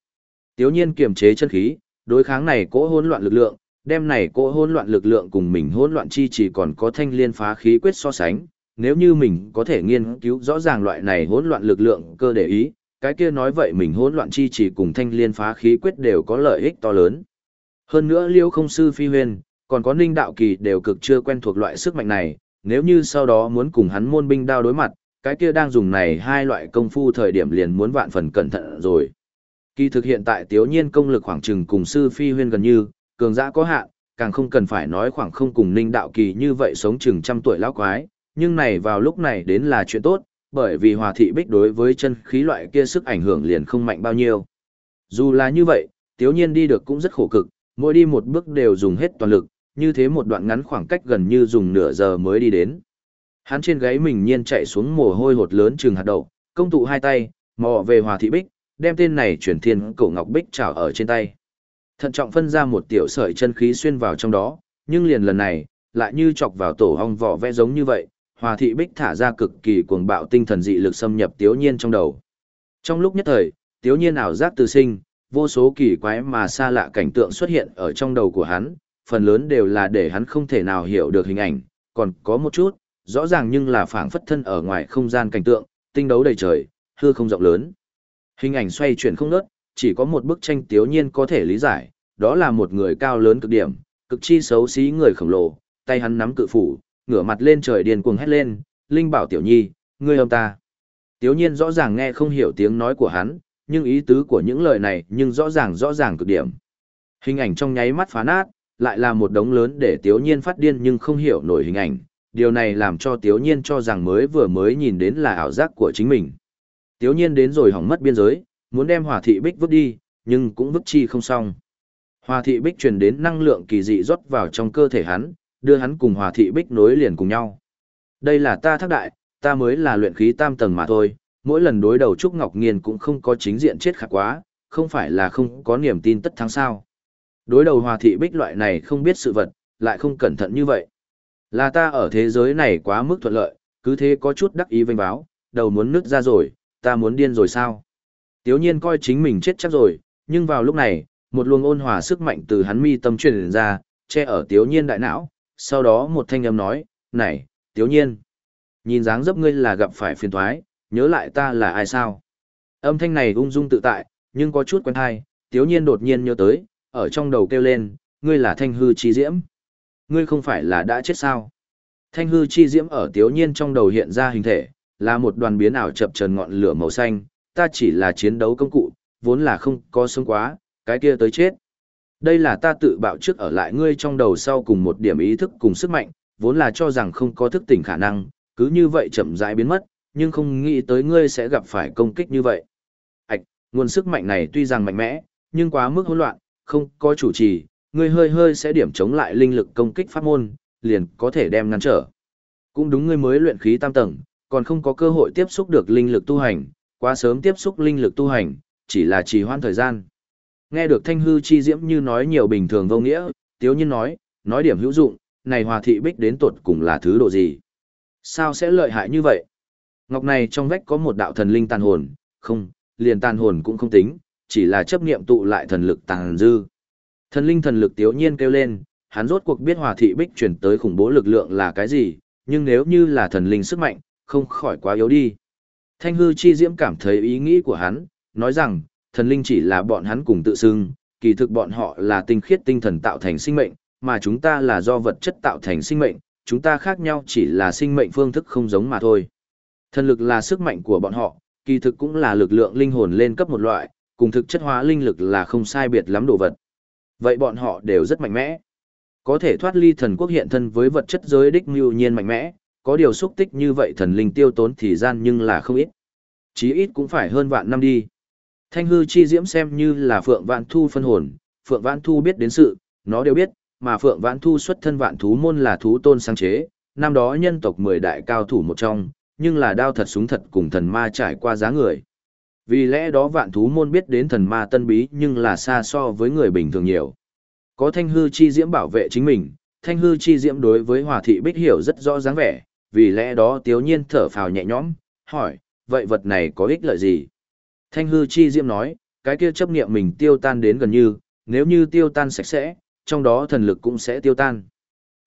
Tiếu nhiên kiềm chế chân khí, đối kháng này cỗ hỗn loạn lực lượng, đem này cỗ hỗn loạn lực lượng cùng mình hỗn loạn chi chỉ còn có thanh liên phá khí quyết so sánh, nếu như mình có thể nghiên cứu rõ ràng loại này hỗn loạn lực lượng cơ để ý, cái kia nói vậy mình hỗn loạn chi chỉ cùng thanh liên phá khí quyết đều có lợi ích to lớn. Hơn nữa Liêu không sư phi huyền, còn có ninh đạo kỳ đều cực chưa quen thuộc loại sức mạnh này, nếu như sau đó muốn cùng hắn môn binh đao đối mặt, cái kia đang dùng này hai loại công phu thời điểm liền muốn vạn phần cẩn thận rồi. Kỳ thực hiện tại tiếu nhiên công lực khoảng chừng cùng sư phi huyên gần như, cường giã có hạn, càng không cần phải nói khoảng không cùng ninh đạo kỳ như vậy sống chừng trăm tuổi lão quái, nhưng này vào lúc này đến là chuyện tốt, bởi vì hòa thị bích đối với chân khí loại kia sức ảnh hưởng liền không mạnh bao nhiêu. Dù là như vậy, tiếu nhiên đi được cũng rất khổ cực, mỗi đi một bước đều dùng hết toàn lực, như thế một đoạn ngắn khoảng cách gần như dùng nửa giờ mới đi đến. Hắn trên gáy mình nhiên chạy xuống mồ hôi hột lớn chừng hạt đậu, công tụ hai tay, mò về hòa thị bích, đem tên này chuyển thiên cổ ngọc bích trảo ở trên tay. Thận trọng phân ra một tiểu sợi chân khí xuyên vào trong đó, nhưng liền lần này, lại như chọc vào tổ hong vỏ vẽ giống như vậy, hòa thị bích thả ra cực kỳ cuồng bạo tinh thần dị lực xâm nhập tiếu nhiên trong đầu. Trong lúc nhất thời, tiếu nhiên ảo giác từ sinh, vô số kỳ quái mà xa lạ cảnh tượng xuất hiện ở trong đầu của hắn, phần lớn đều là để hắn không thể nào hiểu được hình ảnh, còn có một chút, rõ ràng nhưng là phảng phất thân ở ngoài không gian cảnh tượng, tinh đấu đầy trời, hư không rộng lớn. Hình ảnh xoay chuyển không ngớt, chỉ có một bức tranh tiếu nhiên có thể lý giải, đó là một người cao lớn cực điểm, cực chi xấu xí người khổng lồ, tay hắn nắm cự phủ, ngửa mặt lên trời điên cuồng hét lên, Linh bảo tiểu nhi, ngươi ông ta. Tiếu nhiên rõ ràng nghe không hiểu tiếng nói của hắn, nhưng ý tứ của những lời này nhưng rõ ràng rõ ràng cực điểm. Hình ảnh trong nháy mắt phá nát, lại là một đống lớn để Tiếu Nhiên phát điên nhưng không hiểu nổi hình ảnh, điều này làm cho Tiếu Nhiên cho rằng mới vừa mới nhìn đến là ảo giác của chính mình. Tiếu Nhiên đến rồi hỏng mất biên giới, muốn đem Hòa thị Bích vứt đi, nhưng cũng vứt chi không xong. Hòa thị Bích truyền đến năng lượng kỳ dị rót vào trong cơ thể hắn, đưa hắn cùng Hòa thị Bích nối liền cùng nhau. Đây là ta thác đại, ta mới là luyện khí tam tầng mà thôi, mỗi lần đối đầu Trúc Ngọc Nghiên cũng không có chính diện chết khả quá, không phải là không có niềm tin tất thắng sao. Đối đầu hòa thị bích loại này không biết sự vật, lại không cẩn thận như vậy. Là ta ở thế giới này quá mức thuận lợi, cứ thế có chút đắc ý vênh báo, đầu muốn nứt ra rồi, ta muốn điên rồi sao? Tiếu nhiên coi chính mình chết chắc rồi, nhưng vào lúc này, một luồng ôn hòa sức mạnh từ hắn mi tâm truyền ra, che ở tiếu nhiên đại não, sau đó một thanh âm nói, này, tiếu nhiên, nhìn dáng dấp ngươi là gặp phải phiền thoái, nhớ lại ta là ai sao? Âm thanh này ung dung tự tại, nhưng có chút quen hay, tiếu nhiên đột nhiên nhớ tới, ở trong đầu kêu lên, ngươi là thanh hư chi diễm. Ngươi không phải là đã chết sao? Thanh hư chi diễm ở tiếu nhiên trong đầu hiện ra hình thể, là một đoàn biến ảo chập trần ngọn lửa màu xanh, ta chỉ là chiến đấu công cụ, vốn là không có sống quá, cái kia tới chết. Đây là ta tự bạo trước ở lại ngươi trong đầu sau cùng một điểm ý thức cùng sức mạnh, vốn là cho rằng không có thức tỉnh khả năng, cứ như vậy chậm rãi biến mất, nhưng không nghĩ tới ngươi sẽ gặp phải công kích như vậy. Ảch, nguồn sức mạnh này tuy rằng mạnh mẽ, nhưng quá mức hỗn loạn, không có chủ trì, ngươi hơi hơi sẽ điểm chống lại linh lực công kích pháp môn, liền có thể đem ngăn trở. Cũng đúng ngươi mới luyện khí tam tầng, còn không có cơ hội tiếp xúc được linh lực tu hành, quá sớm tiếp xúc linh lực tu hành, chỉ là trì hoãn thời gian. Nghe được Thanh Hư Chi Diễm như nói nhiều bình thường vô nghĩa, Tiếu Nhiên nói, nói điểm hữu dụng, này Hòa Thị Bích đến tột cùng là thứ độ gì? Sao sẽ lợi hại như vậy? Ngọc này trong vách có một đạo thần linh tàn hồn, không, liền tàn hồn cũng không tính, chỉ là chấp niệm tụ lại thần lực tàn dư. Thần linh thần lực Tiếu Nhiên kêu lên, hắn rốt cuộc biết Hòa Thị Bích chuyển tới khủng bố lực lượng là cái gì, nhưng nếu như là thần linh sức mạnh, không khỏi quá yếu đi. Thanh hư chi diễm cảm thấy ý nghĩ của hắn, nói rằng, thần linh chỉ là bọn hắn cùng tự xưng, kỳ thực bọn họ là tinh khiết tinh thần tạo thành sinh mệnh, mà chúng ta là do vật chất tạo thành sinh mệnh, chúng ta khác nhau chỉ là sinh mệnh phương thức không giống mà thôi. Thần lực là sức mạnh của bọn họ, kỳ thực cũng là lực lượng linh hồn lên cấp một loại, cùng thực chất hóa linh lực là không sai biệt lắm đồ vật. Vậy bọn họ đều rất mạnh mẽ. Có thể thoát ly thần quốc hiện thân với vật chất giới đích mưu nhiên mạnh mẽ, có điều xúc tích như vậy thần linh tiêu tốn thì gian nhưng là không ít. Chí ít cũng phải hơn vạn năm đi. Thanh hư chi diễm xem như là Phượng Vạn Thu phân hồn, Phượng Vạn Thu biết đến sự, nó đều biết, mà Phượng Vạn Thu xuất thân vạn thú môn là thú tôn sáng chế, năm đó nhân tộc mười đại cao thủ một trong, nhưng là đao thật súng thật cùng thần ma trải qua giá người. Vì lẽ đó vạn thú môn biết đến thần ma tân bí nhưng là xa so với người bình thường nhiều. Có thanh hư chi diễm bảo vệ chính mình, thanh hư chi diễm đối với hòa thị bích hiểu rất rõ dáng vẻ, vì lẽ đó tiếu nhiên thở phào nhẹ nhõm, hỏi, vậy vật này có ích lợi gì? Thanh hư chi diễm nói, cái kia chấp niệm mình tiêu tan đến gần như, nếu như tiêu tan sạch sẽ, trong đó thần lực cũng sẽ tiêu tan.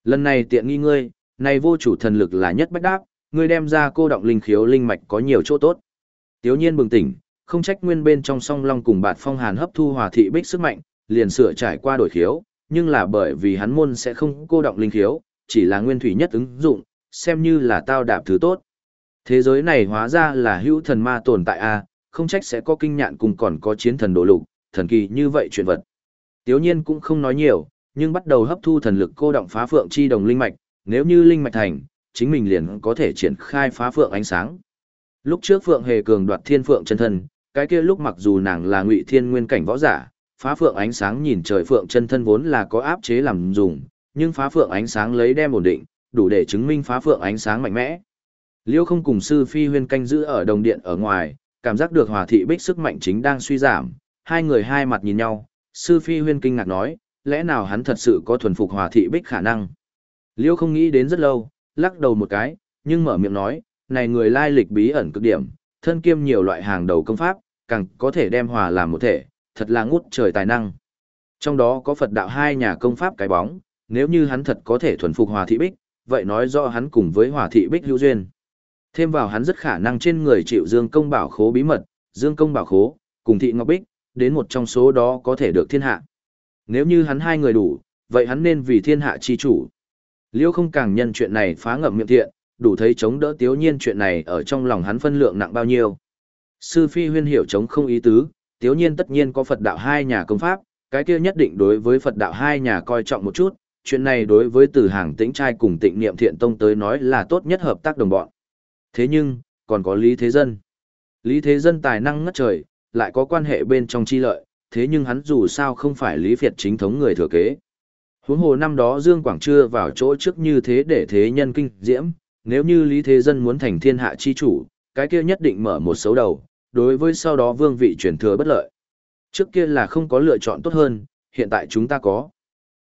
Lần này tiện nghi ngươi, này vô chủ thần lực là nhất bách đáp, ngươi đem ra cô động linh khiếu linh mạch có nhiều chỗ tốt. Tiếu nhiên bừng tỉnh, không trách nguyên bên trong song long cùng bạt phong hàn hấp thu hòa thị bích sức mạnh, liền sửa trải qua đổi khiếu, nhưng là bởi vì hắn môn sẽ không cô động linh khiếu, chỉ là nguyên thủy nhất ứng dụng, xem như là tao đạp thứ tốt. Thế giới này hóa ra là hữu thần ma tồn tại a, không trách sẽ có kinh nhạn cùng còn có chiến thần đổ lục, thần kỳ như vậy chuyện vật. Tiếu nhiên cũng không nói nhiều, nhưng bắt đầu hấp thu thần lực cô động phá phượng chi đồng linh mạch, nếu như linh mạch thành, chính mình liền có thể triển khai phá phượng ánh sáng. Lúc trước phượng hề cường đoạt thiên phượng chân thân, cái kia lúc mặc dù nàng là ngụy thiên nguyên cảnh võ giả, phá phượng ánh sáng nhìn trời phượng chân thân vốn là có áp chế làm dùng, nhưng phá phượng ánh sáng lấy đem ổn định, đủ để chứng minh phá phượng ánh sáng mạnh mẽ. Liêu không cùng sư phi huyên canh giữ ở đồng điện ở ngoài, cảm giác được hòa thị bích sức mạnh chính đang suy giảm, hai người hai mặt nhìn nhau, sư phi huyên kinh ngạc nói, lẽ nào hắn thật sự có thuần phục hòa thị bích khả năng. Liêu không nghĩ đến rất lâu, lắc đầu một cái, nhưng mở miệng nói, này người lai lịch bí ẩn cực điểm, thân kiêm nhiều loại hàng đầu công pháp, càng có thể đem hòa làm một thể, thật là ngút trời tài năng. Trong đó có Phật đạo hai nhà công pháp cái bóng, nếu như hắn thật có thể thuần phục hòa thị bích, vậy nói rõ hắn cùng với hòa thị bích hữu duyên. Thêm vào hắn rất khả năng trên người chịu dương công bảo khố bí mật, dương công bảo khố, cùng thị ngọc bích, đến một trong số đó có thể được thiên hạ. Nếu như hắn hai người đủ, vậy hắn nên vì thiên hạ chi chủ. Liêu không càng nhân chuyện này phá ngậm miệng thiện, đủ thấy chống đỡ tiếu nhiên chuyện này ở trong lòng hắn phân lượng nặng bao nhiêu. Sư phi huyên hiểu chống không ý tứ, tiếu nhiên tất nhiên có Phật đạo hai nhà công pháp, cái kia nhất định đối với Phật đạo hai nhà coi trọng một chút, chuyện này đối với từ hàng tĩnh trai cùng tịnh niệm thiện tông tới nói là tốt nhất hợp tác đồng bọn. Thế nhưng, còn có Lý Thế Dân. Lý Thế Dân tài năng ngất trời, lại có quan hệ bên trong chi lợi, thế nhưng hắn dù sao không phải Lý Việt chính thống người thừa kế. Huống hồ năm đó Dương Quảng chưa vào chỗ trước như thế để thế nhân kinh diễm, nếu như Lý Thế Dân muốn thành thiên hạ chi chủ, cái kia nhất định mở một xấu đầu, đối với sau đó vương vị truyền thừa bất lợi. Trước kia là không có lựa chọn tốt hơn, hiện tại chúng ta có.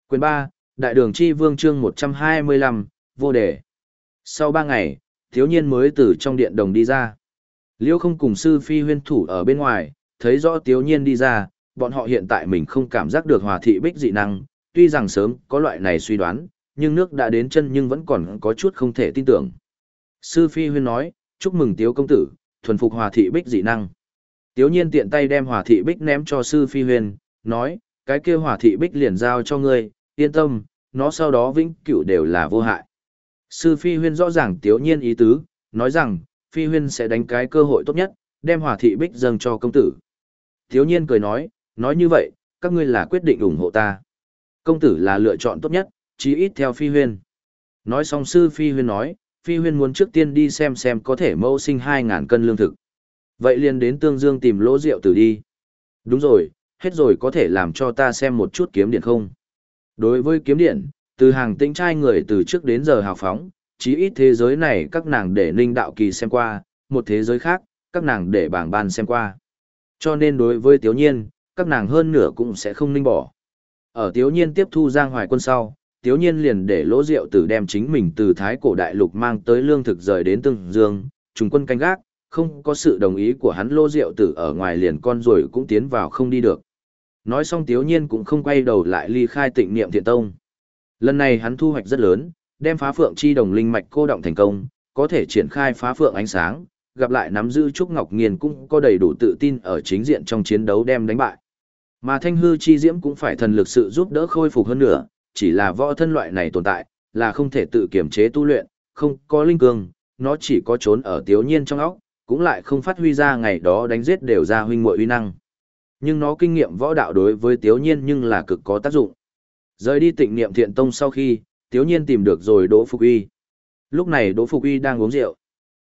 Quyền 3, Đại đường chi vương chương 125, vô đề. Sau 3 ngày, thiếu nhiên mới từ trong điện đồng đi ra. Liêu không cùng sư phi huyên thủ ở bên ngoài, thấy rõ thiếu nhiên đi ra, bọn họ hiện tại mình không cảm giác được hòa thị bích dị năng, tuy rằng sớm có loại này suy đoán, nhưng nước đã đến chân nhưng vẫn còn có chút không thể tin tưởng. Sư phi huyên nói, chúc mừng tiếu công tử, thuần phục hòa thị bích dị năng. Tiếu nhiên tiện tay đem hòa thị bích ném cho sư phi huyên, nói, cái kia hòa thị bích liền giao cho ngươi, yên tâm, nó sau đó vĩnh cửu đều là vô hại. Sư Phi Huyên rõ ràng tiếu nhiên ý tứ, nói rằng, Phi Huyên sẽ đánh cái cơ hội tốt nhất, đem hòa thị bích dâng cho công tử. Tiếu nhiên cười nói, nói như vậy, các ngươi là quyết định ủng hộ ta. Công tử là lựa chọn tốt nhất, chí ít theo Phi Huyên. Nói xong Sư Phi Huyên nói, Phi Huyên muốn trước tiên đi xem xem có thể mâu sinh 2.000 cân lương thực. Vậy liền đến Tương Dương tìm lỗ rượu tử đi. Đúng rồi, hết rồi có thể làm cho ta xem một chút kiếm điện không? Đối với kiếm điện, từ hàng tĩnh trai người từ trước đến giờ hào phóng, chí ít thế giới này các nàng để ninh đạo kỳ xem qua, một thế giới khác, các nàng để bảng ban xem qua. Cho nên đối với Tiếu Nhiên, các nàng hơn nửa cũng sẽ không ninh bỏ. Ở Tiếu Nhiên tiếp thu Giang Hoài quân sau, Tiếu Nhiên liền để lỗ rượu tử đem chính mình từ Thái cổ đại lục mang tới lương thực rời đến Tương Dương, trùng quân canh gác, không có sự đồng ý của hắn lỗ rượu tử ở ngoài liền con rồi cũng tiến vào không đi được. Nói xong Tiếu Nhiên cũng không quay đầu lại ly khai tịnh niệm thiện tông. Lần này hắn thu hoạch rất lớn, đem phá phượng chi đồng linh mạch cô động thành công, có thể triển khai phá phượng ánh sáng, gặp lại nắm giữ Trúc Ngọc nghiền cũng có đầy đủ tự tin ở chính diện trong chiến đấu đem đánh bại. Mà thanh hư chi diễm cũng phải thần lực sự giúp đỡ khôi phục hơn nữa, chỉ là võ thân loại này tồn tại, là không thể tự kiểm chế tu luyện, không có linh cương, nó chỉ có trốn ở tiếu nhiên trong óc, cũng lại không phát huy ra ngày đó đánh giết đều ra huynh muội uy năng. Nhưng nó kinh nghiệm võ đạo đối với tiếu nhiên nhưng là cực có tác dụng. Rời đi tịnh niệm thiện tông sau khi, tiếu nhiên tìm được rồi Đỗ Phục Uy. Lúc này Đỗ Phục Uy đang uống rượu.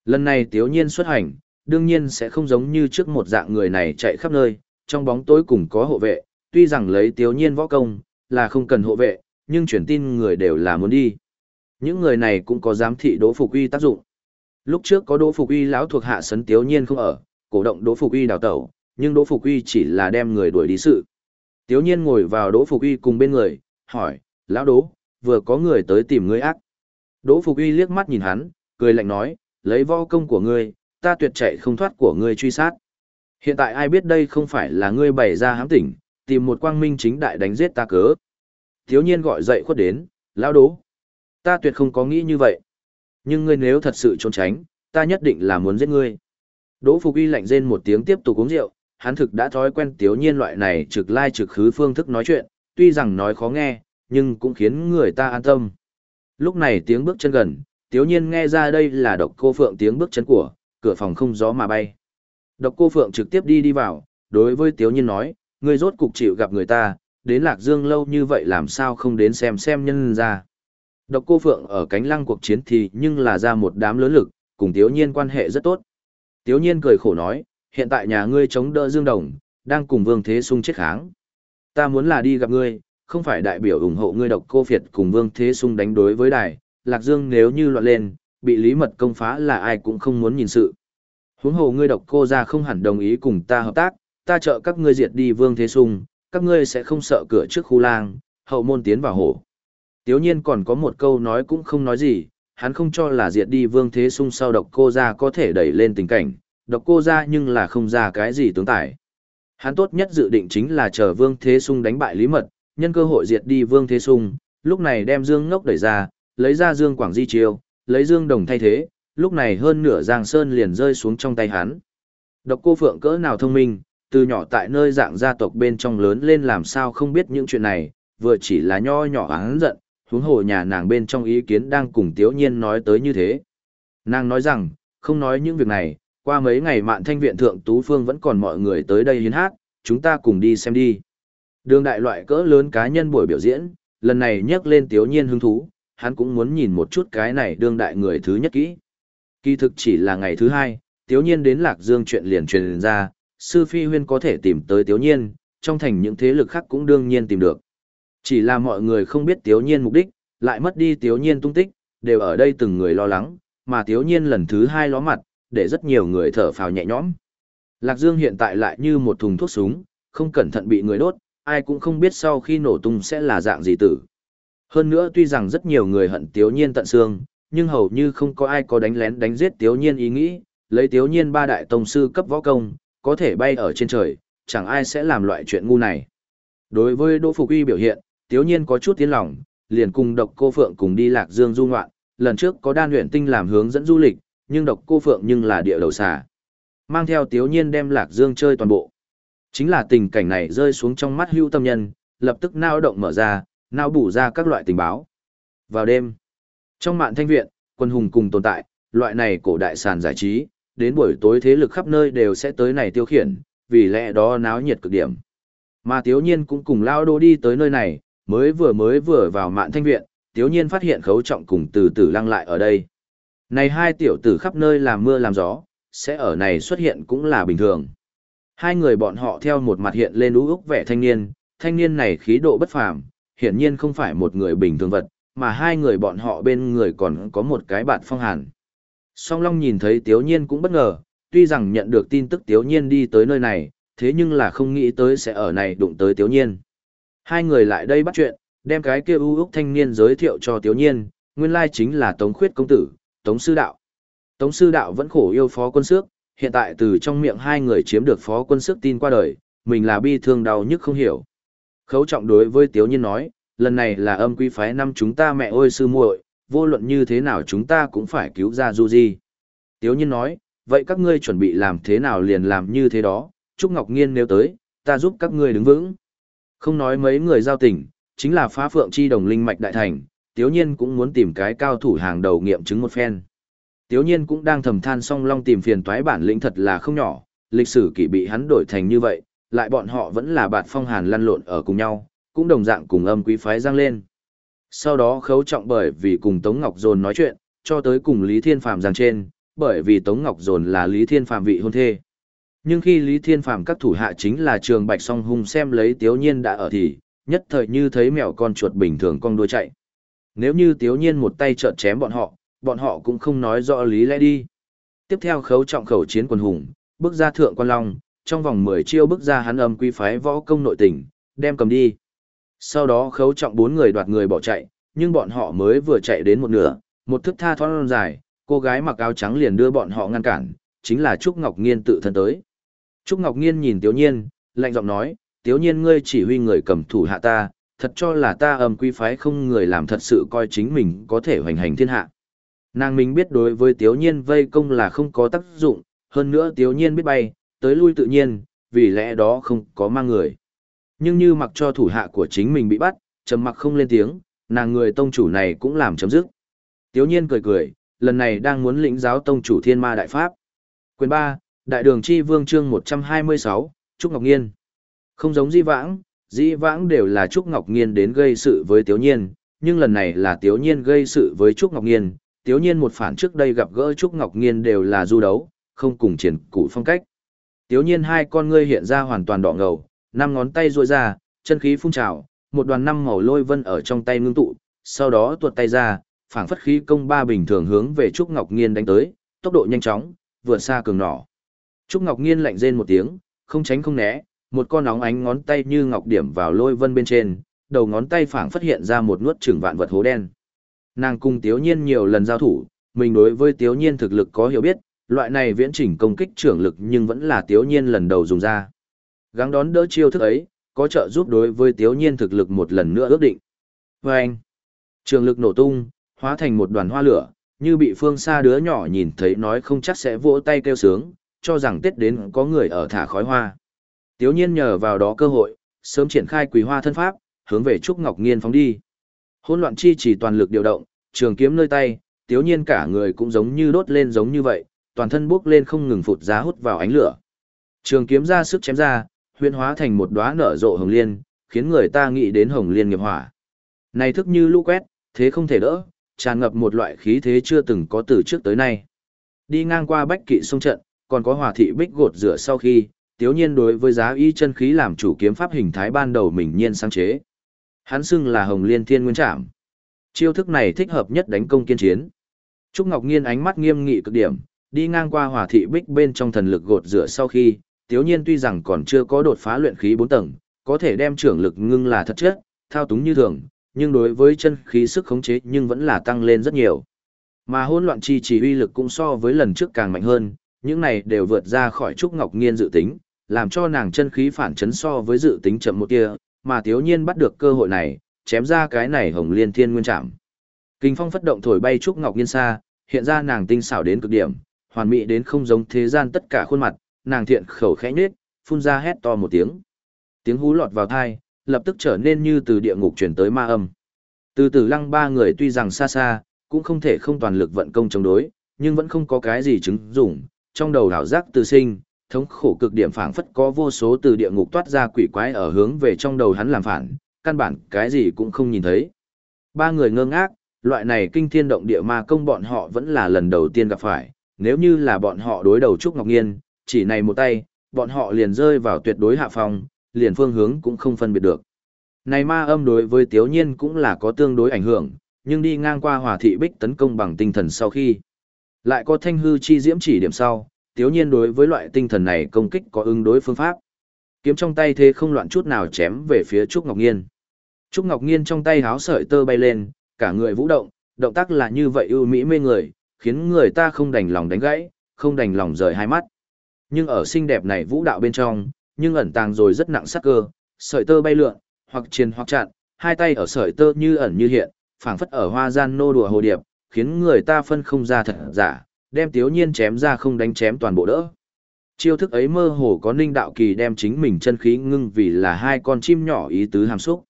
Lần này tiếu nhiên xuất hành, đương nhiên sẽ không giống như trước một dạng người này chạy khắp nơi, trong bóng tối cùng có hộ vệ, tuy rằng lấy tiếu nhiên võ công, là không cần hộ vệ, nhưng chuyển tin người đều là muốn đi. Những người này cũng có giám thị Đỗ Phục Uy tác dụng. Lúc trước có Đỗ Phục Uy lão thuộc hạ sấn tiếu nhiên không ở, cổ động Đỗ Phục Uy đào tẩu, nhưng Đỗ Phục Uy chỉ là đem người đuổi đi sự. Tiếu nhiên ngồi vào Đỗ Phục Uy cùng bên người, hỏi, lão Đỗ, vừa có người tới tìm ngươi ác. Đỗ Phục Uy liếc mắt nhìn hắn, cười lạnh nói, lấy võ công của ngươi, ta tuyệt chạy không thoát của ngươi truy sát. Hiện tại ai biết đây không phải là ngươi bày ra hám tỉnh, tìm một quang minh chính đại đánh giết ta cớ. Thiếu nhiên gọi dậy khuất đến, lão đố. Ta tuyệt không có nghĩ như vậy. Nhưng ngươi nếu thật sự trốn tránh, ta nhất định là muốn giết ngươi. Đỗ Phục Y lạnh rên một tiếng tiếp tục uống rượu, hắn thực đã thói quen tiếu nhiên loại này trực lai trực khứ phương thức nói chuyện, tuy rằng nói khó nghe, nhưng cũng khiến người ta an tâm. Lúc này tiếng bước chân gần, tiếu nhiên nghe ra đây là độc cô phượng tiếng bước chân của, cửa phòng không gió mà bay. Độc cô phượng trực tiếp đi đi vào, đối với tiếu nhiên nói, ngươi rốt cục chịu gặp người ta, đến Lạc Dương lâu như vậy làm sao không đến xem xem nhân ra. Độc cô Phượng ở cánh lăng cuộc chiến thì nhưng là ra một đám lớn lực, cùng Tiếu Nhiên quan hệ rất tốt. Tiếu Nhiên cười khổ nói, hiện tại nhà ngươi chống đỡ Dương Đồng, đang cùng Vương Thế Sung chết kháng. Ta muốn là đi gặp ngươi, không phải đại biểu ủng hộ ngươi độc cô phiệt cùng Vương Thế Sung đánh đối với đài, Lạc Dương nếu như loạn lên, bị lý mật công phá là ai cũng không muốn nhìn sự. Huống hồ ngươi độc cô ra không hẳn đồng ý cùng ta hợp tác, ta trợ các ngươi diệt đi Vương Thế Sung, các ngươi sẽ không sợ cửa trước khu lang, hậu môn tiến vào hổ. Tiếu nhiên còn có một câu nói cũng không nói gì, hắn không cho là diệt đi vương thế sung sau độc cô ra có thể đẩy lên tình cảnh, độc cô ra nhưng là không ra cái gì tướng tải. Hắn tốt nhất dự định chính là chờ vương thế sung đánh bại lý mật, nhân cơ hội diệt đi vương thế sung, lúc này đem dương ngốc đẩy ra, lấy ra dương quảng di chiêu, lấy dương đồng thay thế, lúc này hơn nửa giang sơn liền rơi xuống trong tay hắn. Độc cô phượng cỡ nào thông minh, từ nhỏ tại nơi dạng gia tộc bên trong lớn lên làm sao không biết những chuyện này, vừa chỉ là nho nhỏ hắn giận, huống hồ nhà nàng bên trong ý kiến đang cùng Tiếu Nhiên nói tới như thế. Nàng nói rằng, không nói những việc này, qua mấy ngày mạn thanh viện thượng Tú Phương vẫn còn mọi người tới đây hiến hát, chúng ta cùng đi xem đi. Đường đại loại cỡ lớn cá nhân buổi biểu diễn, lần này nhắc lên Tiếu Nhiên hứng thú, hắn cũng muốn nhìn một chút cái này đương đại người thứ nhất kỹ. Kỳ thực chỉ là ngày thứ hai, Tiếu Nhiên đến Lạc Dương chuyện liền truyền ra, sư phi huyên có thể tìm tới Tiếu Nhiên, trong thành những thế lực khác cũng đương nhiên tìm được. Chỉ là mọi người không biết Tiếu Nhiên mục đích, lại mất đi Tiếu Nhiên tung tích, đều ở đây từng người lo lắng, mà Tiếu Nhiên lần thứ hai ló mặt, để rất nhiều người thở phào nhẹ nhõm. Lạc Dương hiện tại lại như một thùng thuốc súng, không cẩn thận bị người đốt, ai cũng không biết sau khi nổ tung sẽ là dạng gì tử. Hơn nữa tuy rằng rất nhiều người hận Tiếu Nhiên tận xương, nhưng hầu như không có ai có đánh lén đánh giết Tiếu Nhiên ý nghĩ, lấy Tiếu Nhiên ba đại tông sư cấp võ công, có thể bay ở trên trời, chẳng ai sẽ làm loại chuyện ngu này. Đối với Đỗ Phục Uy biểu hiện, Tiếu Nhiên có chút tiến lòng, liền cùng Độc Cô Phượng cùng đi Lạc Dương du ngoạn, lần trước có đan luyện tinh làm hướng dẫn du lịch, nhưng Độc Cô Phượng nhưng là địa đầu xà. Mang theo Tiếu Nhiên đem Lạc Dương chơi toàn bộ. Chính là tình cảnh này rơi xuống trong mắt hưu tâm nhân, lập tức nao động mở ra, nao bủ ra các loại tình báo. Vào đêm, trong mạn thanh viện, quân hùng cùng tồn tại, loại này cổ đại sàn giải trí, đến buổi tối thế lực khắp nơi đều sẽ tới này tiêu khiển, vì lẽ đó náo nhiệt cực điểm. Mà Tiếu Nhiên cũng cùng lao đô đi tới nơi này, mới vừa mới vừa vào mạn thanh viện, Tiếu Nhiên phát hiện khấu trọng cùng từ từ lăng lại ở đây. Này hai tiểu tử khắp nơi làm mưa làm gió, sẽ ở này xuất hiện cũng là bình thường. Hai người bọn họ theo một mặt hiện lên ú úc vẻ thanh niên, thanh niên này khí độ bất phàm, hiển nhiên không phải một người bình thường vật, mà hai người bọn họ bên người còn có một cái bạn phong hàn. Song Long nhìn thấy Tiếu Nhiên cũng bất ngờ, tuy rằng nhận được tin tức Tiếu Nhiên đi tới nơi này, thế nhưng là không nghĩ tới sẽ ở này đụng tới Tiếu Nhiên. Hai người lại đây bắt chuyện, đem cái kia ưu úc thanh niên giới thiệu cho Tiếu Nhiên, nguyên lai chính là Tống Khuyết Công Tử, Tống Sư Đạo. Tống Sư Đạo vẫn khổ yêu phó quân sước, hiện tại từ trong miệng hai người chiếm được phó quân sước tin qua đời, mình là bi thương đau nhức không hiểu. Khấu trọng đối với Tiếu Nhiên nói, lần này là âm quý phái năm chúng ta mẹ ôi sư muội, vô luận như thế nào chúng ta cũng phải cứu ra Du Di. Tiếu Nhiên nói, vậy các ngươi chuẩn bị làm thế nào liền làm như thế đó, Trúc Ngọc Nghiên nếu tới, ta giúp các ngươi đứng vững. Không nói mấy người giao tình, chính là phá phượng chi đồng linh mạch đại thành, Tiếu Nhiên cũng muốn tìm cái cao thủ hàng đầu nghiệm chứng một phen. Tiếu Nhiên cũng đang thầm than song long tìm phiền toái bản lĩnh thật là không nhỏ, lịch sử kỷ bị hắn đổi thành như vậy, lại bọn họ vẫn là bạn phong hàn lăn lộn ở cùng nhau, cũng đồng dạng cùng âm quý phái giang lên. Sau đó khấu trọng bởi vì cùng Tống Ngọc Dồn nói chuyện, cho tới cùng Lý Thiên Phàm giang trên, bởi vì Tống Ngọc Dồn là Lý Thiên Phàm vị hôn thê. Nhưng khi Lý Thiên Phàm các thủ hạ chính là trường Bạch Song Hung xem lấy Tiếu Nhiên đã ở thì, nhất thời như thấy mèo con chuột bình thường con đuôi chạy. Nếu như Tiếu Nhiên một tay trợn chém bọn họ, bọn họ cũng không nói rõ lý lẽ đi. Tiếp theo khấu trọng khẩu chiến quần hùng, bước ra thượng quan long, trong vòng 10 chiêu bước ra hắn âm quy phái võ công nội tình, đem cầm đi. Sau đó khấu trọng bốn người đoạt người bỏ chạy, nhưng bọn họ mới vừa chạy đến một nửa, một thức tha thoát dài, cô gái mặc áo trắng liền đưa bọn họ ngăn cản, chính là Trúc Ngọc Nghiên tự thân tới. Trúc Ngọc Nghiên nhìn Tiếu Nhiên, lạnh giọng nói, Tiếu Nhiên ngươi chỉ huy người cầm thủ hạ ta, thật cho là ta âm quy phái không người làm thật sự coi chính mình có thể hoành hành thiên hạ. Nàng mình biết đối với Tiếu Nhiên vây công là không có tác dụng, hơn nữa Tiếu Nhiên biết bay, tới lui tự nhiên, vì lẽ đó không có mang người. Nhưng như mặc cho thủ hạ của chính mình bị bắt, trầm mặc không lên tiếng, nàng người tông chủ này cũng làm chấm dứt. Tiếu nhiên cười cười, lần này đang muốn lĩnh giáo tông chủ thiên ma đại pháp. Quyền 3, Đại đường chi vương chương 126, Trúc Ngọc Nghiên. Không giống di vãng, Dĩ vãng đều là Trúc Ngọc Nghiên đến gây sự với Tiếu nhiên, nhưng lần này là Tiếu nhiên gây sự với Trúc Ngọc Nghiên. Tiếu nhiên một phản trước đây gặp gỡ Trúc Ngọc Nghiên đều là du đấu, không cùng triển cụ phong cách. Tiếu nhiên hai con ngươi hiện ra hoàn toàn đỏ ngầu, năm ngón tay ruôi ra, chân khí phun trào, một đoàn năm màu lôi vân ở trong tay ngưng tụ, sau đó tuột tay ra, phảng phất khí công ba bình thường hướng về Trúc Ngọc Nghiên đánh tới, tốc độ nhanh chóng, vượt xa cường nỏ. Trúc Ngọc Nghiên lạnh rên một tiếng, không tránh không né, một con nóng ánh ngón tay như ngọc điểm vào lôi vân bên trên, đầu ngón tay phảng phát hiện ra một nuốt trừng vạn vật hố đen. Nàng cùng Tiếu Nhiên nhiều lần giao thủ, mình đối với Tiếu Nhiên thực lực có hiểu biết, loại này viễn chỉnh công kích trưởng lực nhưng vẫn là Tiếu Nhiên lần đầu dùng ra. Gắng đón đỡ chiêu thức ấy, có trợ giúp đối với Tiếu Nhiên thực lực một lần nữa ước định. Và anh, trường lực nổ tung, hóa thành một đoàn hoa lửa, như bị phương xa đứa nhỏ nhìn thấy nói không chắc sẽ vỗ tay kêu sướng, cho rằng Tết đến có người ở thả khói hoa. Tiếu Nhiên nhờ vào đó cơ hội, sớm triển khai quỳ hoa thân pháp, hướng về Trúc Ngọc Nghiên phóng đi. Hỗn loạn chi chỉ toàn lực điều động, trường kiếm nơi tay, Tiếu Nhiên cả người cũng giống như đốt lên giống như vậy, toàn thân bước lên không ngừng phụt ra hút vào ánh lửa. Trường kiếm ra sức chém ra, huyễn hóa thành một đóa nở rộ hồng liên, khiến người ta nghĩ đến hồng liên nghiệp hỏa. Này thức như lũ quét, thế không thể đỡ, tràn ngập một loại khí thế chưa từng có từ trước tới nay. Đi ngang qua bách kỵ sông trận, còn có hòa thị bích gột rửa sau khi, tiếu nhiên đối với giá y chân khí làm chủ kiếm pháp hình thái ban đầu mình nhiên sáng chế. Hắn xưng là hồng liên thiên nguyên trảm. Chiêu thức này thích hợp nhất đánh công kiên chiến. Trúc Ngọc Nghiên ánh mắt nghiêm nghị cực điểm, đi ngang qua hòa thị bích bên trong thần lực gột rửa sau khi, tiếu nhiên tuy rằng còn chưa có đột phá luyện khí bốn tầng, có thể đem trưởng lực ngưng là thật chất, thao túng như thường, nhưng đối với chân khí sức khống chế nhưng vẫn là tăng lên rất nhiều. Mà hỗn loạn chi chỉ uy lực cũng so với lần trước càng mạnh hơn, những này đều vượt ra khỏi Trúc Ngọc Nghiên dự tính, làm cho nàng chân khí phản chấn so với dự tính chậm một tia, mà thiếu Nhiên bắt được cơ hội này, chém ra cái này Hồng Liên Thiên Nguyên Trảm. Kinh phong phất động thổi bay Trúc Ngọc Nghiên xa, hiện ra nàng tinh xảo đến cực điểm, hoàn mỹ đến không giống thế gian tất cả khuôn mặt, nàng thiện khẩu khẽ nhếch, phun ra hét to một tiếng. Tiếng hú lọt vào tai, lập tức trở nên như từ địa ngục chuyển tới ma âm. Từ từ lăng ba người tuy rằng xa xa, cũng không thể không toàn lực vận công chống đối, nhưng vẫn không có cái gì chứng dụng, trong đầu đảo giác từ sinh, thống khổ cực điểm phảng phất có vô số từ địa ngục toát ra quỷ quái ở hướng về trong đầu hắn làm phản, căn bản cái gì cũng không nhìn thấy. Ba người ngơ ngác, loại này kinh thiên động địa ma công bọn họ vẫn là lần đầu tiên gặp phải, nếu như là bọn họ đối đầu Trúc Ngọc Nghiên, chỉ này một tay, bọn họ liền rơi vào tuyệt đối hạ phòng liền phương hướng cũng không phân biệt được. Này ma âm đối với Tiếu Nhiên cũng là có tương đối ảnh hưởng, nhưng đi ngang qua hòa thị bích tấn công bằng tinh thần sau khi. Lại có thanh hư chi diễm chỉ điểm sau, Tiếu Nhiên đối với loại tinh thần này công kích có ứng đối phương pháp. Kiếm trong tay thế không loạn chút nào chém về phía Trúc Ngọc Nghiên. Trúc Ngọc Nghiên trong tay háo sợi tơ bay lên, cả người vũ động, động tác là như vậy ưu mỹ mê người, khiến người ta không đành lòng đánh gãy, không đành lòng rời hai mắt. Nhưng ở xinh đẹp này vũ đạo bên trong, nhưng ẩn tàng rồi rất nặng sắc cơ, sợi tơ bay lượn, hoặc triền hoặc chặn, hai tay ở sợi tơ như ẩn như hiện, phảng phất ở hoa gian nô đùa hồ điệp, khiến người ta phân không ra thật giả, đem Tiếu Nhiên chém ra không đánh chém toàn bộ đỡ. Chiêu thức ấy mơ hồ có Ninh Đạo Kỳ đem chính mình chân khí ngưng vì là hai con chim nhỏ ý tứ hàm xúc.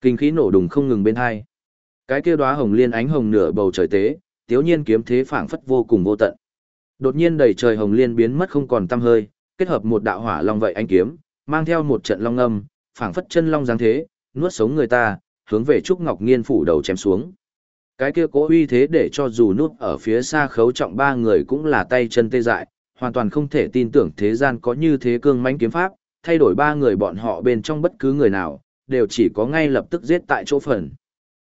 Kinh khí nổ đùng không ngừng bên hai. Cái kia đóa hồng liên ánh hồng nửa bầu trời tế, Tiếu Nhiên kiếm thế phảng phất vô cùng vô tận. Đột nhiên đầy trời hồng liên biến mất không còn tăm hơi, kết hợp một đạo hỏa long vậy anh kiếm, mang theo một trận long âm, phảng phất chân long giáng thế, nuốt sống người ta, hướng về Trúc Ngọc Nghiên phủ đầu chém xuống. Cái kia cố uy thế để cho dù núp ở phía xa khấu trọng ba người cũng là tay chân tê dại, hoàn toàn không thể tin tưởng thế gian có như thế cương mãnh kiếm pháp, thay đổi ba người bọn họ bên trong bất cứ người nào, đều chỉ có ngay lập tức giết tại chỗ phần.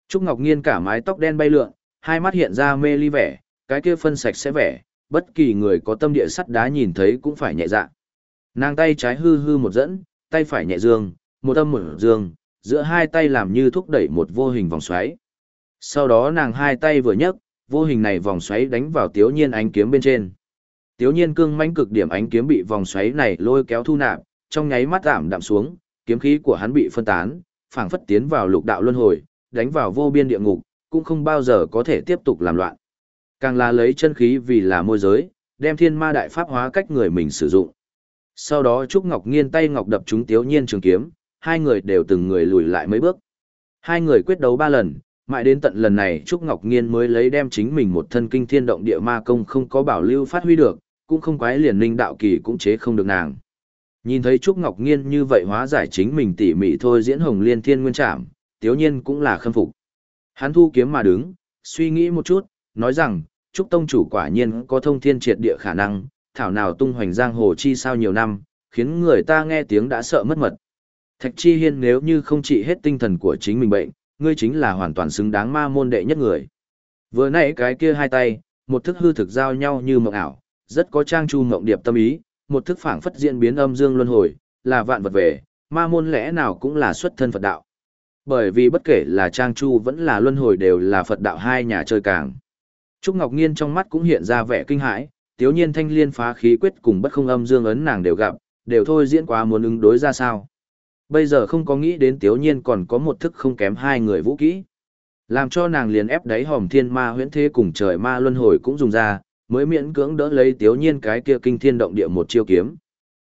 Trúc Ngọc Nghiên cả mái tóc đen bay lượn, hai mắt hiện ra mê ly vẻ, cái kia phân sạch sẽ vẻ, bất kỳ người có tâm địa sắt đá nhìn thấy cũng phải nhẹ dạ. Nàng tay trái hư hư một dẫn, tay phải nhẹ dương, một âm một dương, giữa hai tay làm như thúc đẩy một vô hình vòng xoáy. Sau đó nàng hai tay vừa nhấc, vô hình này vòng xoáy đánh vào Tiếu Nhiên ánh kiếm bên trên. Tiếu Nhiên cương mãnh cực điểm ánh kiếm bị vòng xoáy này lôi kéo thu nạp, trong nháy mắt giảm đạm xuống, kiếm khí của hắn bị phân tán, phảng phất tiến vào lục đạo luân hồi, đánh vào vô biên địa ngục, cũng không bao giờ có thể tiếp tục làm loạn. Càng là lấy chân khí vì là môi giới, đem thiên ma đại pháp hóa cách người mình sử dụng. Sau đó Trúc Ngọc Nghiên tay ngọc đập trúng Tiếu Nhiên trường kiếm, hai người đều từng người lùi lại mấy bước. Hai người quyết đấu ba lần, mãi đến tận lần này Trúc Ngọc Nghiên mới lấy đem chính mình một thân kinh thiên động địa ma công không có bảo lưu phát huy được, cũng không quái liền linh đạo kỳ cũng chế không được nàng. Nhìn thấy Trúc Ngọc Nghiên như vậy hóa giải chính mình tỉ mỉ thôi diễn hồng liên thiên nguyên trảm, tiếu nhiên cũng là khâm phục. Hắn thu kiếm mà đứng, suy nghĩ một chút, nói rằng, Trúc Tông chủ quả nhiên có thông thiên triệt địa khả năng, thảo nào tung hoành giang hồ chi sao nhiều năm, khiến người ta nghe tiếng đã sợ mất mật. Thạch Chi Hiên nếu như không trị hết tinh thần của chính mình bệnh, ngươi chính là hoàn toàn xứng đáng ma môn đệ nhất người. Vừa nãy cái kia hai tay, một thức hư thực giao nhau như mộng ảo, rất có trang chu mộng điệp tâm ý, một thức phảng phất diễn biến âm dương luân hồi, là vạn vật về, ma môn lẽ nào cũng là xuất thân Phật đạo. Bởi vì bất kể là trang chu vẫn là luân hồi đều là Phật đạo hai nhà chơi càng. Trúc Ngọc Nghiên trong mắt cũng hiện ra vẻ kinh hãi, tiếu nhiên thanh liên phá khí quyết cùng bất không âm dương ấn nàng đều gặp, đều thôi diễn quá muốn ứng đối ra sao. Bây giờ không có nghĩ đến tiếu nhiên còn có một thức không kém hai người vũ kỹ. Làm cho nàng liền ép đáy hòm thiên ma huyễn thế cùng trời ma luân hồi cũng dùng ra, mới miễn cưỡng đỡ lấy tiếu nhiên cái kia kinh thiên động địa một chiêu kiếm.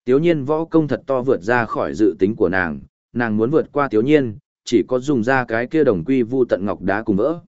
Tiếu nhiên võ công thật to vượt ra khỏi dự tính của nàng, nàng muốn vượt qua tiếu nhiên, chỉ có dùng ra cái kia đồng quy vu tận ngọc đá cùng vỡ.